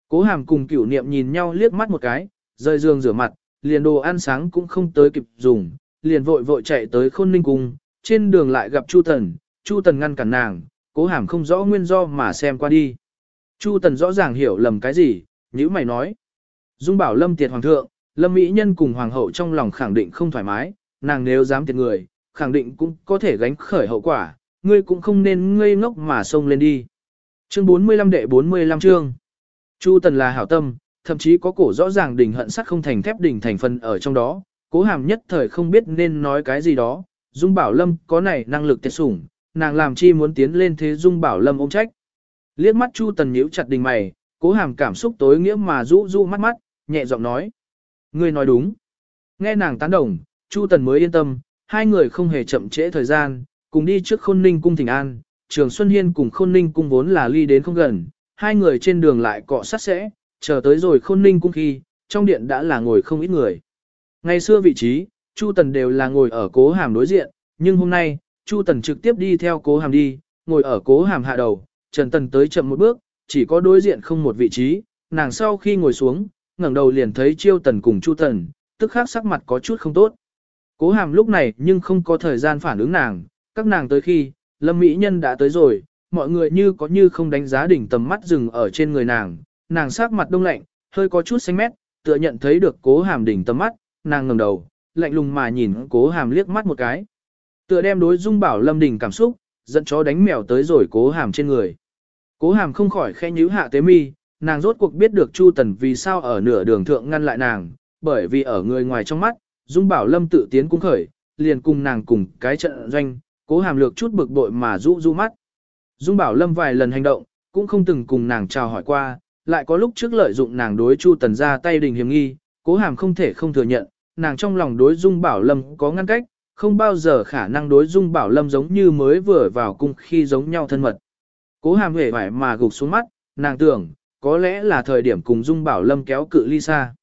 Cố Hàm cùng Cửu Niệm nhìn nhau liếc mắt một cái, rời giường rửa mặt, liền đồ ăn sáng cũng không tới kịp dùng, liền vội vội chạy tới Khôn Ninh cung, trên đường lại gặp Chu Tần, Chu Tần ngăn cản nàng, Cố Hàm không rõ nguyên do mà xem qua đi. Chu Tần rõ ràng hiểu lầm cái gì, nhữ mày nói. Dung bảo lâm tiệt hoàng thượng, lâm mỹ nhân cùng hoàng hậu trong lòng khẳng định không thoải mái, nàng nếu dám thiệt người, khẳng định cũng có thể gánh khởi hậu quả, ngươi cũng không nên ngây ngốc mà xông lên đi. Chương 45 đệ 45 chương. Chu Tần là hảo tâm, thậm chí có cổ rõ ràng đỉnh hận sắt không thành thép đỉnh thành phần ở trong đó, cố hàm nhất thời không biết nên nói cái gì đó, Dung Bảo Lâm có này năng lực tiệt sủng, nàng làm chi muốn tiến lên thế Dung Bảo Lâm ôm trách. Liếc mắt Chu Tần nhíu chặt đình mày, cố hàm cảm xúc tối nghĩa mà rũ rũ mắt mắt, nhẹ giọng nói. Ngươi nói đúng. Nghe nàng tán đồng, Chu Tần mới yên tâm, hai người không hề chậm trễ thời gian, cùng đi trước khôn ninh cung Thịnh an. Trường Xuân Hiên cùng khôn ninh cung vốn là ly đến không gần, hai người trên đường lại cọ sát sẽ, chờ tới rồi khôn ninh cung khi, trong điện đã là ngồi không ít người. Ngày xưa vị trí, Chu Tần đều là ngồi ở cố hàm đối diện, nhưng hôm nay, Chu Tần trực tiếp đi theo cố hàm đi, ngồi ở cố hàm hạ đầu, Trần Tần tới chậm một bước, chỉ có đối diện không một vị trí, nàng sau khi ngồi xuống, ngẩng đầu liền thấy Chiêu Tần cùng Chu Tần, tức khắc sắc mặt có chút không tốt. Cố hàm lúc này nhưng không có thời gian phản ứng nàng, các nàng tới khi, Lâm Mỹ Nhân đã tới rồi, mọi người như có như không đánh giá đỉnh tầm mắt dừng ở trên người nàng, nàng sắc mặt đông lạnh, hơi có chút xanh mét, tựa nhận thấy được cố hàm đỉnh tầm mắt, nàng ngẩng đầu, lạnh lùng mà nhìn cố hàm liếc mắt một cái. Tựa đem đối dung bảo Lâm đỉnh cảm xúc, dẫn chó đánh mèo tới rồi cố hàm trên người. Cố hàm không khỏi khẽ nhíu hạ tế mi, nàng rốt cuộc biết được Chu Tần vì sao ở nửa đường thượng ngăn lại nàng, bởi vì ở người ngoài trong mắt, Dung Bảo Lâm tự tiến cũng khởi, liền cùng nàng cùng cái trận doanh, cố hàm lược chút bực bội mà rũ rũ mắt. Dung Bảo Lâm vài lần hành động, cũng không từng cùng nàng chào hỏi qua, lại có lúc trước lợi dụng nàng đối Chu Tần ra tay đình hiểm nghi, cố hàm không thể không thừa nhận, nàng trong lòng đối Dung Bảo Lâm có ngăn cách, không bao giờ khả năng đối Dung Bảo Lâm giống như mới vừa vào cung khi giống nhau thân mật. Cố hàm hề vải mà gục xuống mắt, nàng tưởng, có lẽ là thời điểm cùng Dung Bảo Lâm kéo cự ly xa.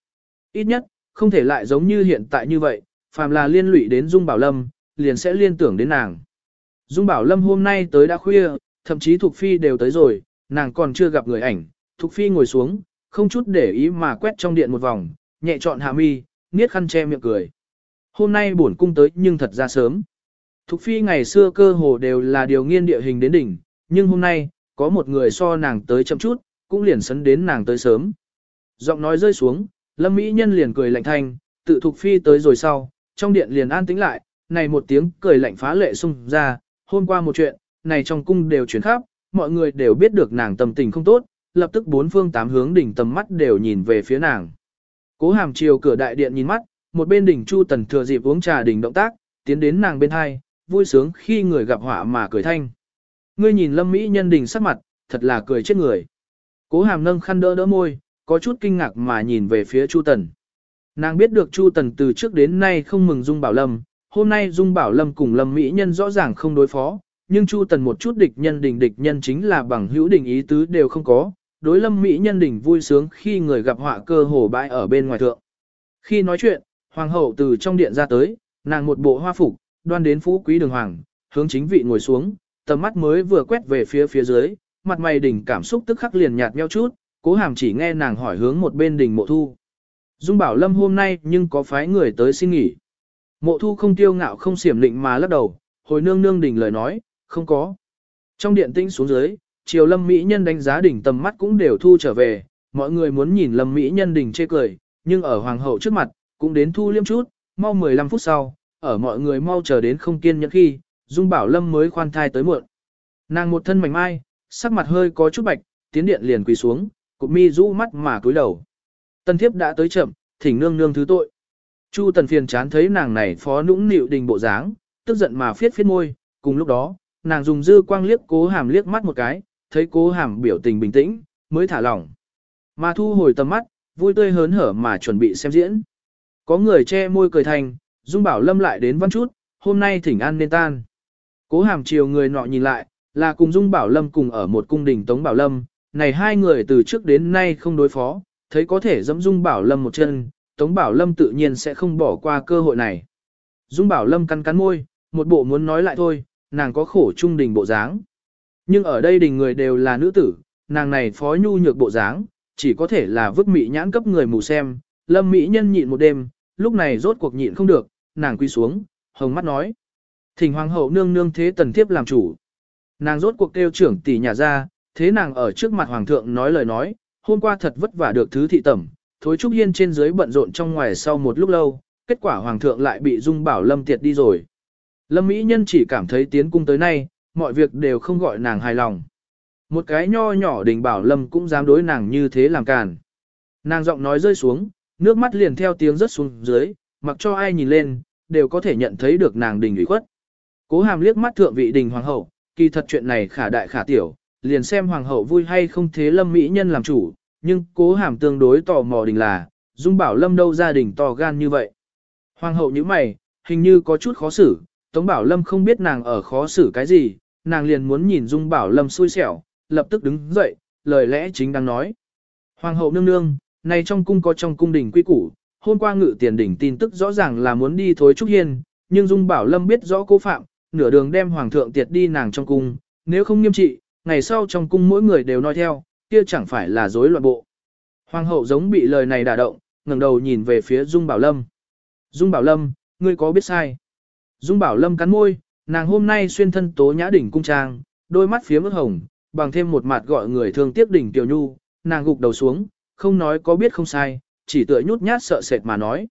Ít nhất, không thể lại giống như hiện tại như vậy, phàm là liên lụy đến Dung Bảo Lâm, liền sẽ liên tưởng đến nàng. Dung Bảo Lâm hôm nay tới đã khuya, thậm chí Thục Phi đều tới rồi, nàng còn chưa gặp người ảnh. Thục Phi ngồi xuống, không chút để ý mà quét trong điện một vòng, nhẹ chọn hạ mi, niết khăn che miệng cười. Hôm nay bổn cung tới nhưng thật ra sớm. Thục Phi ngày xưa cơ hồ đều là điều nghiên địa hình đến đỉnh, nhưng hôm nay, có một người so nàng tới chậm chút, cũng liền sấn đến nàng tới sớm. Giọng nói rơi xuống, Lâm Mỹ Nhân liền cười lạnh thanh, tự Thục Phi tới rồi sau, trong điện liền an tĩnh lại, này một tiếng cười lạnh phá lệ xung ra, hôm qua một chuyện, này trong cung đều chuyển khắp, mọi người đều biết được nàng tâm tình không tốt, lập tức bốn phương tám hướng đỉnh tầm mắt đều nhìn về phía nàng. Cố hàm chiều cửa đại điện nhìn mắt, một bên đỉnh Chu Tần thừa dịp uống trà đỉnh động tác, tiến đến nàng bên hai, vui sướng khi người gặp họa mà cười thanh. Ngươi nhìn Lâm Mỹ nhân đỉnh sắc mặt, thật là cười chết người. Cố hàm nâng khăn đỡ đỡ môi, có chút kinh ngạc mà nhìn về phía Chu Tần. Nàng biết được Chu Tần từ trước đến nay không mừng Dung Bảo Lâm, hôm nay Dung Bảo Lâm cùng Lâm Mỹ Nhân rõ ràng không đối phó, nhưng Chu Tần một chút địch nhân đỉnh địch nhân chính là bằng hữu đình ý tứ đều không có, đối Lâm Mỹ Nhân đỉnh vui sướng khi người gặp họa cơ hồ bãi ở bên ngoài thượng. Khi nói chuyện, Hoàng hậu từ trong điện ra tới, nàng một bộ hoa phục, đoan đến phú quý đường hoàng, hướng chính vị ngồi xuống, tầm mắt mới vừa quét về phía phía dưới, mặt mày đỉnh cảm xúc tức khắc liền nhạt nheo chút, cố hàm chỉ nghe nàng hỏi hướng một bên đỉnh mộ thu. Dung bảo lâm hôm nay nhưng có phái người tới xin nghỉ. Mộ thu không tiêu ngạo không xiểm định mà lắc đầu, hồi nương nương đỉnh lời nói, không có. Trong điện tĩnh xuống dưới, chiều lâm mỹ nhân đánh giá đỉnh tầm mắt cũng đều thu trở về, mọi người muốn nhìn lâm mỹ nhân đỉnh chê cười, nhưng ở hoàng hậu trước mặt, cũng đến thu liêm chút, mau 15 phút sau, ở mọi người mau chờ đến không kiên nhẫn khi, Dung Bảo Lâm mới khoan thai tới muộn. Nàng một thân mảnh mai, sắc mặt hơi có chút bạch, tiến điện liền quỳ xuống, cụp mi rũ mắt mà cúi đầu. Tân thiếp đã tới chậm, thỉnh nương nương thứ tội. Chu tần phiền chán thấy nàng này phó nũng nịu đình bộ dáng, tức giận mà phiết phiết môi, cùng lúc đó, nàng dùng dư quang liếc cố hàm liếc mắt một cái, thấy cố hàm biểu tình bình tĩnh, mới thả lỏng. Mà thu hồi tầm mắt, vui tươi hớn hở mà chuẩn bị xem diễn. Có người che môi cười thành, Dung Bảo Lâm lại đến văn chút, hôm nay thỉnh an nên tan. Cố hàm chiều người nọ nhìn lại, là cùng Dung Bảo Lâm cùng ở một cung đình Tống Bảo Lâm, này hai người từ trước đến nay không đối phó, thấy có thể dẫm Dung Bảo Lâm một chân, Tống Bảo Lâm tự nhiên sẽ không bỏ qua cơ hội này. Dung Bảo Lâm cắn cắn môi, một bộ muốn nói lại thôi, nàng có khổ trung đình bộ dáng. Nhưng ở đây đình người đều là nữ tử, nàng này phó nhu nhược bộ dáng, chỉ có thể là vứt mỹ nhãn cấp người mù xem, Lâm Mỹ nhân nhịn một đêm, lúc này rốt cuộc nhịn không được, nàng quy xuống, hồng mắt nói. Thỉnh hoàng hậu nương nương thế tần thiếp làm chủ. Nàng rốt cuộc kêu trưởng tỷ nhà ra, thế nàng ở trước mặt hoàng thượng nói lời nói, hôm qua thật vất vả được thứ thị tẩm, thối trúc hiên trên dưới bận rộn trong ngoài sau một lúc lâu, kết quả hoàng thượng lại bị dung bảo lâm tiệt đi rồi. Lâm Mỹ nhân chỉ cảm thấy tiến cung tới nay, mọi việc đều không gọi nàng hài lòng. Một cái nho nhỏ đình bảo lâm cũng dám đối nàng như thế làm càn. Nàng giọng nói rơi xuống, nước mắt liền theo tiếng rớt xuống dưới, mặc cho ai nhìn lên, đều có thể nhận thấy được nàng đình ủy khuất. Cố hàm liếc mắt thượng vị đình hoàng hậu, kỳ thật chuyện này khả đại khả tiểu, liền xem hoàng hậu vui hay không thế lâm mỹ nhân làm chủ, nhưng cố hàm tương đối tò mò đình là, dung bảo lâm đâu gia đình to gan như vậy. Hoàng hậu như mày, hình như có chút khó xử, Tống Bảo Lâm không biết nàng ở khó xử cái gì, nàng liền muốn nhìn Dung Bảo Lâm xui xẻo, lập tức đứng dậy, lời lẽ chính đang nói. Hoàng hậu nương nương, này trong cung có trong cung đình quy củ, hôm qua ngự tiền đỉnh tin tức rõ ràng là muốn đi thối trúc hiên, nhưng Dung Bảo Lâm biết rõ cố phạm, nửa đường đem hoàng thượng tiệt đi nàng trong cung, nếu không nghiêm trị, ngày sau trong cung mỗi người đều nói theo, kia chẳng phải là rối loạn bộ. Hoàng hậu giống bị lời này đả động, ngẩng đầu nhìn về phía Dung Bảo Lâm. Dung Bảo Lâm, ngươi có biết sai? Dung Bảo Lâm cắn môi, nàng hôm nay xuyên thân tố nhã đỉnh cung trang, đôi mắt phía mức hồng, bằng thêm một mặt gọi người thương tiếc đỉnh tiểu nhu, nàng gục đầu xuống, không nói có biết không sai, chỉ tựa nhút nhát sợ sệt mà nói.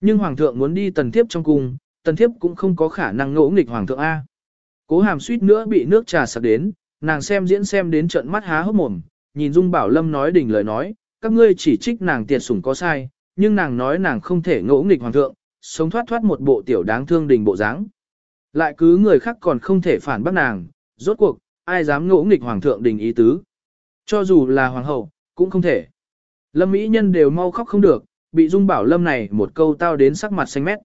Nhưng hoàng thượng muốn đi tần tiếp trong cung, tần thiếp cũng không có khả năng ngỗ nghịch hoàng thượng A. Cố hàm suýt nữa bị nước trà sặc đến, nàng xem diễn xem đến trận mắt há hốc mồm, nhìn Dung Bảo Lâm nói đỉnh lời nói, các ngươi chỉ trích nàng tiệt sủng có sai, nhưng nàng nói nàng không thể ngỗ nghịch hoàng thượng, sống thoát thoát một bộ tiểu đáng thương đình bộ dáng. Lại cứ người khác còn không thể phản bác nàng, rốt cuộc, ai dám ngỗ nghịch hoàng thượng đình ý tứ. Cho dù là hoàng hậu, cũng không thể. Lâm Mỹ Nhân đều mau khóc không được, bị Dung Bảo Lâm này một câu tao đến sắc mặt xanh mét.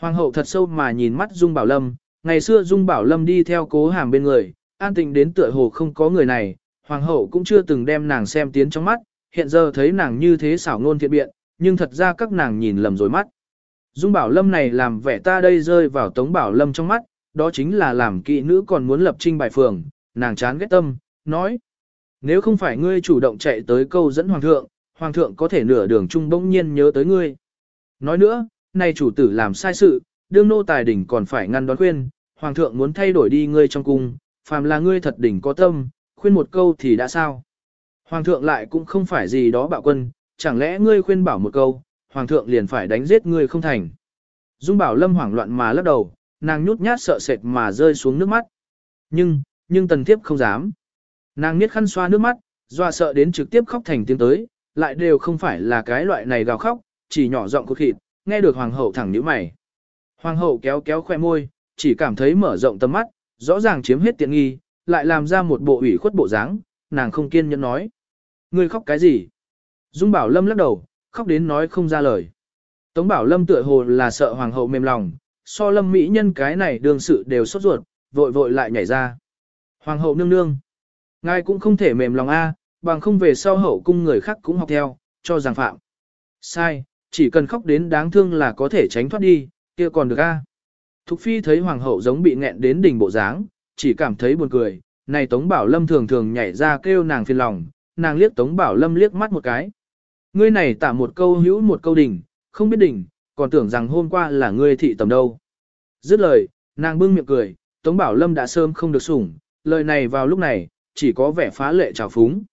Hoàng hậu thật sâu mà nhìn mắt Dung Bảo Lâm, ngày xưa Dung Bảo Lâm đi theo cố hàm bên người, an tịnh đến tựa hồ không có người này, Hoàng hậu cũng chưa từng đem nàng xem tiến trong mắt, hiện giờ thấy nàng như thế xảo ngôn thiện biện, nhưng thật ra các nàng nhìn lầm rồi mắt. Dung Bảo Lâm này làm vẻ ta đây rơi vào Tống Bảo Lâm trong mắt, đó chính là làm kỵ nữ còn muốn lập trinh bài phường, nàng chán ghét tâm, nói. Nếu không phải ngươi chủ động chạy tới câu dẫn Hoàng thượng, Hoàng thượng có thể nửa đường chung bỗng nhiên nhớ tới ngươi. Nói nữa, nay chủ tử làm sai sự, đương nô tài đỉnh còn phải ngăn đón khuyên, Hoàng thượng muốn thay đổi đi ngươi trong cung, phàm là ngươi thật đỉnh có tâm, khuyên một câu thì đã sao. Hoàng thượng lại cũng không phải gì đó bạo quân, chẳng lẽ ngươi khuyên bảo một câu, Hoàng thượng liền phải đánh giết ngươi không thành. Dung bảo lâm hoảng loạn mà lắc đầu, nàng nhút nhát sợ sệt mà rơi xuống nước mắt. Nhưng, nhưng tần thiếp không dám. Nàng niết khăn xoa nước mắt, doa sợ đến trực tiếp khóc thành tiếng tới, lại đều không phải là cái loại này gào khóc, chỉ nhỏ giọng cốt khịt, nghe được hoàng hậu thẳng nhíu mày. Hoàng hậu kéo kéo khoe môi, chỉ cảm thấy mở rộng tầm mắt, rõ ràng chiếm hết tiện nghi, lại làm ra một bộ ủy khuất bộ dáng, nàng không kiên nhẫn nói. Ngươi khóc cái gì? Dung Bảo Lâm lắc đầu, khóc đến nói không ra lời. Tống Bảo Lâm tựa hồ là sợ hoàng hậu mềm lòng, so Lâm mỹ nhân cái này đương sự đều sốt ruột, vội vội lại nhảy ra. Hoàng hậu nương nương, ngài cũng không thể mềm lòng a, bằng không về sau hậu cung người khác cũng học theo, cho rằng phạm. Sai, chỉ cần khóc đến đáng thương là có thể tránh thoát đi, kia còn được a. Thục phi thấy hoàng hậu giống bị nghẹn đến đỉnh bộ dáng, chỉ cảm thấy buồn cười, này Tống Bảo Lâm thường thường nhảy ra kêu nàng phiền lòng, nàng liếc Tống Bảo Lâm liếc mắt một cái. Ngươi này tả một câu hữu một câu đỉnh, không biết đỉnh, còn tưởng rằng hôm qua là ngươi thị tầm đâu. Dứt lời, nàng bưng miệng cười, Tống Bảo Lâm đã sớm không được sủng, lời này vào lúc này, chỉ có vẻ phá lệ trào phúng.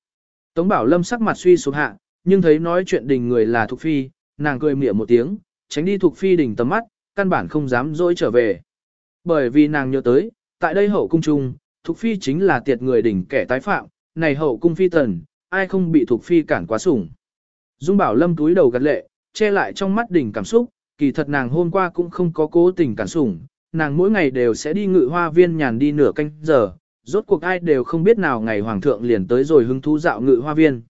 Tống Bảo Lâm sắc mặt suy sụp hạ, nhưng thấy nói chuyện đình người là Thục Phi, nàng cười mỉa một tiếng, tránh đi thuộc Phi đỉnh tầm mắt, căn bản không dám dỗi trở về. Bởi vì nàng nhớ tới, tại đây hậu cung trung, thuộc Phi chính là tiệt người đỉnh kẻ tái phạm, này hậu cung phi tần, ai không bị thuộc Phi cản quá sủng. Dung Bảo Lâm túi đầu gật lệ, che lại trong mắt đỉnh cảm xúc, kỳ thật nàng hôm qua cũng không có cố tình cản sủng, nàng mỗi ngày đều sẽ đi ngự hoa viên nhàn đi nửa canh giờ, rốt cuộc ai đều không biết nào ngày hoàng thượng liền tới rồi hứng thú dạo ngự hoa viên.